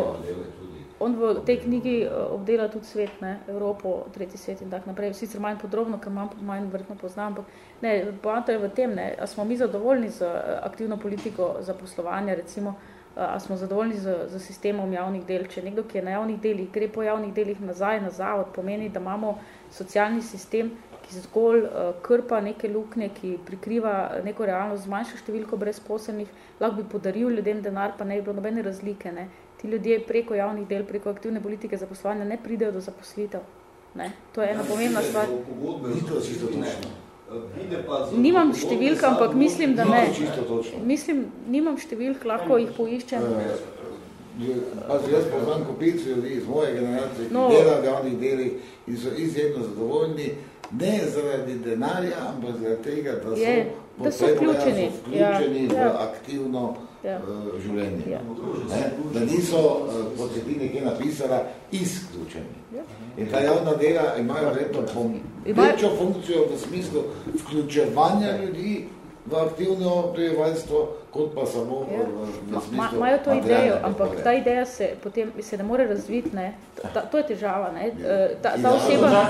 on v tej knjigi obdela tudi svet, ne, Evropo, tretji svet in tak naprej, sicer manj podrobno, ker manj, manj verjetno poznam, ampak ne, poanta je v tem, ne, a smo mi zadovoljni z aktivno politiko zaposlovanja, recimo, a smo zadovoljni z, z sistemom javnih del. Če nekdo, ki je na javnih delih, gre po javnih delih nazaj na zavod, pomeni, da imamo socialni sistem, ki zgolj krpa neke luknje, ki prikriva neko realnost z manjšo številko brezposelnih, lahko bi podaril ljudem denar, pa ne bi bilo nobene razlike. Ne. Ti ljudje preko javnih del, preko aktivne politike zaposlovanja ne pridejo do zaposlitev. Ne. To je ena pomembna stvar. Ni to čisto točno. Nimam številk, ampak mislim, da ne. Mislim, nimam številk, lahko jih poiščem. Pa jaz poznam kupico ljudi iz moje generacije, ki no. delajo v javnih delih in so izjemno zadovoljni, ne zaradi denarja, ampak zaradi tega, da so, je, da so vključeni, so vključeni ja, v aktivno ja. življenje. Ja. Ne? Da niso, uh, kot je ti nekje napisala, izključeni. Ja. In ta javna dela imajo verjetno večjo funkcijo v smislu vključevanja ljudi v aktivno prebivalstvo, kot pa samo ja. v, v smislu Imajo to idejo, ampak ta ideja se potem se ne more razviti, ne. Ta, to je težava, ne. Eh, ta, ta oseba,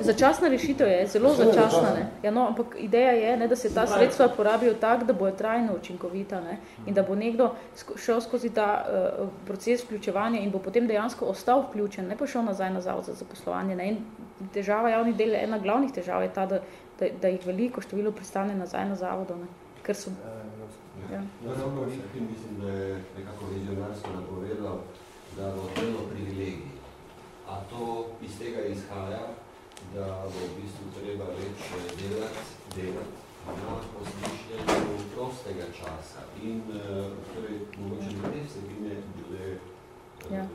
začasna rešitev je, zelo začasna, ne. Ja, no, ampak ideja je, ne, da se ta sredstva porabijo tak, da bojo trajno učinkovita, ne. In da bo nekdo šel skozi ta uh, proces vključevanja in bo potem dejansko ostal vključen, ne pa šel nazaj na zavod za zaposlovanje, ne. In težava javnih del, ena glavnih težav je ta, da da, da jih veliko število pristane nazaj na zavodu, ne? ker so... Ja, ja. no, mislim, da je nekako vizionarsko napovedal, da bo delo privilegij. A to iz tega izhaja, da bo v bistvu treba več delati, delati na osmišljenju prostega časa in torej, mogoče na te vsebine bude ja.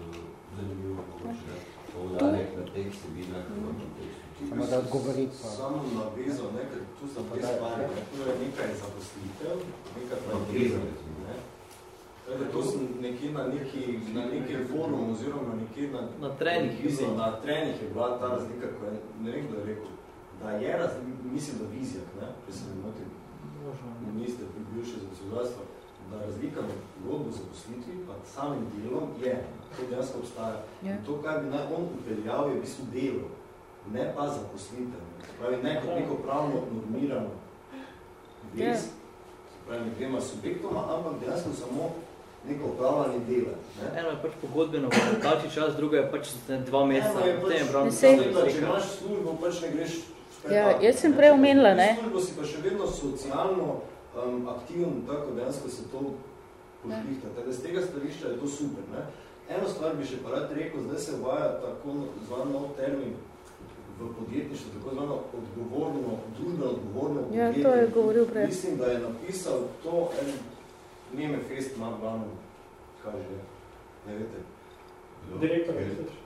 zanimivo mogoče ja. poudarek na teh vsebinah v kontekstu Samo da odgovori pa. Samo navezo, ne, ker tu sem pa stvari, ne, tu je nekaj zaposlitev, nekaj navezo, ne. Tako, to sem nekje na neki, na nekem forumu oziroma nekje na... Na trenih. Mislim, na trenih je bila ta razlika, ko je, ne vem, kdo je rekel, da je razlika, mislim, da vizijak, ne, če se ne motim, minister bivše za socialstvo, da razlika med pogodbo zaposlitvi pa samim delom je, to dejansko obstaja. Yeah. In to, kaj bi naj on upeljal, je v bistvu delo ne pa zaposlitev. Pravi, ne kot neko pravno normirano vez, ja. pravi, dvema subjektoma, ampak dejansko samo neko upravljanje dela. Ne? Eno je pač pogodbeno, daljši čas, drugo je pač dva meseca. Eno je pač, je pravno, ne če imaš službo, pač ne greš Ja, jaz sem prej omenila, ne? Službo si pa še vedno socialno um, aktivn, tako dejansko se to pošlihta. Tako z tega stališča je to super. Ne? Eno stvar bi še pa rad rekel, zdaj se uvaja tako zvan nov termin, v podjetništvu, tako zvano odgovorno, družbeno odgovorno podjetje. Ja, to je govoril prej. Mislim, da je napisal to en Neme Fest ima glavno, kaže, ne vete. Direktor,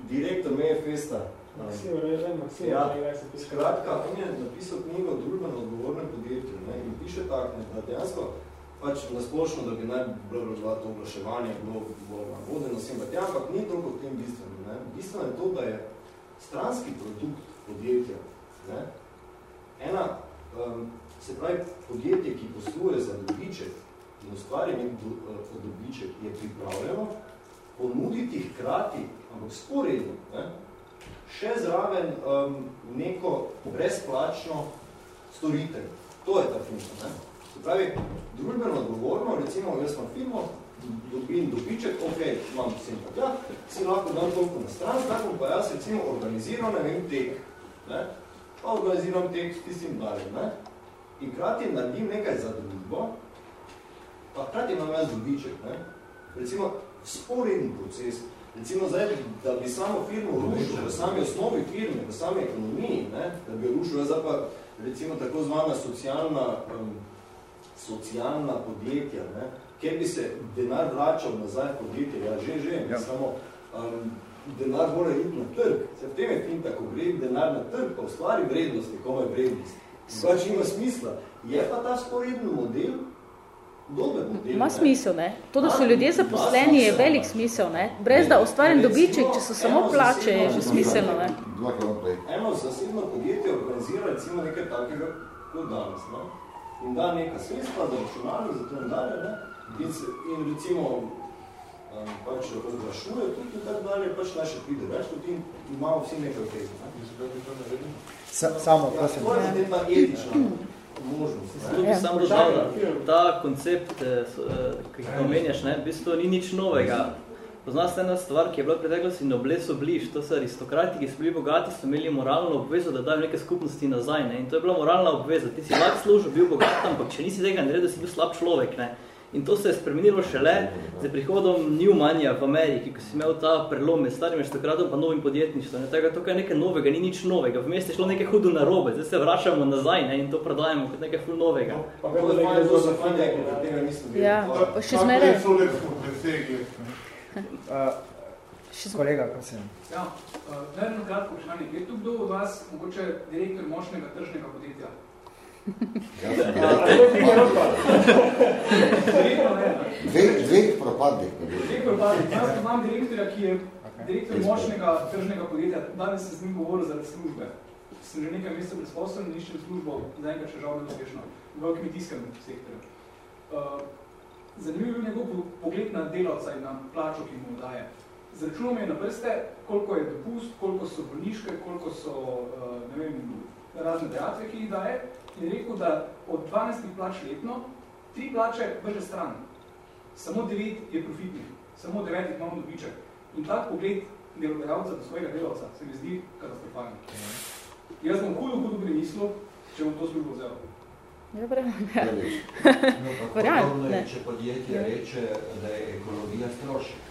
Direktor Neme Festa. Maksimo, režem, Maksimo, ja, skratka, on je napisal knjigo o družbeno odgovornem podjetju ne, in piše tak, ne, da dejansko pač nasplošno, da bi naj bilo to oglaševanje, bilo bolj navodeno, ampak ni toliko v tem bistveno. Ne. Bistveno je to, da je stranski produkt podjetja. Ne? Ena, um, se pravi, podjetje, ki posluje za dobiček in ustvari nek do, uh, dobiček, je pripravljeno ponuditi hkrati, ampak sporedno, ne? še zraven um, neko brezplačno storitev. To je ta funkcija. Ne? Se pravi, družbeno odgovorno, recimo, jaz imam firmo, dobim dobiček, ok, imam vsem pa tja, si lahko dam toliko na stran, tako pa jaz recimo organiziram, ne vem, tek, ne? pa organiziram tek s tistim daljem. Ne? In krati naredim nekaj za družbo, pa krati imam jaz dobiček. Ne? Recimo, sporedni proces, recimo zdaj, da bi samo firmo rušil, v sami osnovi firme, v sami ekonomiji, ne? da bi rušil, zdaj pa recimo tako zvana socialna, um, socialna podjetja, ne? kjer bi se denar vračal nazaj podjetje, ja, že, že, ja. samo um, denar mora iti na trg. Se v tem je fin, tako gre denar na trg, pa ustvari vrednosti, kome vrednost. Pač ima smisla. Je pa ta sporedni model dober model. Ima smisel, ne? To, da so ljudje zaposleni, je velik smisel, ne? Brez da ustvarim dobiček, če so samo plače, je že smiselno, ne? Eno zasebno podjetje organizira recimo nekaj takega kot danes, ne? In da neka sredstva za računalnik, za to in dalje, ne? In, se, in recimo pač oglašuje tudi in tako dalje, pač naše pride več, kot in imamo vsi nekaj tega. Ne? Samo, prosim. To je ta etična možnost. Zato bi samo dodal, ta koncept, eh, eh, ki ga omenjaš, ne, v bistvu ni nič novega. Pozna se ena stvar, ki je bila preteklosti noble so bliž, to so aristokrati, ki so bili bogati, so imeli moralno obvezo, da dajo neke skupnosti nazaj. Ne? In to je bila moralna obveza. Ti si lahko služil, bil bogat, ampak če nisi tega naredil, si bil slab človek. Ne? In to se je spremenilo šele z prihodom Newmanja v Ameriki, ko si imel ta prelom med starim aristokratom pa novim podjetništvom. Tega to je nekaj novega, ni nič novega. Vmes je šlo nekaj hudo narobe, zdaj se vračamo nazaj ne, in to prodajamo kot nekaj ful novega. Pa kako da je to za fajn, da tega nisem videl. Ja, pa še zmeraj. Še kolega, prosim. Ja, uh, naredno kratko vprašanje. Je tu kdo od vas, mogoče direktor močnega tržnega podjetja? Dveh propadnih. Dveh propadnih. Jaz imam direktorja, ki je direktor močnega tržnega podjetja. Danes se z njim govoril za službe. sem že nekaj mesecev brezposeln, iščem službo, zaenkrat še žal neuspešno, v kmetijskem sektorju. Uh, zanimiv je njegov pogled na delavca in na plačo, ki mu daje. Zračunal mi je na prste, koliko je dopust, koliko so bolniške, koliko so uh, ne vem, razne dejatve, ki jih daje, in rekel, da od 12 plač letno, tri plače vrže stran. Samo 9 je profitnih, samo 9 imamo dobiček. In tak pogled delodajalca do svojega delavca se mi zdi katastrofalno. Jaz bom hudo, hudo premislil, če bom to službo vzel. Ja. No, pa podobno je, če podjetje ja. reče, da je ekologija strošek.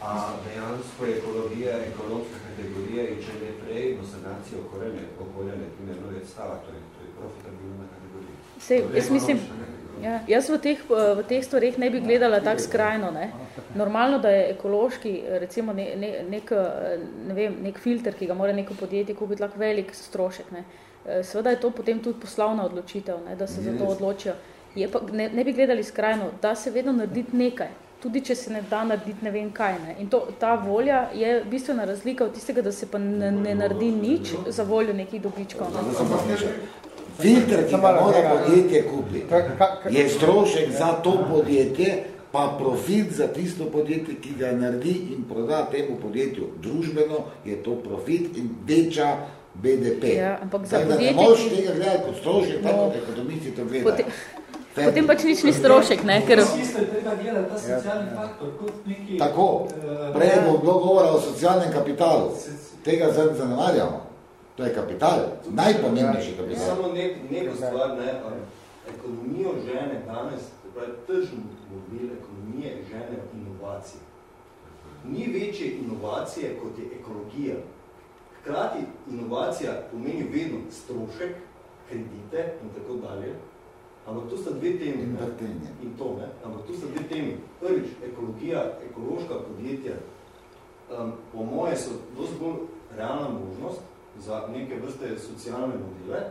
A dejansko je ekologija ekonomska kategorija in če ne prej do sanacije okolja ne primerno je stava, to je, to je profitabilna kategorija. Sej, jaz mislim, Ja, jaz v teh, v teh stvarih ne bi gledala tako skrajno. Ne. Normalno, da je ekološki, recimo, ne, ne, nek, ne vem, nek filter, ki ga mora neko podjetje kupiti, lahko velik strošek. Ne. Seveda je to potem tudi poslovna odločitev, ne, da se za to odločijo. Je pa, ne, ne bi gledali skrajno, da se vedno narediti nekaj, tudi če se ne da narediti ne vem kaj. Ne. In to, ta volja je bistvena razlika od tistega, da se pa ne, ne naredi nič za voljo nekih dobičkov. Ne. Filter, ki ga mora podjetje kupiti, je strošek za to podjetje, pa profit za tisto podjetje, ki ga naredi in proda temu podjetju družbeno, je to profit in veča BDP. Ja, ampak za podjetje... Ne moš tega gledati kot strošek, no, tako kot ekonomisti to gledajo. Potem, potem pač nič ni strošek, ne? Ker... Tako, prej bo bilo govora o socialnem kapitalu. Tega zanemarjamo. To je kapital, najpomembnejši kapital. Samo nek, neko stvar, ne, ekonomijo žene danes, pravi, tržni model ekonomije žene inovacije. Ni večje inovacije, kot je ekologija. Hkrati inovacija pomeni vedno strošek, kredite in tako dalje, ampak to sta dve temi. In, in to, ne, ampak to sta dve temi. Prvič, ekologija, ekološka podjetja, um, po moje so dosti bolj realna možnost, za neke vrste socialne modele.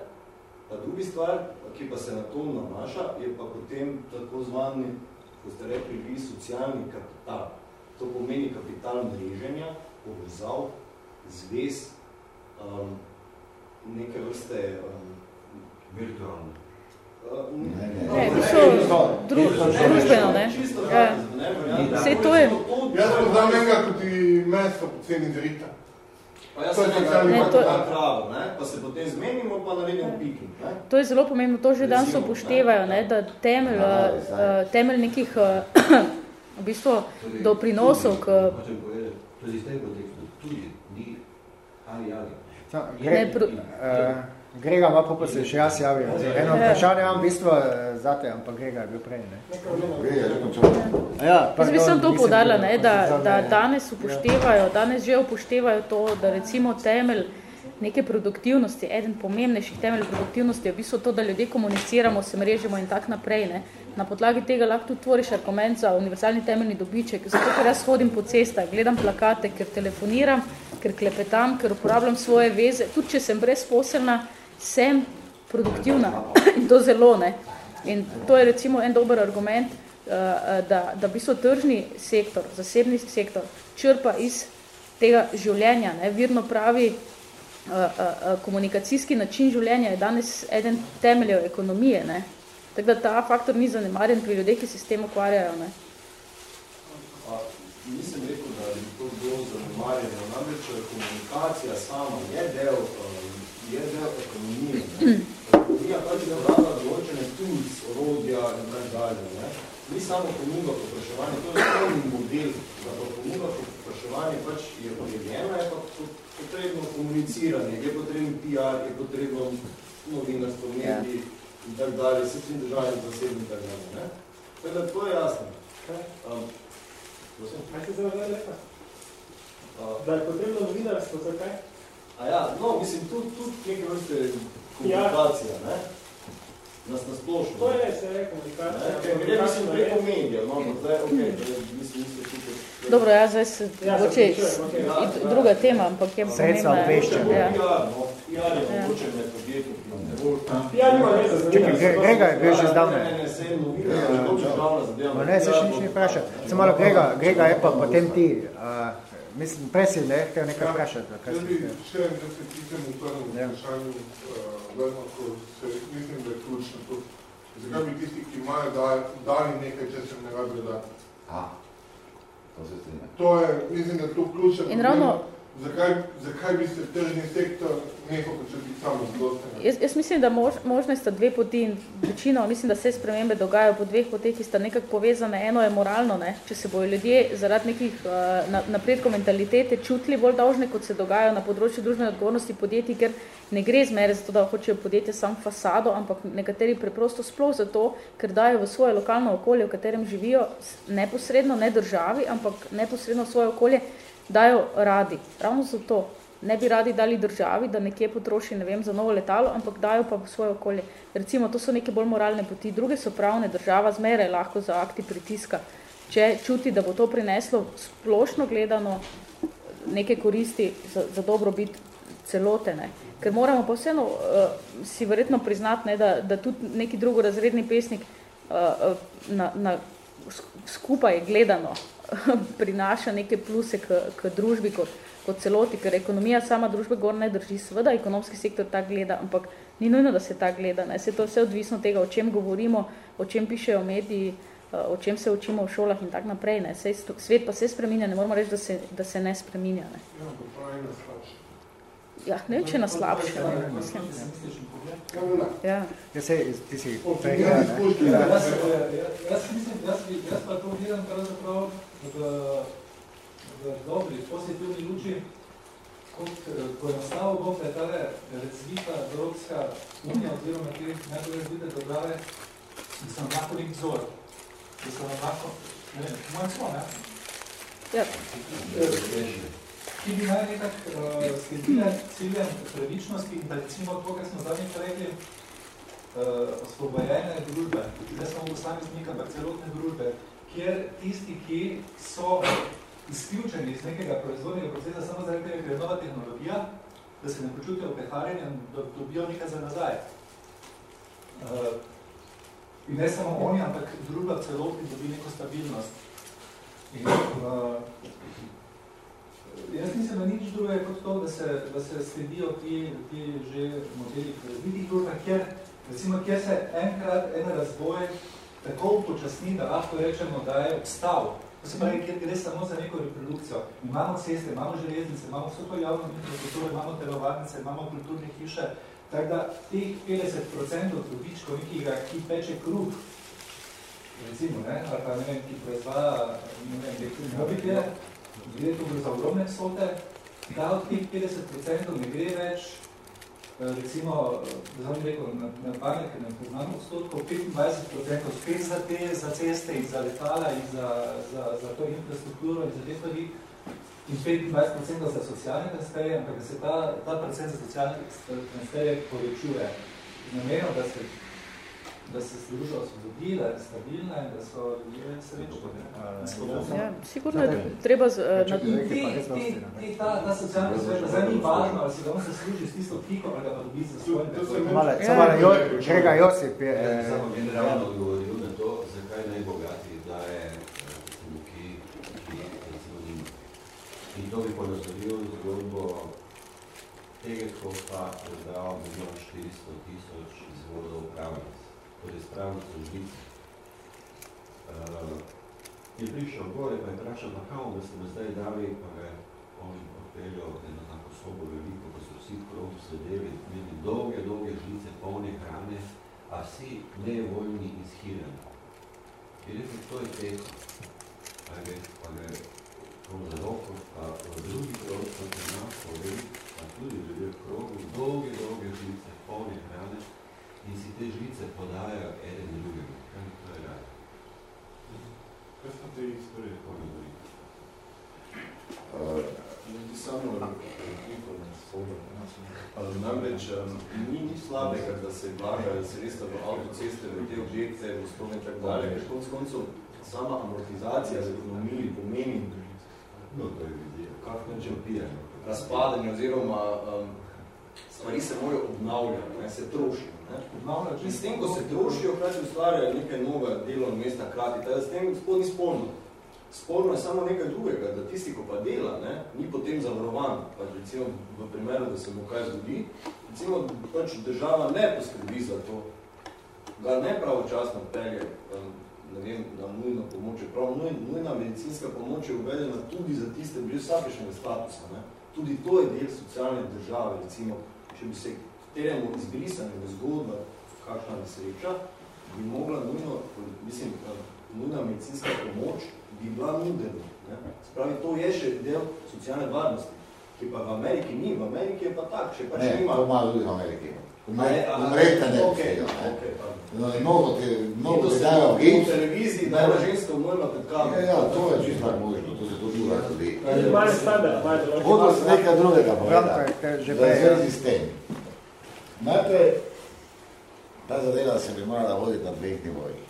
Pa drugi stvar, ki pa se na to nanaša, je pa potem tako zvani, ko ste rekli, vi socialni kapital. To pomeni kapital mreženja, povezav, zvez, um, neke vrste um, virtualne. Ne, ne, to so družbeno, ne? Vse to je... Jaz poznam enega, kot ti mesto po ceni zrita. Pa jaz sem ne, to, pravo, ne? pa se potem zmenimo, pa naredimo piki. Ne? To je zelo pomembno, to že danes upoštevajo, ne? da temelj, uh, temelj nekih uh, v bistvu doprinosov k... Tudi zdaj bo tudi ni ali ali. Ne, pr uh, Grega ima pa se še jaz javil. Eno vprašanje imam v bistvu eh, zate, ampak Grega je bil prej. Ne? Ja, Jaz bi sem to podarila, ne, da, da danes upoštevajo, danes že upoštevajo to, da recimo temelj neke produktivnosti, eden pomembnejših temelj produktivnosti je v bistvu to, da ljudje komuniciramo, se mrežimo in tak naprej. Ne. Na podlagi tega lahko tudi tvoriš argument za univerzalni temeljni dobiček, zato ker jaz hodim po cestah, gledam plakate, ker telefoniram, ker klepetam, ker uporabljam svoje veze, tudi če sem brezposelna, sem produktivna in to zelo ne. In to je recimo en dober argument, eh, eh, da, da bi so tržni sektor, zasebni sektor, črpa iz tega življenja. Ne. Virno pravi, eh, komunikacijski način življenja je danes eden temeljev ekonomije. Ne. Tako da ta faktor ni zanemarjen pri ljudeh, ki se s tem ukvarjajo. Ne. Nisem rekel, da bi to bilo zanemarjeno. Namreč komunikacija sama je del je del ekonomije. Ekonomija pač je vrata določene tools, orodja in tak dalje. Ne? Ni samo ponudba popraševanja, to je polni model, da pa ponudba popraševanja pač je podeljena, je pa potrebno komuniciranje, je potrebno PR, je potrebno novinarstvo, mediji in tak dalje, se vsem državnim zasebnim in tak dalje. Ne? Tako da to je jasno. Um, Kaj se zelo lepa? Da je potrebno novinarstvo, zakaj? A ja, no, mislim, tudi tud neke vrste komunikacija, ja. ne? Nas nasplošno. To je res, je komunikacija. Ne? Ker gre, mislim, preko medijev, no, no, zdaj, ok, mislim, mislim, tukaj... Dobro, ja, zdaj se mogoče okay. druga tema, ampak je pomembna. Sredstva obveščanja. Ja. PR, no, PR je mogoče med podjetniki. PR nima veze za Čekaj, Grega je bil že zdavne. Ne, ne, sem novina, že dobro državna zadeva. Ne, se še nič ne vpraša. Se malo, Grega, Grega je pa potem ti, uh, mislim, prej si le, kaj nekaj vprašati. Ja, jaz bi še en, da se titem v prvem ja. vprašanju, uh, ko se mislim, da je ključno to. Zakaj bi tisti, ki imajo dali nekaj, če se ne rabi dati? A, to se strinja. To je, mislim, da je to ključno. In ravno, zakaj, zakaj bi se tržni sektor nekaj početi samo zlosten? Jaz, jaz mislim, da mož, možne sta dve poti in večino, mislim, da se spremembe dogajajo po dveh poteh, ki sta nekako povezane. Eno je moralno, ne? če se bojo ljudje zaradi nekih uh, napredkov mentalitete čutili bolj dolžne, kot se dogajajo na področju družbene odgovornosti podjetij, ker ne gre zmere za to, da hočejo podjetje sam fasado, ampak nekateri preprosto sploh zato, ker dajo v svoje lokalno okolje, v katerem živijo neposredno, ne državi, ampak neposredno svoje okolje, dajo radi. Ravno zato ne bi radi dali državi, da nekje potroši, ne vem, za novo letalo, ampak dajo pa v svoje okolje. Recimo, to so neke bolj moralne poti, druge so pravne, država zmeraj lahko za akti pritiska. Če čuti, da bo to prineslo splošno gledano neke koristi za, za dobro biti celote, ne. Ker moramo pa vseeno uh, si verjetno priznati, ne, da, da tudi neki drugorazredni pesnik uh, na, na skupaj gledano prinaša neke pluse k, k družbi kot, kot celoti, ker ekonomija sama družbe gor ne drži. Seveda ekonomski sektor tak gleda, ampak ni nujno, da se tak gleda. Ne. Se to vse odvisno tega, o čem govorimo, o čem pišejo mediji, eh, o čem se učimo v šolah in tak naprej. Ne. Sej, svet pa se spreminja, ne moramo reči, da se, da se ne spreminja. Ne. Ja, ne vem, če na slabše. Mislim. Ja. Ja, sej, ti si prej, ja, ne? Jaz, jaz mislim, jaz, jaz pa to gledam pravzaprav v, v dobri, pozitivni luči, kot poenostavil bo je tale razvita Evropska unija oziroma te najbolj razvite države, da so nam lahko nek vzor, da so nam lahko, ne vem, moj smo, ne? Ja. Ki bi naj nekak uh, sledile ciljem pravičnosti in da recimo to, kar smo zadnjič rekli, uh, osvobojene družbe, ne samo posameznika, ampak celotne družbe, kjer tisti, ki so izključeni iz nekega proizvodnega procesa samo zaradi tega, ker je nova tehnologija, da se ne počutijo peharjenja, da dobijo nekaj za nazaj. Uh, in ne samo oni, ampak družba celotni dobi neko stabilnost. In, uh, jaz mislim, da nič druge kot to, da se, da se sledijo ti, ti že modeli razvitih družbah, kjer, recimo, kjer se enkrat en razvoj tako upočasni, da lahko rečemo, da je obstal. To se pravi, kjer gre samo za neko reprodukcijo. Imamo ceste, imamo železnice, imamo vso to javno infrastrukturo, imamo telovarnice, imamo kulturne hiše, tako da teh 50% dobičkov nekega, ki peče kruh, recimo, ne, ali pa ne vem, ki proizvaja, ne vem, elektromobile, gre to za ogromne vsote, da od teh 50% ne gre več recimo, da sem rekel, na, na pamet, ker ne poznam odstotkov, 25% spet za te, za ceste in za letala in za, za, za to infrastrukturo in za te stvari in 25% za socialne transferje, ampak da se ta, ta procent za socialne transferje povečuje. Namenom, da se da se družba osvobodila, stabilna in da so ljudje srečni. Ja, sigurno je treba z, uh, na ta, ta socialna sfera, zdaj ni važno, ali si ga on se služi s tisto piko, ali ga pa dobi za svojim. Samo malo, Grega Josip je... Samo generalno odgovoril na to, zakaj najbogati daje ki, ki, in to bi ponazoril zgodbo tega, ko pa predal milijon 400 tisoč izvodov upravnic torej spravno so žlice. Uh, je prišel gore, pa je vprašal, pa kao, da ste me zdaj dali, pa ga je on odpeljal eno tako sobo veliko, pa so vsi krov sedeli, imeli dolge, dolge žlice, polne hrane, a vsi nevoljni in schirani. Je rekel, to je teko. Pa ga je, pa ga je za roko, pa v drugi krov so te nas povedali, pa tudi ljudje v krogu, dolge, dolge žlice, polne hrane, in si te žlice podajajo eden drugemu. Kaj to je rad? Kaj so te istorije, kako ne govori? Uh, samo. Uh, namreč um, ni ni slabega, da se vlagajo sredstva v avtoceste, v te objekte, v spomne in tako dalje. Ker konc koncev sama amortizacija z ekonomiji pomeni no, to je vizija. Kako neče razpadanje oziroma um, stvari se morajo obnavljati, ne, se trošijo. In s tem, ko se trošijo, hkrati ustvarjajo nekaj nove delovne mesta, krati, teda s tem gospod ni spolno. Sporno je samo nekaj drugega, da tisti, ko pa dela, ne, ni potem zavarovan, pač recimo v primeru, da se mu kaj zgodi, recimo pač država ne poskrbi za to, ga ne pravočasno pelje ne vem, na nujno pomoč, prav nujna medicinska pomoč je uvedena tudi za tiste brez vsakešenega statusa. Ne. Tudi to je del socialne države, recimo, če bi se teremo izbrisanje v zgodba, kakšna nesreča, bi mogla nujno, mislim, nujna medicinska pomoč bi bila nudena. Spravi, to je še del socialne varnosti, ki pa v Ameriki ni. V Ameriki je pa tak, če pač ne, nima. Ne, to ima tudi v Ameriki. Umrete ne okay, okay, No, mnogo te, mnogo te dajo v gips. V televiziji dajo žensko umrla pred kamerom. Ja, ja, to je čisto tako možno, to se to dura tudi. Malo malo. Hodo se nekaj drugega poveda, da je zvezi s tem. Najprej, ta zadeva se bi morala voditi na dveh nivojih.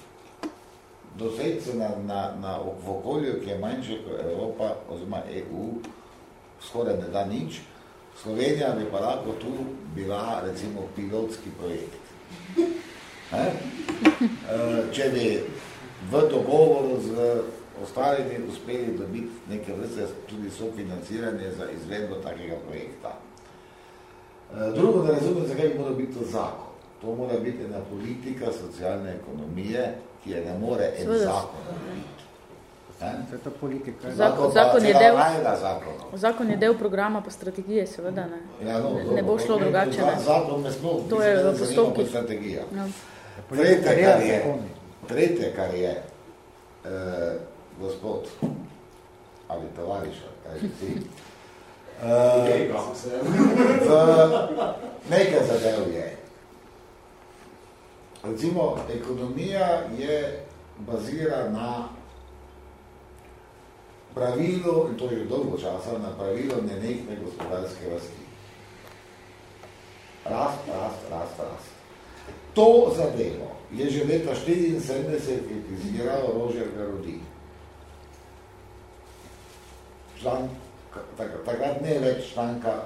Doseč se na, na, na, v okolju, ki je manjše kot Evropa, oziroma EU, skoraj ne da nič, Slovenija bi pa lahko tu bila, recimo, pilotski projekt. Ne? Če bi v dogovoru z ostalimi uspeli dobiti neke vrste tudi sofinanciranje za izvedbo takega projekta. Drugo, da razumem, zakaj mora biti to zakon. To mora biti ena politika socialne ekonomije, ki je ne more en zakon biti. Zakon, zakon, je del, zakon je del programa pa strategije, seveda ne. Ja, no, ne bo šlo drugače. Ne. Zakon me sploh, to je v strategija. No. Tretje, kar je, tretje, kar je eh, gospod ali tovariša, kaj si, eh, v nekaj zadev je. Recimo, ekonomija je bazira na pravilo, in to je dolgo časa, na pravilo nenehne gospodarske rasti. Rast, rast, rast, rast. To zadevo je že leta 74 kritiziral Rožer Garodi. Član, takrat ne več članka,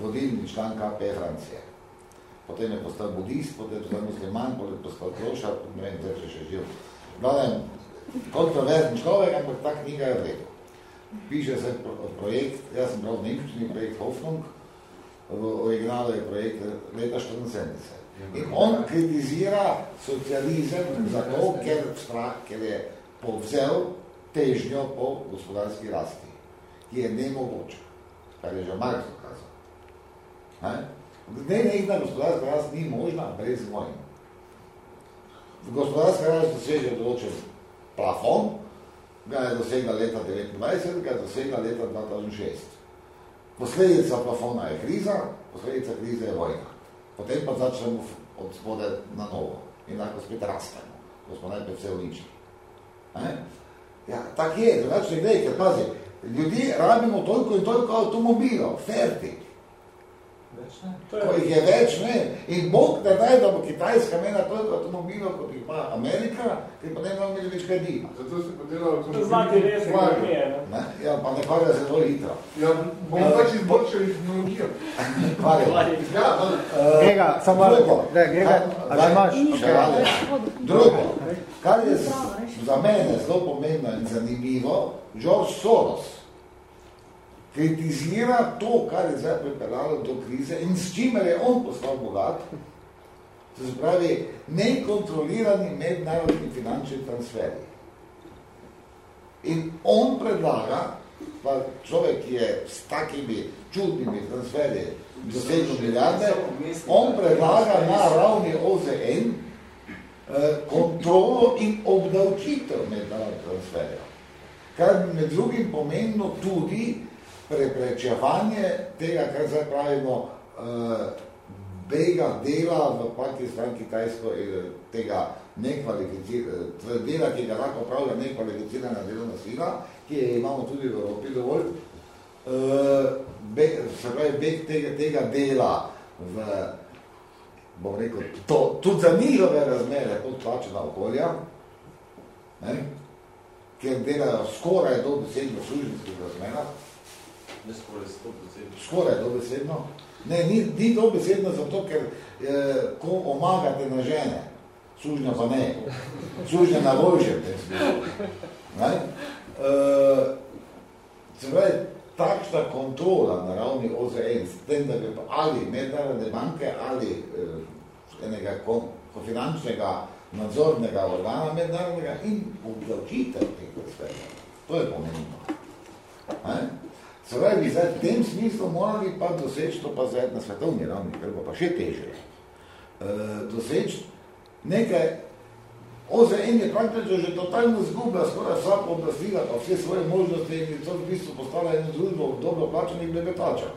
vodilni član KP Francije. Potem je postal budist, potem je postal musliman, potem je postal trošar, ne vem, zdaj še še živ. Gledam, kontroverzen človek, ampak ta knjiga je v redu. Piše se projekt, jaz sem bral nemščini projekt Hoffnung, v originalu je projekt leta 74. In on kritizira socializem zato, ker, ker je povzel težnjo po gospodarski rasti, ki je nemogoča, kar je že Marx dokazal. Ne, nekna gospodarska rast ni možna brez vojn. Gospodarska rast doseže določen plafon, ga je dosegla leta 1929, ga je dosegla leta 2006. Posledica plafona je kriza, posledica krize je vojna. Potem pa začnemo od spode na novo in lahko spet rastemo, ko smo najprej vse uničili. Ja, tak je, drugače ne gre, ker pazi, ljudi rabimo toliko in toliko avtomobilov, fertik. Ko jih je več, ne. In Bog ne daj, da bo Kitajska imela toliko avtomobilov, kot jih ima Amerika, ker pa ne bomo imeli več kaj dima. Zato se pa delalo To znati res ekonomije, ne? Ja, pa ne se zelo hitro. Ja, bomo pač izboljšali tehnologijo. Kvarja. Ja, Grega, samo malo. Ne, Grega, ali imaš? Drugo, kar je za mene zelo pomembno in zanimivo, George Soros, kritizira to, kar je zdaj pripeljalo do krize in s čimer je on postal bogat, se pravi nekontrolirani mednarodni finančni transferi. In on predlaga, pa človek, ki je s takimi čudnimi transferji dosegel milijarde, on predlaga na ravni OZN eh, kontrolo in obdavčitev mednarodnih transferjev. Kar med drugim pomembno tudi preprečevanje tega, kar zdaj pravimo, uh, bega dela v Pakistan, Kitajsko in tega nekvalificirana, dela, ki ga lahko pravlja nekvalificirana delovna sila, ki je imamo tudi v Evropi dovolj, uh, be, se pravi, beg tega, tega dela v, bom rekel, to, tudi za njihove razmere podplačena okolja, ne? ker delajo skoraj do besedno služinskih razmerah, Ne skoraj 100%. Skoraj dobesedno. Ne, ni, ni dobesedno zato, ker eh, ko omagate na žene, sužnja pa ne, sužnja na vojže, ne? uh, se pravi, takšna kontrola na ravni OZN, s tem, da bi ali mednarodne banke ali uh, enega finančnega nadzornega organa mednarodnega in obdavčitev teh transferjev. To je pomembno. Ne? Se pravi, bi zdaj v tem smislu morali pa doseči to pa zdaj na svetovni ravni, ker pa še teže. E, doseči nekaj OZN je praktično že totalno zgubila skoraj vsa pooblastila, pa vse svoje možnosti in to v bistvu postala eno družbo dobro plačanih blebetača.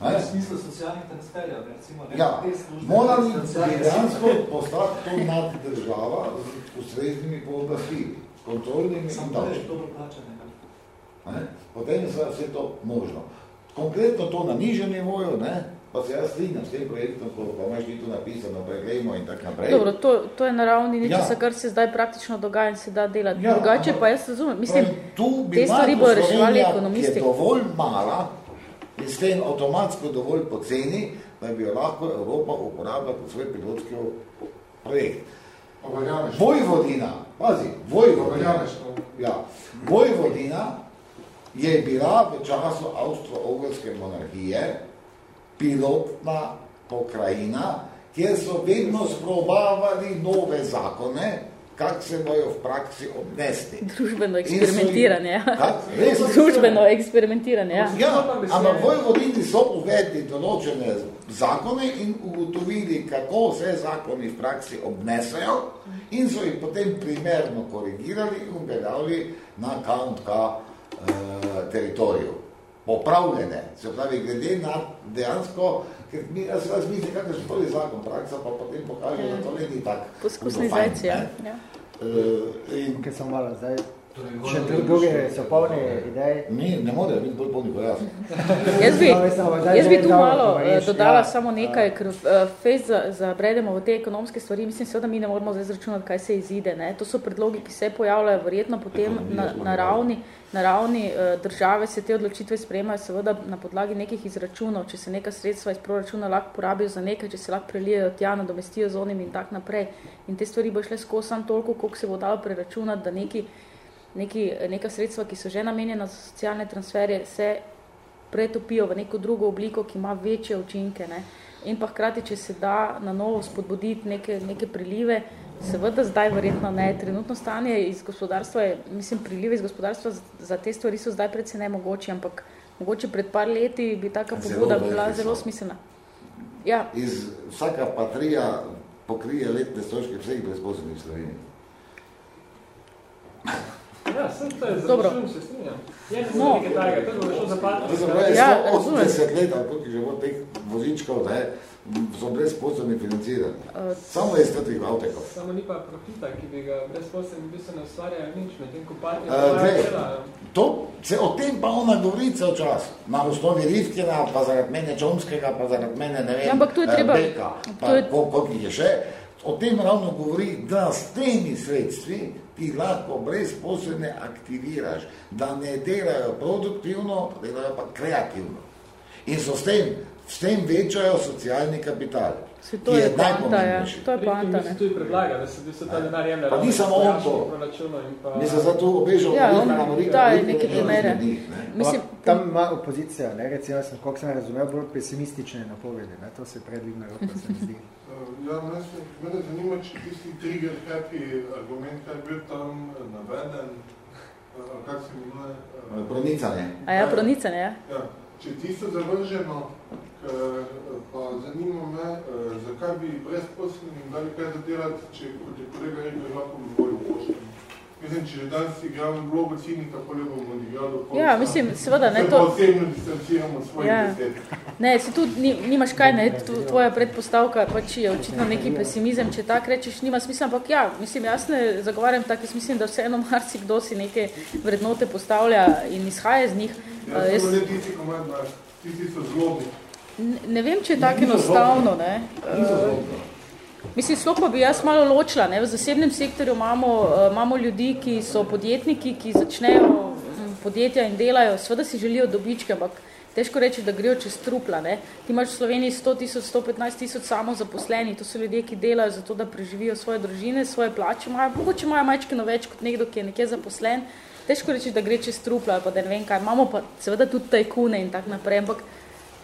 V smislu socialnih transferjev, recimo, ne, ja, morali dejansko postati to nad država z ustreznimi pooblastili, kontrolnimi Sam in to je dobro plačanega. Ne? Potem je vse to možno. Konkretno to na nižjem nivoju, ne? pa se jaz strinjam s tem projektom, ko pa imaš ti tu napisano, preglejmo in tako naprej. Dobro, to, to je naravni nečesa, Ja. kar se zdaj praktično dogaja in se da delati. Ja, Drugače pa jaz razumem, mislim, tu bi te stvari bojo reševali ekonomisti. je dovolj mala in s tem avtomatsko dovolj poceni, da bi jo lahko Evropa uporabila kot svoj pilotski projekt. Vojvodina, pazi, Vojvodina, ja, Vojvodina je bila v času avstro-ogrske monarhije pilotna pokrajina, kjer so vedno sprobavali nove zakone, kak se bojo v praksi obnesti. Družbeno eksperimentiranje. Ja. Res? Družbeno eksperimentiranje, ja. Ja, ampak Vojvodini so uvedli določene zakone in ugotovili, kako vse zakoni v praksi obnesejo in so jih potem primerno korigirali in uveljavili na KNK eh, teritoriju. Popravljene, se pravi, glede na dejansko, ker mi, jaz razmislim, kakšen je toli zakon, praksa pa potem pokaže, da to ni tak. Poskusni zajci, ja. ne. Eh, in Kaj sem malo zdaj, Torej, še dru- druge so polni idej. Ni, ne more biti bolj polni kot jaz. Jaz bi, No, jaz bi tu malo eh, dodala ja. samo nekaj, ker uh, fejs za, zabredemo v te ekonomske stvari. Mislim, seveda mi ne moramo zdaj zračunati, kaj se izide. Ne? To so predlogi, ki se pojavljajo verjetno potem na, na ravni, na ravni uh, države se te odločitve sprejemajo seveda na podlagi nekih izračunov, če se neka sredstva iz proračuna lahko porabijo za nekaj, če se lahko prelijejo tja, nadomestijo z onim in tak naprej. In te stvari bo šle skozi samo toliko, koliko se bo dalo preračunati, da neki, neki, neka sredstva, ki so že namenjena za socialne transferje, se pretopijo v neko drugo obliko, ki ima večje učinke. Ne? In pa hkrati, če se da na novo spodbuditi neke, neke prilive, seveda zdaj verjetno ne. Trenutno stanje iz gospodarstva je, mislim, prilive iz gospodarstva za te stvari so zdaj predvsej nemogoči, ampak mogoče pred par leti bi taka Zelo pobuda bila zelo smiselna. Ja, Iz vsaka patrija pokrije letne stroške vseh brezposobnih v Sloveniji. Ja, sem to je Dobro. se strinjam. Je No. no. nekaj takega, to bo šlo za se pravi, Ja, 180 let, ali koliko je že bilo teh vozičkov, da je, so brezposobni financirani. Uh, Samo iz tretjih avtekov. Samo ni pa profita, ki bi ga brezposobni v bistvu ne ustvarjajo nič, medtem ko partije Uh, delajo. to, se o tem pa ona govori cel čas. Na osnovi Rifkina, pa zaradi mene Čomskega, pa zaradi mene, ne vem, Ja, ampak to je eh, treba- Beka, pa to je- kol- koliko je še. O tem ravno govori, da s temi sredstvi ti lahko brezposobne aktiviraš, da ne delajo produktivno, delajo pa kreativno. In so s tem, s tem večajo socialni kapital, Se to je je poanta, ja. To je poanta, Mislim, ne. tudi predlaga, da se v bistvu ta denar jemlje. Pa ni samo on to. pa- Mislim, za to obežal Ja, on na Marika, daje Marika neke primere. Mislim, tam ima opozicija, ne, recimo, sem, koliko sem razumel, bolj pesimistične napovedi, ne, to se predvigna roko, se mi zdi. Ja, mene mene zanima, če tisti trigger happy argument, kaj je bil tam naveden, eh, kak se imenuje? eh, Pronicanje. A ja, pronicanje, ja. Ja, če je tisto zavrženo, eh, pa zanima me, eh, zakaj bi brezposobnim dali kaj zadelati, če kot je kolega rekel, je lahko bolj pošteno. Mislim, če danes igram vlogo cinika, potem bomo odigrali do konca. Ja, mislim, seveda, ne, Se to- pa osebno distanciramo od svojih Ja. besed. Ne, si tu ni, nimaš kaj, ne, tu, tvoja predpostavka pač je očitno neki pesimizem, če tak rečeš, nima smisla, ampak ja, mislim, jaz ne zagovarjam tak, jaz mislim, da vseeno marsikdo si neke vrednote postavlja in izhaja iz njih. Ja, jaz, samo ne tisti, ko imajo tisti so zlobni. ne, ne vem, če je tako enostavno, ne. Niso zlobni. Mislim, sploh pa bi jaz malo ločila. Ne? V zasebnem sektorju imamo, uh, imamo ljudi, ki so podjetniki, ki začnejo podjetja in delajo, seveda si želijo dobičke, ampak težko reči, da grejo čez trupla. Ne? Ti imaš v Sloveniji 100 tisoč, 115 tisoč samo zaposleni, to so ljudje, ki delajo zato, da preživijo svoje družine, svoje plače, imajo, mogoče imajo majčkino več kot nekdo, ki je nekje zaposlen, težko reči, da gre čez trupla ali pa da ne vem kaj. Imamo pa seveda tudi tajkune in tak naprej, ampak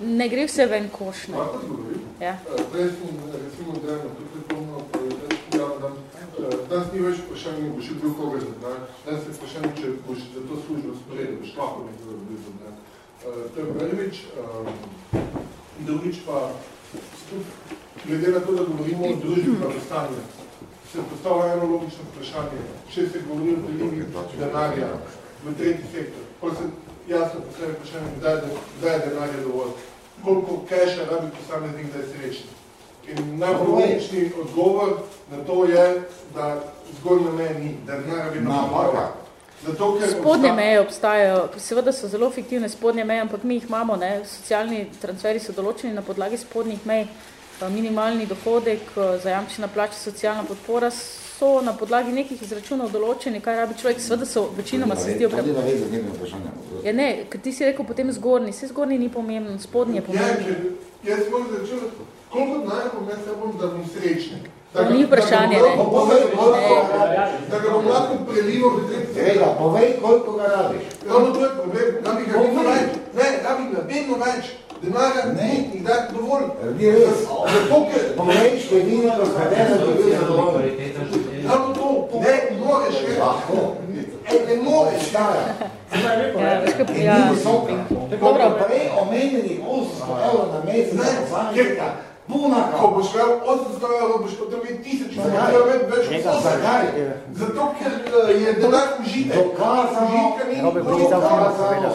ne gre vse ven koš. Ne. Lahko ti govorim? Ja. Prej sem, recimo, dejmo, tukaj pomno, pa ja, dan, danes ni več vprašanje, boš bil koga zadnaj, danes je vprašanje, če boš za to službo sprejel, boš lahko nekaj bil zadnaj. To je prvič, drugič pa, glede na to, da govorimo o družbi pa postanje, se postavlja eno logično vprašanje, če se govori o prilivi denarja v tretji sektor, pa se jasno postavlja vprašanje, kdaj je denarja dovolj, koliko keša rabi posameznik, da je srečen. In logični odgovor na to je, da zgolj na meni, da denar bi na Zato, ker spodnje meje obstajajo, seveda so zelo fiktivne spodnje meje, ampak mi jih imamo, ne? socialni transferi so določeni na podlagi spodnjih mej, minimalni dohodek, zajamčena plača, socialna podpora so na podlagi nekih izračunov določeni, kaj rabi človek, seveda so večinoma se zdijo prema. Ja, ne, ker ti si rekel potem zgornji, vse zgornji ni pomembno, spodnji je pomembno. Ja, jaz moram začeti, koliko dnaje pomeni se bom, da bom srečni? To ni vprašanje, ne. Da ga bom lahko prelival v tretji sektor. Rega, povej, koliko ga rabiš. Ravno to je problem, da bi ga vedno več. Ne, da bi ga vedno več. Denarja ne, nikdar dovolj. Ni res. Zato, ker... Povej, število, razkadeno dobil za dovolj. Ravno to, ne, moreš več. Lahko. E, ne moreš. Stara. Ja, veš, kaj ja. Dobro. Prej omenjenih 800 evrov na mesec za posameznika, Puna Ko boš imel 800 evrov, boš potem imel 1000, boš imel več od 800. Zakaj? Zato, ker je denar užitek. Dokazano, dokazano,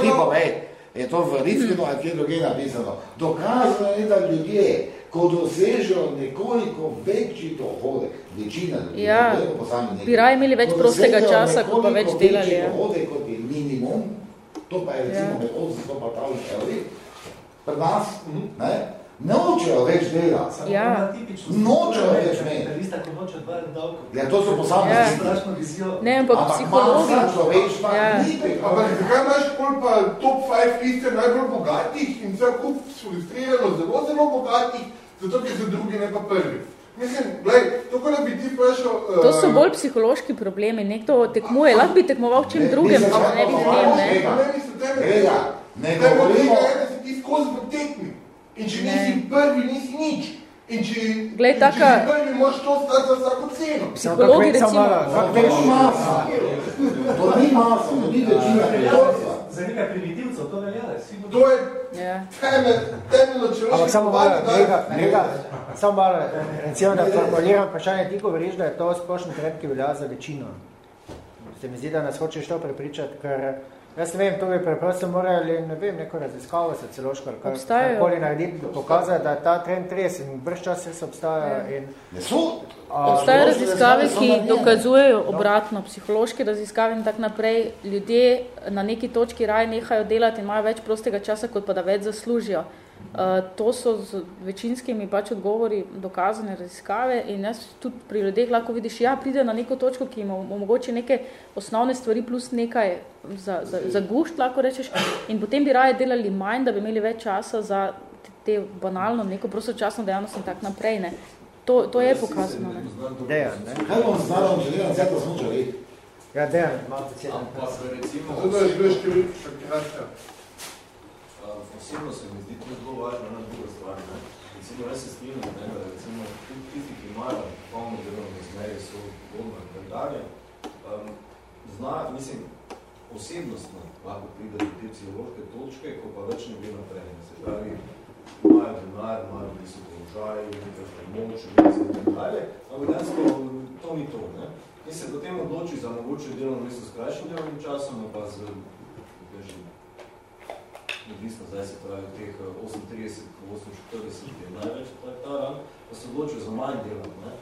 ti povej, je to v Rifkinu ali kje druge napisano, dokazano je, da ljudje, ko dosežejo nekoliko večji dohodek, večina ljudi, ja, bi raje imeli več prostega časa, kot pa več delali. Ja. dohodek kot je minimum, to pa je recimo ja. med 800 pa 1000 evri, pri nas, ne, nočejo več dela. Ja. Nočejo več imeti. Ja, to so posamezni. Ja. Ne, ampak psihologi. Ampak človeštva ja. ni tega. Ampak zakaj imaš pol pa top 5 liste najbolj bogatih in vse kup ilustrirano zelo, zelo bogatih, zato ker so drugi ne pa prvi. Mislim, glej, to, ko bi ti vprašal... Uh, to so bolj psihološki problemi. Nekdo tekmuje, lahko bi tekmoval čim drugem, pa ne bi tem, ne? Ne, ne, ne, ne, ne govorimo... Da se ti skozi v tekmi. In če nisi prvi, nisi nič. In če, Glej, taka... če si prvi, moraš to stati za vsako ceno. Psihologi, recimo... To ni masa. To ni masa, to ni večina. Za nekaj primitivcev to velja, sigurno. To je ja. temeljno človeško. Ampak samo malo, njega, njega, samo malo, recimo, da formuliram vprašanje, ti govoriš, da je to splošni trend, ki velja za večino. Se mi zdi, da nas hočeš to prepričati, ker Jaz ne vem, to bi preprosto morali, ne vem, neko raziskavo sociološko ali kakoli narediti, pokazati, da je ta trend res in brž čas se obstaja. In, Obstajajo raziskave, ki dokazujejo obratno, psihološke raziskave in tak naprej. Ljudje na neki točki raje nehajo delati in imajo več prostega časa, kot pa da več zaslužijo. Uh, to so z večinskimi pač odgovori dokazane raziskave in jaz tudi pri ljudeh lahko vidiš, ja, pride na neko točko, ki jim omogoči neke osnovne stvari plus nekaj za, za, za gušt, lahko rečeš, in potem bi raje delali manj, da bi imeli več časa za te, te banalno, neko prostočasno dejavnost in tak naprej. Ne. To, to je pokazano. Ne. Dejan, ne? Kaj bom znalo, če delam vse to smučali? Ja, Dejan, malo te Ampak recimo... Zato je že številka, osebno se mi zdi tudi zelo važna ena druga stvar. Ne. Recimo, jaz se strinjam, ne, da recimo tudi tisti, ki imajo polno delovno zmerje, so podobno in tak dalje. Um, zna, mislim, osebnostno lahko pride do te psihološke točke, ko pa več ne gre naprej. Se pravi, imajo denar, imajo so položaj, nekaj moč, in tak dalje, ampak dansko to ni to. Ne. In se potem odloči za mogoče delovno mesto s krajšim delovnim časom, pa z odvisno zdaj se pravi teh 38, 48 je največ, to je ta ran, pa se odločijo za manj ne?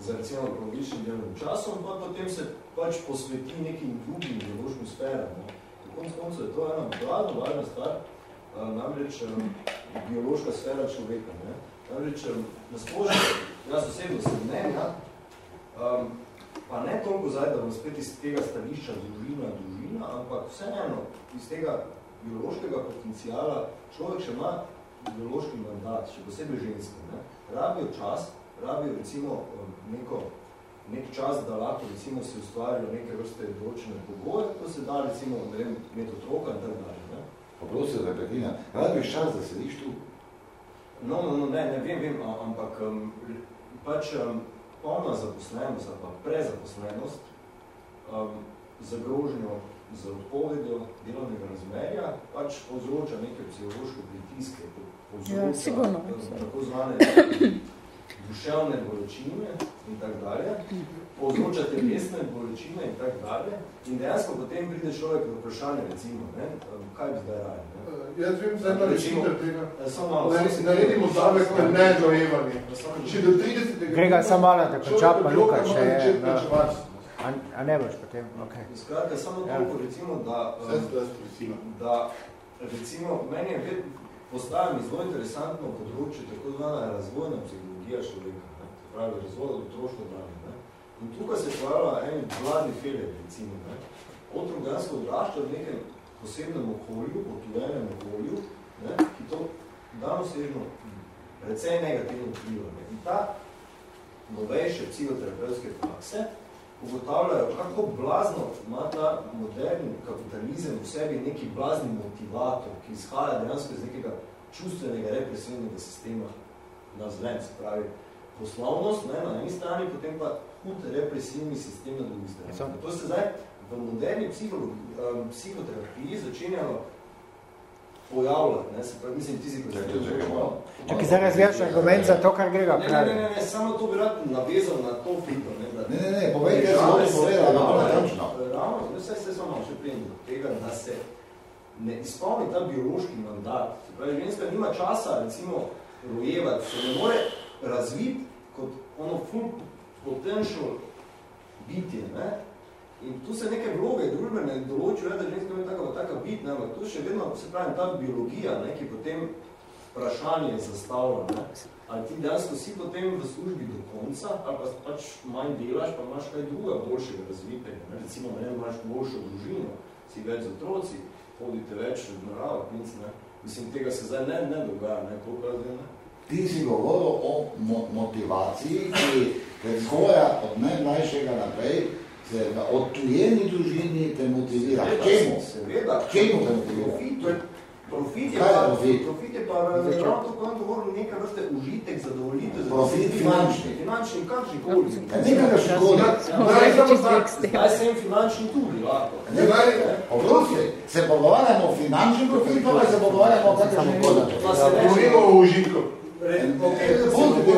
za recimo ekologičnim delovnim časom, pa potem se pač posveti nekim drugim biološkim sferam. Ne? Na konc koncu je to ena glavno važna stvar, namreč biološka sfera človeka. Ne? Namreč nasplošno, jaz osebno sem mnenja, um, pa ne toliko zdaj, da bom spet iz tega stališča družina, družina, ampak vseeno iz tega biološkega potencijala, človek še ima biološki mandat, še posebej ženske, ne? rabijo čas, rabijo recimo neko nek čas, da lahko recimo se ustvarijo neke vrste določene pogoje, ko se da recimo, ne vem, imeti otroka in tako dalje. Ne? Poprosil za prekina. Rad biš čas, da sediš tu? No, no, no, ne, ne vem, vem, ampak um, pač um, polna zaposlenost ali pa prezaposlenost um, zagroženo z odpovedjo delovnega razmerja pač povzroča neke psihološke pritiske, povzroča ja, sigurno. tako zvane duševne bolečine in tak dalje, povzroča telesne bolečine in tak dalje in dejansko potem pride človek v vprašanje, recimo, ne, kaj bi zdaj raje? Ne? Uh, jaz vem, zdaj na rešitev tega. Ne, naredimo zavek na nedojevanje. Če do 30. Grega, samo malo, da konča pa Luka, če je... A, a ne boš potem, ok. Skratka, samo ja. toliko, recimo, da, da, recimo, meni je vedno postavljeno zelo interesantno področje, tako zvana razvojna psihologija človeka, ne? pravi razvoj otroško drame. Ne? In tukaj se pojavlja en vladni feler, recimo. Ne? Otrok dejansko odrašča v nekem posebnem okolju, potujenem okolju, ne? ki to danosežno precej negativno vpliva. Ne? In ta novejše psihoterapevtske prakse ugotavljajo, kako blazno ima ta moderni kapitalizem v sebi neki blazni motivator, ki izhaja dejansko iz nekega čustvenega represivnega sistema na zven, se pravi poslovnost ne, na eni strani, potem pa hud represivni sistem na drugi strani. To se zdaj v moderni um, psihoterapiji začenjalo pojavljati, ne, se pravi, mislim, ti si čekaj, čekaj, čekaj, zdaj razvijaš argument za to, kar grega pravi. Ne, ne, ne, ne, samo to bi rad navezal na to fito, ne, da... Ne, ne, ne, povej, kaj se ovdje povedala, da malo natančno. Ravno, ne, vse se samo še prijem do tega, da se ne izpolni ta biološki mandat. Se pravi, ženska nima časa, recimo, rojevati, se ne more razviti kot ono full potential bitje, ne, In tu se neke vloge družbene določijo, da ženska ima taka, taka bit, ne, ampak tu še vedno, se pravi, ta biologija, ne, ki potem vprašanje zastavlja, ne, ali ti dejansko si potem v službi do konca, ali pa pač manj delaš, pa imaš kaj druga boljšega razvitega, ne, recimo, ne, imaš boljšo družino, si več z otroci, hodite več v naravo, klinc, ne, mislim, tega se zdaj ne, ne dogaja, ne, koliko razvij, ne. Ti si govoril o mo motivaciji, ki izhoja od najmlajšega naprej, se v odtujeni družini te motivira. K čemu? Seveda. Čemu te motivira? Profit. Profit je, Kaj pa, je profit? profit je pa ravno tako, govoril, nekaj vrste užitek, zadovoljitev. Profit finančni. Finančni, kakšni koli. Nekaj kakšni koli. Zdaj sem finančni tudi, lahko. Oprosti, se pogovarjamo o finančnem profitu, ali se pogovarjamo o kakšnem koli? Govorimo o užitku. Bolj bi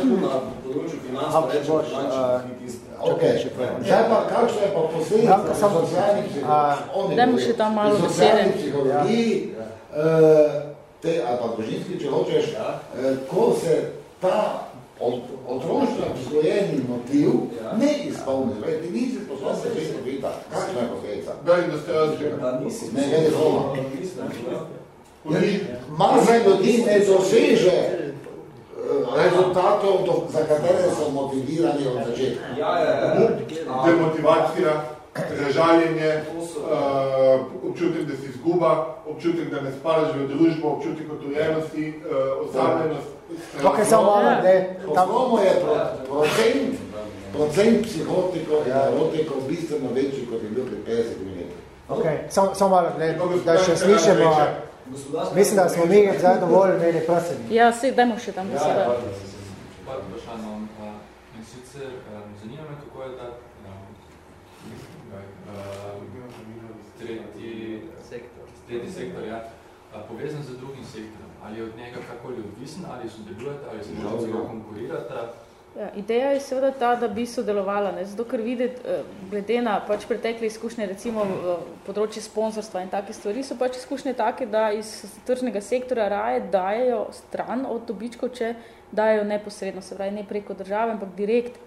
tu na področju finančnih rečem, finančnih Ok, zdaj pa kakšno je pa posledica socialnih psihologij? Dajmo še tam malo besede. Socialnih psihologij, te, ali pa družinski, če hočeš, ko se ta otroštva vzgojeni motiv ne izpolni. Ti nisi sposobni se že profita. Kakšna je posledica? Da, in da ste različni. Ne, ne, ne, Malo ljudi ne doseže rezultatov, do, za katere so motivirani od začetka. Ja, ja, ja. Demotivacija, prežaljenje, uh, občutek, da si izguba, občutek, da ne spadaš v družbo, občutek otojenosti, uh, osamljenost. Ok, samo malo, ne. Osnovno je procent, procent psihotikov in erotikov bistveno večji, kot je bil pri 50 minut. Ok, samo sam malo, ne, da še slišimo. Mislim, da smo mi zdaj dovolj imeli proseni. Ja, vse, dajmo še tam beseda. Ja, par vprašanj imam. In sicer, zanima me, kako je ta tretji sektor, tretji sektor ja, povezan z drugim sektorom. Ali je od njega kakoli odvisen, ali sodelujete, ali se že konkurirata? Ja, ideja je seveda ta, da bi sodelovala, ne? zato ker videti, glede na pač pretekle izkušnje, recimo v področju sponzorstva in take stvari, so pač izkušnje take, da iz tržnega sektora raje dajejo stran od dobičkov, če dajejo neposredno, se pravi ne preko države, ampak direkt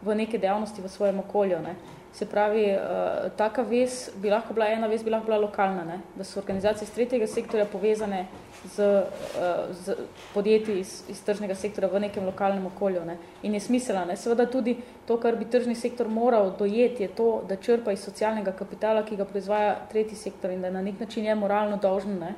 v neke dejavnosti v svojem okolju. Ne? Se pravi, uh, taka vez bi lahko bila, ena vez bi lahko bila lokalna, ne? da so organizacije iz tretjega sektorja povezane z, uh, z podjetji iz, iz tržnega sektora v nekem lokalnem okolju. Ne? In je smiselna. Ne? Seveda tudi to, kar bi tržni sektor moral dojeti, je to, da črpa iz socialnega kapitala, ki ga proizvaja tretji sektor in da na nek način je moralno dolžen ne?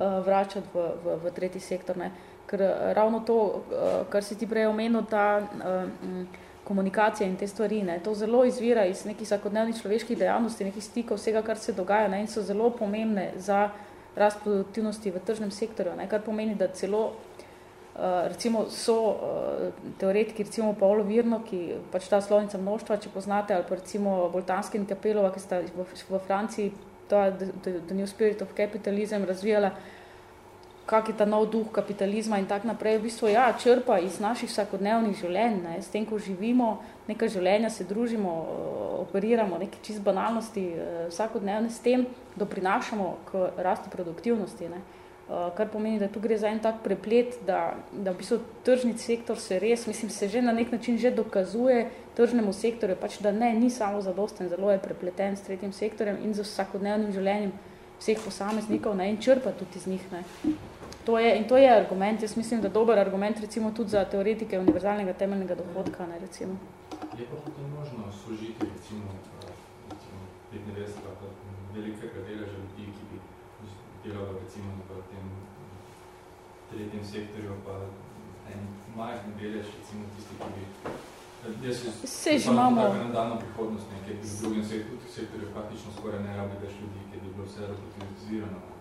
Uh, vračati v, v, v tretji sektor. Ne? Ker ravno to, uh, kar si ti prej omenil, ta uh, komunikacije in te stvari. Ne. To zelo izvira iz nekih vsakodnevnih človeških dejavnosti, nekih stikov, vsega, kar se dogaja ne, in so zelo pomembne za rast produktivnosti v tržnem sektorju, ne, kar pomeni, da celo uh, recimo so uh, teoretiki, recimo Paolo Virno, ki pač ta slovnica mnoštva, če poznate, ali pa recimo Boltanski in Kapelova, ki sta v, v Franciji to the, the New Spirit of Capitalism razvijala, kak je ta nov duh kapitalizma in tak naprej, v bistvu ja, črpa iz naših vsakodnevnih življenj, ne, s tem, ko živimo, nekaj življenja se družimo, operiramo neke čist banalnosti vsakodnevne, s tem doprinašamo k rasti produktivnosti, ne. kar pomeni, da tu gre za en tak preplet, da, da v bistvu tržni sektor se res, mislim, se že na nek način že dokazuje tržnemu sektorju, pač da ne, ni samo zadosten, zelo je prepleten s tretjim sektorjem in z vsakodnevnim življenjem vseh posameznikov ne, in črpa tudi iz njih. Ne. To je, in to je argument, jaz mislim, da dober argument recimo tudi za teoretike univerzalnega temeljnega dohodka, ne, recimo. Je pa potem možno služiti recimo, recimo 95 velikega deleža ljudi, ki bi delali recimo v tem tretjem sektorju, pa en majhen delež, recimo tisti, ki bi Se že imamo. Na daljno prihodnost, nekaj bi v drugem sektorju praktično skoraj ne rabi več ljudi, ki bi bilo vse robotizirano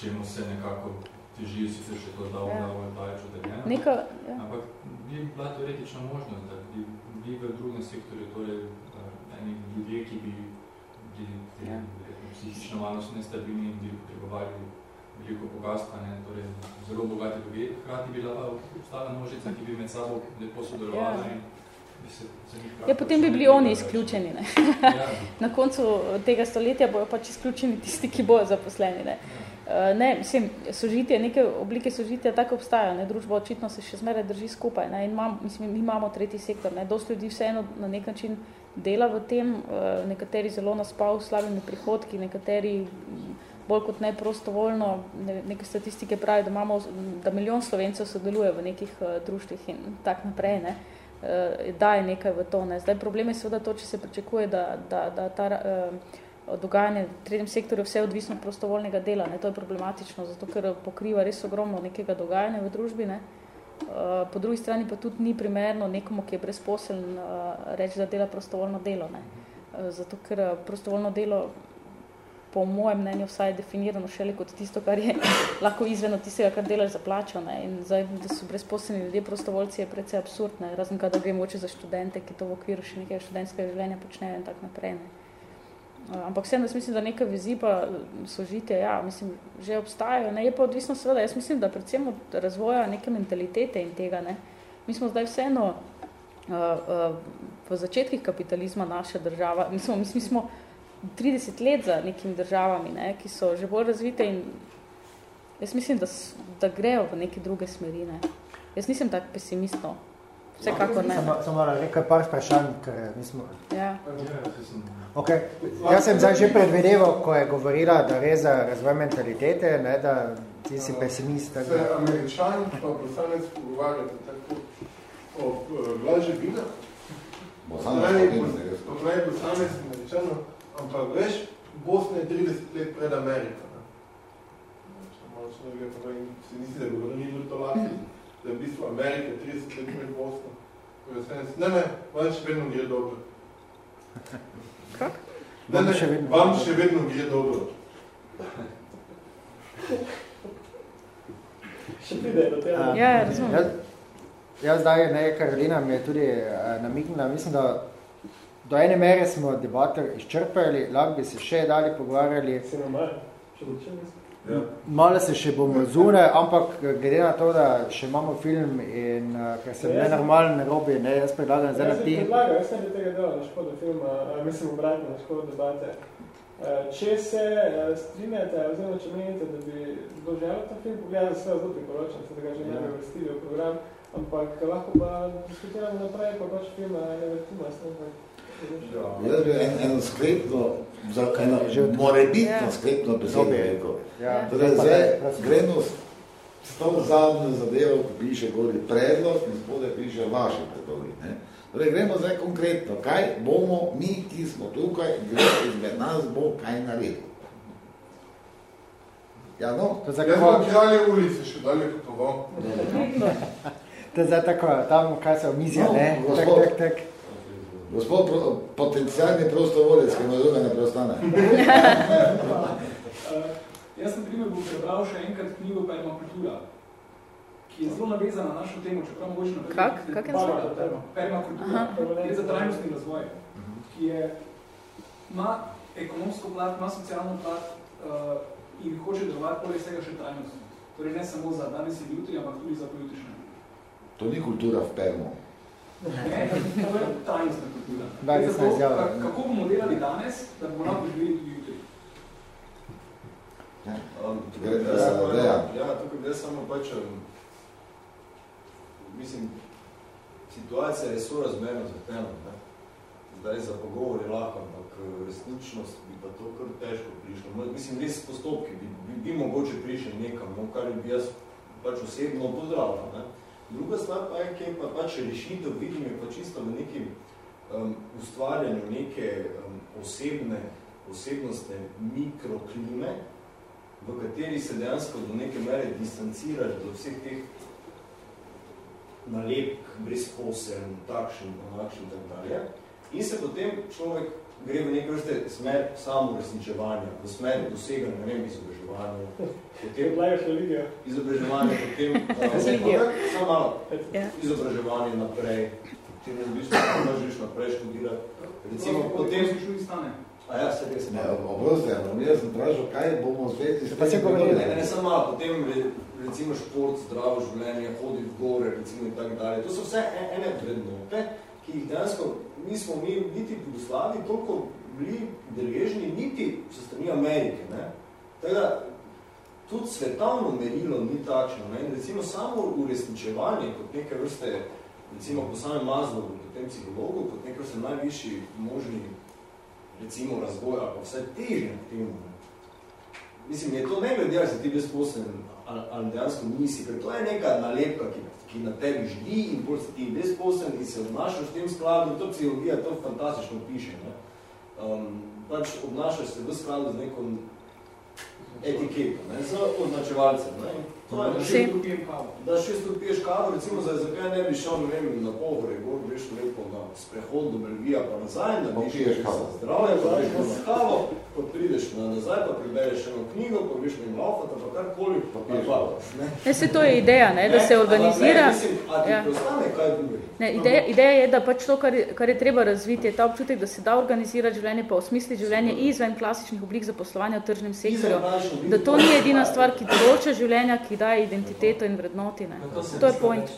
čemu se nekako teži, sicer še to dal, ja. dal, daleč odeljeno. Neka, ja. Ampak bi bila teoretična možnost, da bi, bi v drugem sektorju, torej eni ljudje, ki bi bili ja. psihično malo nestabilni in bi potrebovali veliko bogatstva, ne, torej zelo bogati ljudje, hkrati bi bila ostala množica, ki bi med sabo lepo sodelovala ja. in Ja, potem bi bili oni izključeni. Ne? Ja. Na koncu tega stoletja bojo pač izključeni tisti, ki bojo zaposleni. Ne? Ja. Eh, ne, mislim, sožitje, neke oblike sožitja tako obstajajo, ne, družba očitno se še zmeraj drži skupaj, ne, in mam, mislim, mi imamo tretji sektor, ne, dosti ljudi vseeno na nek način dela v tem, eh, nekateri zelo naspal slabimi prihodki, nekateri bolj kot ne prostovoljno, ne, neke statistike pravi, da imamo, da milijon slovencev sodeluje v nekih uh, društvih in tak naprej, ne, uh, daje nekaj v to, ne. Zdaj problem je seveda to, če se pričakuje, da, da, da ta uh, dogajanje v tretjem sektorju vse odvisno od prostovoljnega dela. Ne? To je problematično, zato ker pokriva res ogromno nekega dogajanja v družbi. Ne? Uh, po drugi strani pa tudi ni primerno nekomu, ki je brezposeln, uh, reči, da dela prostovoljno delo. Ne? Uh, zato ker prostovoljno delo po mojem mnenju vsaj definirano šele kot tisto, kar je lahko izven od tistega, kar delaš za plačo. Ne? In zdaj, da so brezposelni ljudje prostovoljci, je precej absurd, ne? razen kada gre moče za študente, ki to v okviru še nekaj študentskega življenja počnejo in tak naprej. Ne? Ampak vsem, jaz mislim, da neka vezi pa sožitje, ja, mislim, že obstajajo. Ne, je pa odvisno seveda, jaz mislim, da predvsem od razvoja neke mentalitete in tega, ne. Mi smo zdaj vseeno uh, uh, v začetkih kapitalizma naša država, mislim, mi smo 30 let za nekimi državami, ne, ki so že bolj razvite in jaz mislim, da, da grejo v neke druge smeri, ne. Jaz nisem tak pesimistno, vsekakor ne. Samo, samo nekaj par vprašanj, ker nismo... Ja. Okay. Jaz sem zdaj že predvedeval, ko je govorila, da re za razvoj mentalitete, ne, da ti si pesimist. Se da... američani pa poslanec pogovarjate tako o vlaže vina, Poznaj poslanec američano, ampak veš, Bosna je 30 let pred Ameriko. Malo so nekaj povedali, se nisi, da bi ni bilo to lahko, da je v bistvu Amerika 30 let pred Bosno. Ne, ne, vam še vedno gre dobro. Kak? Ne, ne, še vedno. vam še vedno gre dobro. Še pride do tega. Ja, razumem. Jaz, jaz zdaj, ne, Karolina mi je tudi uh, namignila, mislim, da do ene mere smo debater izčrpali, lahko bi se še dali pogovarjali. Se normal, če bo če Ja. Malo se še bomo zune, ampak glede na to, da še imamo film in uh, ker sem ja, nenormalen ne robi, ne, jaz predlagam zdaj na ti. Jaz predlagam, jaz ne bi tega delal na škodo filma, uh, mislim obratno na škodo debate. Če se strinjate, oziroma če menite, da bi doželo ta film, pogledam se zelo priporočam, se da ga že ja. ne bi vrstili v program, ampak lahko pa diskutiramo naprej, pa pač film ne vrtimo, jaz ne Jaz bi en, eno sklepno, za eno morebitno ja. sklepno besedo rekel. Ja. Torej, zdaj gremo s to zadnjo zadevo, ko piše gori predlog in spode piše vaše predlogi. Ne? Torej, gremo zdaj konkretno, kaj bomo mi, ki smo tukaj, kdo izmed nas bo kaj naredil. Ja, no? To Jaz bom kralje ulice še dalje potoval. To je zdaj tako, tam, kaj se omizja, No, ne? Tak, tak, tak. Gospod pro, potencijalni prostovolec, ki mu ne preostane. Uh, jaz, na primer, bom prebral še enkrat knjigo Permakultura, ki je zelo navezana na našo temo, čeprav mogoče naprej... Kak? Kak je naslov? Permakultura. Aha. Gre za trajnostni razvoj, ki je, ima ekonomsko plat, ima socialno plat uh, in hoče delovati poleg vsega še trajnostno. Torej ne samo za danes in jutri, ampak tudi za pojutrišnje. To ni kultura v permu. Ne, to je trajnostna kultura. Da, Gre za nisem to, izjavil. ka- Kako bomo delali danes, da bomo lahko živeli tudi jutri. Um, tukaj, Gre- jaz samo- Deja. ja, tukaj jaz samo pač, um, mislim, situacija je sorazmerno zahtevna, ne. Zdaj za pogovor je lahko, ampak resničnost bi pa to kar težko prišlo. Mislim, res postopki bi, bi, bi mogoče prišli nekam, no, kar bi jaz pač osebno pozdravljal. Ne. Druga stvar pa je, kjer pa pač rešitev vidim, je pa čisto v nekim um, ustvarjanju neke um, osebne, osebnostne mikroklime, v kateri se dejansko do neke mere distanciraš do vseh teh nalepk, brezposeln, takšen, onakšen in tako dalje. In se potem človek gre v neke vrste smer samoresničevanja, v smer doseganja, ne vem, izobraževanja, potem izobraževanje, potem Religijo. samo malo, Ja. izobraževanje naprej, ti ne v bistvu ne želiš naprej študirati. Recimo, potem... A ja, se res. Ne, oprosti, ampak jaz sem vprašal, kaj bomo zvezi s Pa se govorili. Ne, ne, samo malo, potem re- recimo šport, zdravo življenje, hoditi v gore, recimo in tako dalje. To so vse e- ene vrednote, ki jih dejansko nismo mi niti v Jugoslaviji toliko bili deležni, niti so strani Amerike. Ne? Da, tudi svetovno merilo ni takšno. Ne? In recimo samo uresničevanje kot neke vrste, recimo po samem Maslowu, potem psihologu, kot neke vrste najvišji možni recimo razvoj, ali pa vse težnje k temu. Ne? Mislim, je to ne glede, ali si ti brezposeln ali, ali dejansko nisi, ker to je neka nalepka, ki, ki na tebi živi in bolj si ti brezposeln in se obnašaš v tem skladu, to psihologija to fantastično piše. Ne? Um, pač obnašaš se v skladu z neko etiketo, ne? z označevalcem. Ne? To je, Šest ur pijem kavo. Da šest ur piješ kavo, recimo, za, zakaj ne bi šel, ne vem, na pohore, gor greš lepo na sprehod do Belgija pa nazaj, da bi piješ kavo. zdravje, pa greš na kavo, pa prideš na nazaj, pa prebereš eno knjigo, pa greš na laufat, pa karkoli, pa piješ kavo. Ne? Se to je ideja, ne, da se organizira. Ne, mislim, a ti Ja. preostane kaj drugega? Ne, ideja, ideja je, da pač to, kar je, kar je treba razviti, je ta občutek, da se da organizirati življenje, pa osmisliti življenje izven klasičnih oblik zaposlovanja v tržnem sektorju. Da to ni edina stvar, ki določa življenja, ki daje identiteto in vrednoti. Ne. To je point.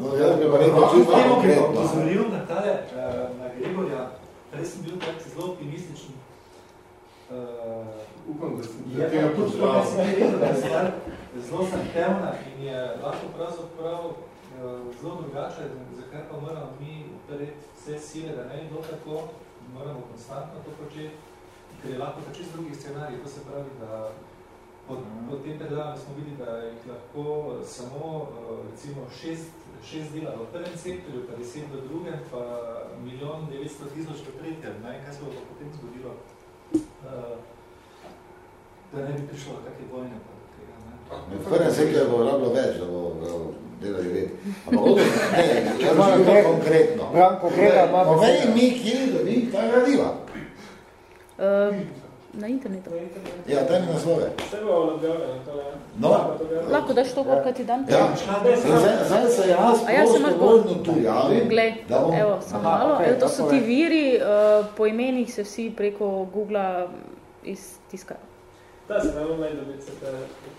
No, jaz bi pa rekel čisto konkretno. Pozoril na tale, eh, na Gregorja, prej sem bil tak zelo optimističen. Uh, Upam, da sem je tega pa tudi pozdravil. tukaj sem rekel, da je stvar zelo zahtevna in je lahko pravzaprav eh, zelo drugače, zakaj pa moramo mi upereti vse sile, da ne bi bilo tako, moramo konstantno to početi, ker je lahko pa čisto drugi scenarij, to se pravi, da po, po tem predavanju smo videli, da jih lahko samo eh, recimo šest, šest dela v prvem sektorju, pa deset v drugem, pa milijon 900 tisoč v tretjem, ne, kaj se bo potem zgodilo, eh, da ne bi prišlo kakve vojne pa tega, ne. V prvem sektorju bo rabilo več, da bo delali red. Ampak od ne, jaz Malo želim to Greg- konkretno. Branko Grega ima Povej besedo. mi, kje dobi ta gradiva. Uh, na internetu. Ja, daj mi naslove. Vse bo objavljeno, to je. No. Lahko daš to, kar ti dan? Ja, zdaj, se jaz A ja, prostovoljno tu javim, Glej, da bom... evo, samo Aha, malo. okej, Evo, to so ti viri, uh, po imenih se vsi preko Googla iztiskajo. Da se ne bom dobiti se te...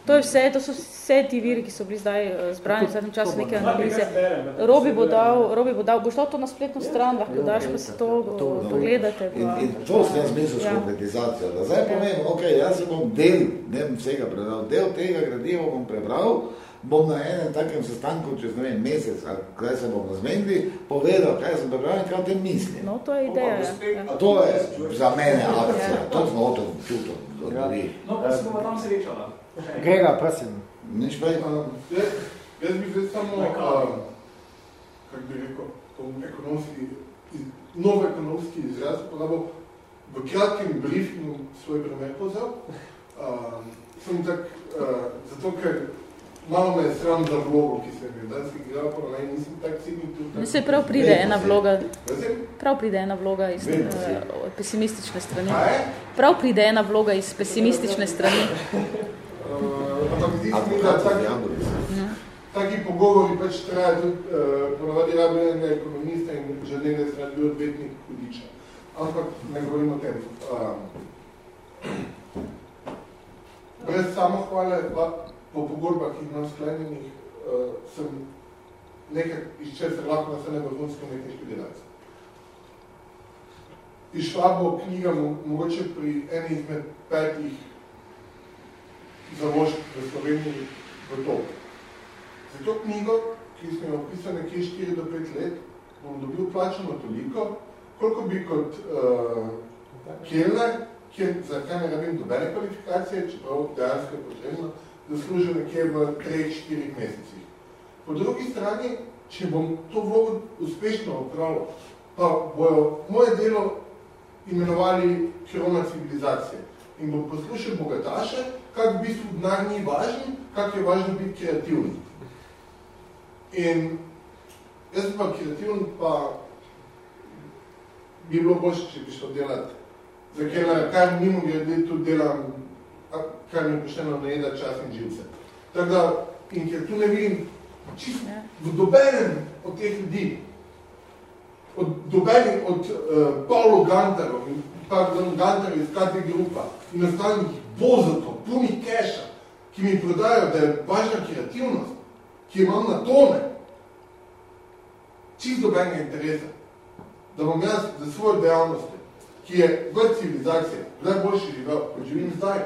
To je vse, to so vse ti viri, ki so bili zdaj uh, zbrani v zadnjem času neke analize. da Robi se bo dal, Robi bo dal, boš dal to na spletno stran, lahko daš, pa se to pogledate. In, in to sem jaz mislil s Ja. konkretizacijo. Da zdaj povem, ok, jaz se bom del, ne bom vsega prebral, del tega gradiva bom prebral, bom na enem takem sestanku čez ne vem, mesec, ali kaj se bomo zmenili, povedal, kaj sem prebral in kaj o tem mislim. No, to je ideja. Ja. Ja. To je za mene akcija, Ja. to smo hotel čutil od ljudi. No, pa se bomo tam srečala. Grega, prosim. Nič prej. Jaz, jaz bi zdaj samo, kako bi rekel, to ekonomski, nov ekonomski izraz uporabil, v kratkem briefingu svoj primer povzel. Uh, sem tak, uh, zato ker malo me je sram za vlogo, ki sem bil. Danes igral, pa ne, nisem tak cinik tudi. Se prav pride ena vloga, prav pride ena vloga iz uh, pesimistične strani. Prav pride ena vloga iz pesimistične strani. Uh, ampak zdi se mi, da taki, taki pogovori pač traja tudi, uh, ponovadi rabi enega ekonomista in se rabi odvetnik hudiča. Ampak ne govorim o tem. Uh, brez samohvale, po pogodbah, ki imam sklenjenih, uh, sem nekaj, iz česar lahko nastane vrhunsko umetniški delavec. Išla bo knjiga mo mogoče pri eni izmed petih založb v Sloveniji v to. Za to knjigo, ki smo jo opisali nekje 4 do 5 let, bom dobil plačano toliko, koliko bi kot uh, kelner, kjer za kaj ne rabim dobene kvalifikacije, čeprav dejansko je potrebno, zaslužil nekje v 3-4 mesecih. Po drugi strani, če bom to vlogo uspešno opravil, pa bojo moje delo imenovali krona civilizacije in bom poslušal bogataše, kak v bistvu denar ni važen, kak je važno biti kreativni. In jaz pa kreativn, pa bi bilo boljše, če bi šlo delati za kelnera, kar mimo glede tudi delam, kar mi pošteno ne jeda čas in živce. Tako da, in ker tu ne vidim čist v dobenem od teh ljudi, od dobenih od uh, Paulo Gantarov in pardon, Gantarov iz KT grupa in ostalih bozotov, punih keša, ki mi prodajo, da je važna kreativnost, ki imam na tone, čist dobenega interesa, da bom jaz za svojo dejavnost, ki je v civilizaciji, najboljši živel, ko živim zdaj,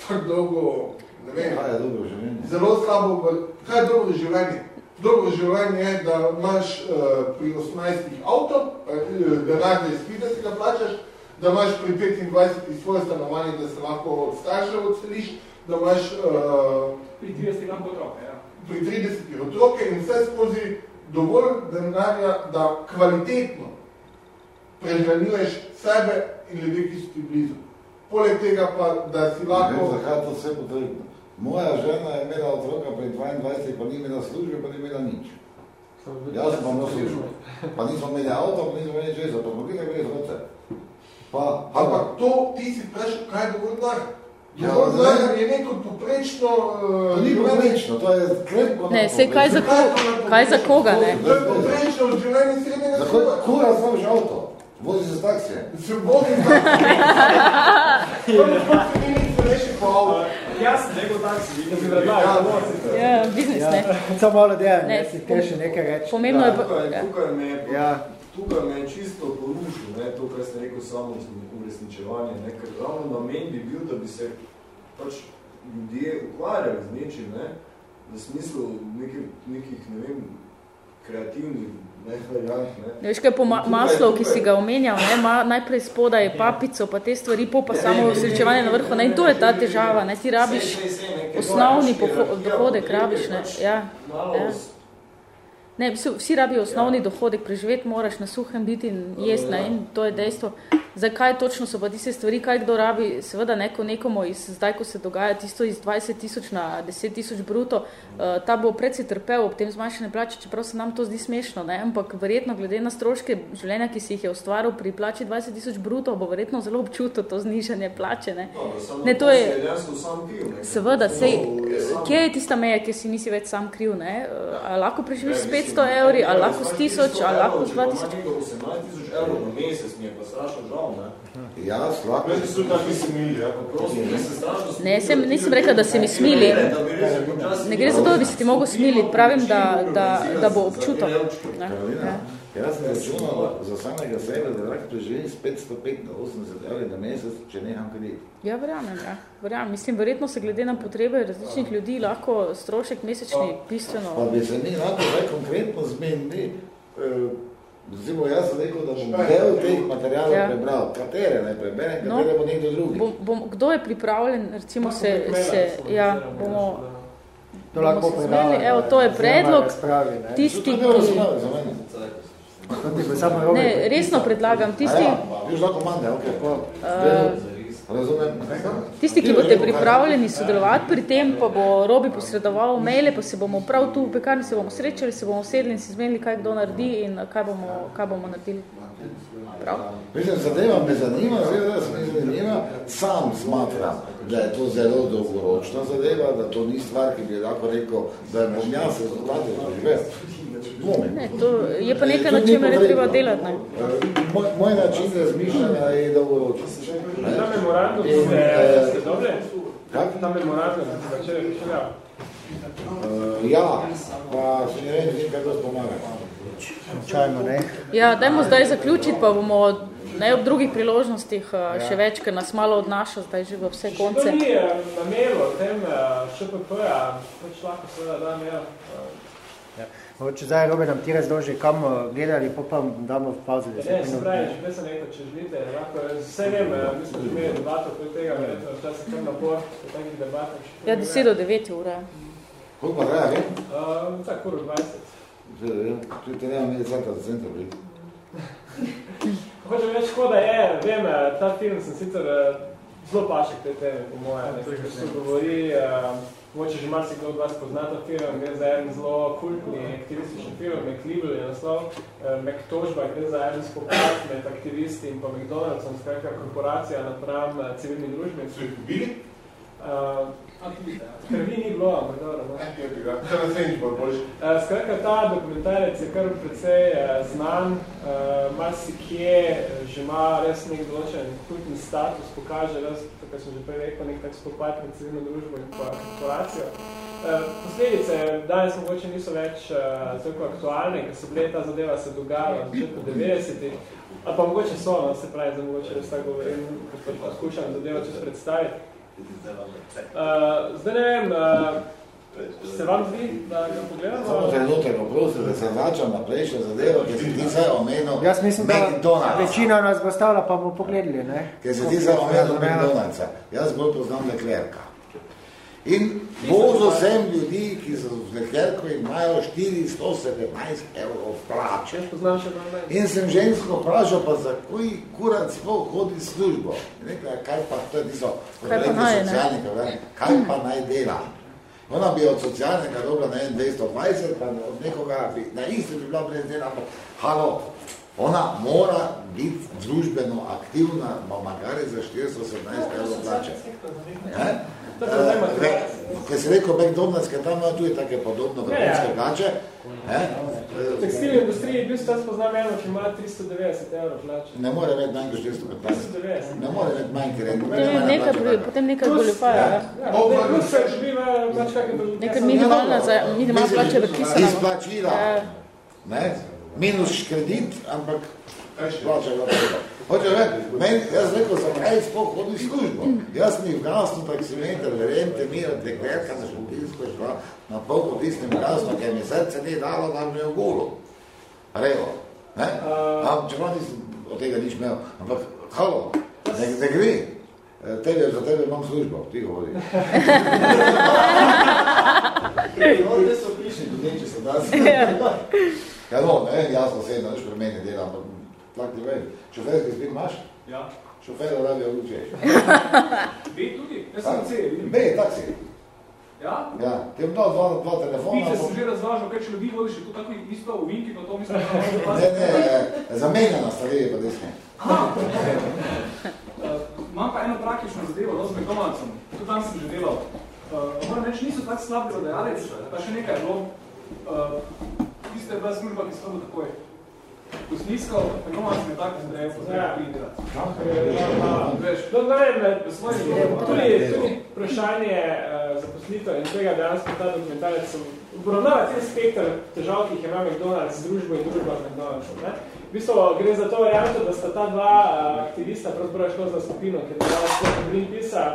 tako dolgo, ne vem, kaj je dobro življenje? Zelo slabo, kaj je dobro življenje? Dobro življenje je, da imaš uh, pri 18 avto, uh, denar, da izpide, si ga plačaš, da imaš pri 25 svoje stanovanje, da se lahko od staršev odseliš, da imaš uh, pri 30 lahko otroke, ja. pri 30 otroke in vse skozi dovolj denarja, da kvalitetno prehranjuješ sebe in ljudi, ki so ti blizu. Poleg tega pa, da si lahko... Ne, zakaj to vse potrebno? Moja žena je imela otroka pri 22, pa ni imela službe, pa ni imela nič. Jaz sem pa imel službo. Pa nismo imeli avto, pa nismo imeli česa, pa smo gledali gre zvoce. Pa, Ampak to, ti si vprašal, kaj je dovolj dar? Ja, dar je neko poprečno... Uh, to ni poprečno, to je klepko. Ne, sej kaj za, ko, kaj za koga, ne? To je poprečno od življenja srednjega Za kura znaš avto? Vozi za taksije. Se vozi za taksije. Jaz sem nekaj taksi, da bi vratali. Ja, biznis, ne. Samo malo dejan, ne, si te še nekaj reči. Pomembno je... Tukaj, tukaj, me, ja. tukaj me je čisto porušil, ne, to, kar ste rekel, samo uresničevanje, ne, ker ravno namen bi bil, da bi se pač ljudje ukvarjali z nečim, ne, v smislu nekih, nekih ne vem, kreativnih Ne, veš, kaj po ma maslov, ki si ga omenjal, ne, ma, najprej spodaj papico, pa te stvari, po pa samo srečevanje na vrhu, ne, in to je ta težava, ne, ti rabiš osnovni dohodek, rabiš, ne, ja, ja. Ne, vsi, rabijo osnovni dohodek, preživeti moraš na suhem biti in jest, ne, in to je dejstvo. Zakaj točno so pa tiste stvari, kaj kdo rabi, seveda neko nekomu iz, zdaj, ko se dogaja tisto iz 20 tisoč na 10 tisoč bruto, uh, ta bo predvsej trpel ob tem zmanjšanje plače, čeprav se nam to zdi smešno, ne, ampak verjetno glede na stroške življenja, ki si jih je ustvaril pri plači 20 tisoč bruto, bo verjetno zelo občutil to znižanje plače, ne. Ne, to je, seveda, sej, kje je tista meja, kje si nisi več sam kriv, ne, uh, a lahko preživiš s 500 evri, a lahko s tisoč, a lahko s 2000. 18 tisoč evrov na mesec mi je pa strašno žal, ne? Ja, slabo. Veš, so tako smili, ja, pa prosim, ne se strašno Ne, sem, nisem rekla, da se mi smili. Ne gre za to, da bi se ti mogel smiliti. Pravim, da, da, da bo občuto. Ja. Jaz sem računal za samega sebe, da lahko preživim s 585 evri na mesec, če neham kredit. Ja, verjamem, ja. Verjamem. Mislim, verjetno se glede na potrebe različnih ljudi lahko strošek mesečni bistveno... Pa bi se mi lahko zdaj konkretno zmenili, Zdajmo, jaz sem rekel, da bom del teh materijalov ja. prebral. Katere ne preberem, katere no, bo nekdo drugi. Bom, bom, kdo je pripravljen, recimo se, se ja, bomo, to lahko predali. Evo, to je predlog. Spravi, tisti, ki... Ne, resno predlagam. Tisti... Ja, ja, lahko manj, ok. Uh, Razumem? Tisti, ki boste pripravljeni sodelovati pri tem, pa bo Robi posredoval maile, pa se bomo prav tu v pekarni se bomo srečali, se bomo sedli in si zmenili, kaj kdo naredi in kaj bomo, kaj bomo naredili. Prav? Mislim, zadeva me zanima, zadeva se me zanima, sam smatram, da je to zelo dolgoročna zadeva, da to ni stvar, ki bi lahko rekel, da bom jaz rezultate doživel. Ne, to je pa nekaj, na čem je treba delati. Ne? Moj, moj način razmišljanja je dolgoročen. Ta memorandum In, ste, eh, ste dobre? Kak? Ta memorandum ste začeli prišljati? Uh, ja, pa se ne vem, kaj pomaga. Čajmo, ne? Ja, dajmo zdaj zaključiti, pa bomo ne ob drugih priložnostih eh, še več, ker nas malo odnaša zdaj že v vse konce. Če to ni eh, na mailu o tem ŠPP-ja, pač lahko seveda da mail. Ja. Mogoče zdaj Robe nam ti razloži, kam eh, gledali, pa pa damo v pauzi. Ne, se pravi, če ne sem rekel, če želite, lahko, vse vem, eh, mi smo že imeli debato pri tega, verjetno včasih kar napor, v takih debatah. Ja, 10 do 9 ure. Koliko pa treba, vem? Uh, tak, uro 20. Tu te nema imeli centa za center, bili. Hočem reči, tako da je, vem, eh, ta film sem sicer eh, zelo pašek te teme, po moje, nekaj, ko se govori, uh, moče že mar si kdo od vas pozna ta film, gre za en zelo kultni aktivistični film, McLeavell je naslov, uh, McTožba, gre za en spopad med aktivisti in pa McDonald'som, skratka korporacija napram uh, civilni družbi. So jih bili? Uh, Krvi ni bilo, ampak dobro. Kaj na senič bo boljši? Uh, skratka, ta dokumentarec je kar precej znan, uh, marsikje že ima res nek določen kultni status, pokaže res, tako sem že prej rekel, nek tak spopad med civilno družbo in pa korporacijo. Uh, posledice danes mogoče niso več uh, tako aktualne, ker se bile ta zadeva se dogajala v začetku 90-ih, ali pa mogoče so, no, se pravi, da mogoče res tako govorim, ko pač poskušam zadevo čez predstaviti. Uh, zdaj ne vem, se vam zdi, da ga pogledamo? Samo trenutek, prosim, da se vračam na prejšnjo zadevo, ker si ti zdaj omenil Jaz mislim, da McDonald's. večina nas bo stavila, pa bomo pogledali, ne? Ker si ti zdaj omenil McDonald'sa. Jaz bolj poznam Leclerca. In vozil sem ljudi, ki so z Leclerco imajo 417 evrov plače. In sem žensko vprašal, pa za koj kurac sploh hodi v službo. In Rekla, je, kaj pa, to je kot Kaj pa naj, ne? kaj pa naj dela. Ona bi od socialnega dobila na 220, pa od nekoga bi, na isto bi bila brez dela, ampak halo, ona mora biti družbeno aktivna, ma magari za 417 evrov plače. Je zdaj Eh, Ker si rekel McDonald's, ker tam imajo tudi take podobno vrhunske Ja, ja. plače. Ne? V tekstilni industriji je bil jaz poznam eno, ki ima 390 evrov plače. Ne more imeti manj kot 415. 390. Ne more imeti manj, ker je Potem nekaj, pri- potem nekaj goljufaja. Ja. Ja, plus se živi v pač kakem Nekaj minimalna, za, minimalna plača je predpisana. Izplačila. Ja. Ne? Minus kredit, ampak plača ga treba. Hoče reči, meni, jaz rekel, zakaj sploh hodi službo. Jaz mi v gasno taksimeter, verjemte mi, od deklerka na šutilsko je šla na pol po tistem gasno, ker mi srce ni dalo, da mi je v golu. Revo. Ne? Am, čeprav nisem od tega nič imel, ampak halo, ne, ne gre. Eh, Tebe, za tebe imam službo, ti hodi. Ovdje so pišni ljudje, če so danes. Ja, no, ne, jasno se nič pri meni dela, ampak tlak ti vem. Šoferski spit imaš? Ja. Šofer radio učeš. B tudi? Jaz sem C, vidim. B, taksi. Ja? Ja, ti bom dal dva, dva telefona. Vice sem že razvažal, kaj če ljudi vodiš, je to tako isto v Vinki, pa to mislim, Ne, ne, zamenjana sta levi pa desni. Uh, imam pa eno praktično zadevo, no, z McDonald'som. Tudi tam sem že delal. Uh, moram reči, niso tako slab delodajalec, pa še nekaj je bilo. Uh, tiste je bila služba, ki so takoj. Usliskal, McDonald's mi je tako zdaj, pa zdaj pri delati. Veš, No, ne vem, v svoji tudi, tudi vprašanje uh, zaposlitev in tega dejansko ta dokumentarec obravnava cel spektr težav, ki jih ima McDonald's z družbo in družba z McDonald'som. Ne? V bistvu gre za to varianto, da sta ta dva uh, aktivista, pravzaprav šlo za skupino, ki je dala skoro Greenpeace-a,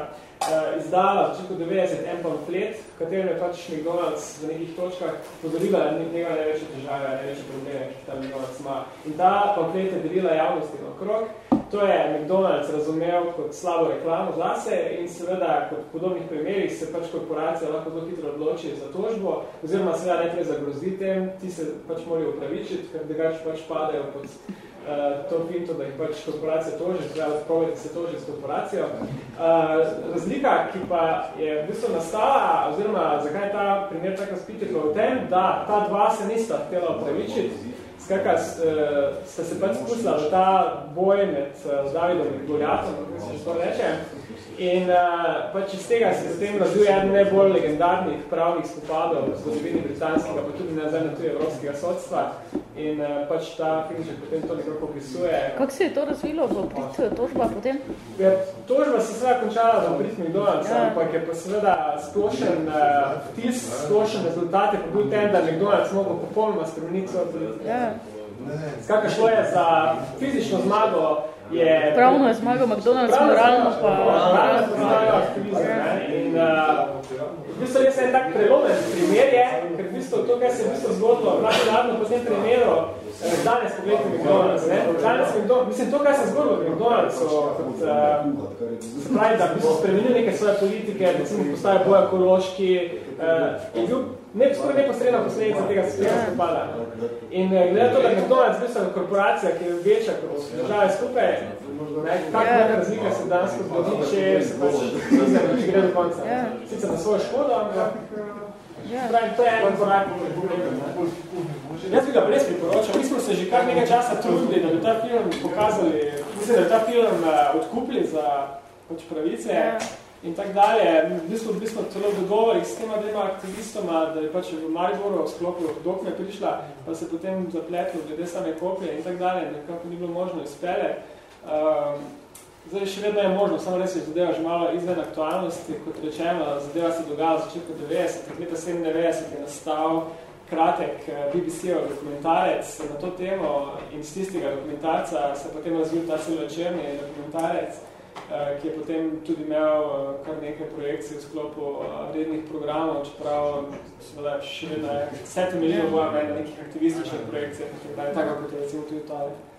izdala v začetku 90 en pamflet, v katerem je pač McDonald's v nekih točkah pozorila njega največje težave, največje probleme, ki ta McDonald's ima. In ta pamflet je delila javnosti naokrog. To je McDonald's razumel kot slabo reklamo zase in seveda kot podobnih primerih se pač korporacija lahko zelo hitro odloči za tožbo, oziroma seveda ne treba zagroziti ti se pač morajo upravičiti, ker drugače pač padajo pod uh, to pinto, da jih pač korporacija toži, treba spraviti se toži s korporacijo. Uh, razlika, ki pa je v bistvu nastala, oziroma zakaj je ta primer tako spiti, v tem, da ta dva se nista htela upravičiti, Skratka, ste se pač spustila v ta boj med Davidom in Goliatom, kako se to reče, In uh, pač iz tega se potem razvija en najbolj legendarnih pravnih spopadov v zgodovini britanskega, pa tudi na zemlji tudi evropskega sodstva. In uh, pač ta že potem to nekako opisuje. Kako se je to razvilo v prid tožba potem? Ja, tožba se seveda končala v prid McDonald's, ja. ampak je pa seveda splošen uh, vtis, splošen rezultat je pa bil ten, da McDonald's mogel popolnoma spremeniti svojo politiko. Ja. Skakaj šlo je za fizično zmago je... Pravno je zmagal McDonald's, moralno pa... Moralno pa zmagal aktivizem. In uh, v bistvu res en tak prelomen primer je, ker v bistvu to, kaj se je v bistvu zgodilo, pravno po tem primeru, eh, danes pogledajte McDonald's, ne? Danes McDonald's, mislim, to, kaj se je zgodilo v McDonald'su, kot, uh, se pravi, da v bistvu spremenil neke svoje politike, recimo postaje bolj ekološki, uh, je bil ne, skoraj neposredna posledica tega tega spopada. In uh, glede to, da je McDonald's v bistvu korporacija, ki je večja kot države skupaj, ne, kak yeah. neka razlika se danes zgodi, če se pač če gre do konca. Yeah. Sicer na svojo škodo, ampak yeah. pravim, to je en korak Jaz bi ga res priporočal. Mi smo se že kar nekaj časa trudili, da bi ta film pokazali, mislim, da bi ta film uh, odkupili za pač pravice. Yeah in tak dalje. V bistvu, v bistvu celo dogovorih s tema dvema aktivistoma, da je pač v Mariboru v sklopu dokne prišla, pa se potem zapletlo glede same kopije in tak dalje, nekako ni bilo možno izpele. Um, zdaj še vedno je možno, samo res je zadeva že malo izven aktualnosti, kot rečeno, zadeva se dogajala v začetku 90, leta 97 je nastal kratek eh, BBC-ov dokumentarec na to temo in z tistega dokumentarca se potem razvil ta celovečerni dokumentarec, Eh, ki je potem tudi imel eh, kar nekaj projekcij v sklopu eh, rednih programov, čeprav še vedno je vse temeljilo v nekih aktivističnih projekcijah, tako kot je recimo tudi Italija.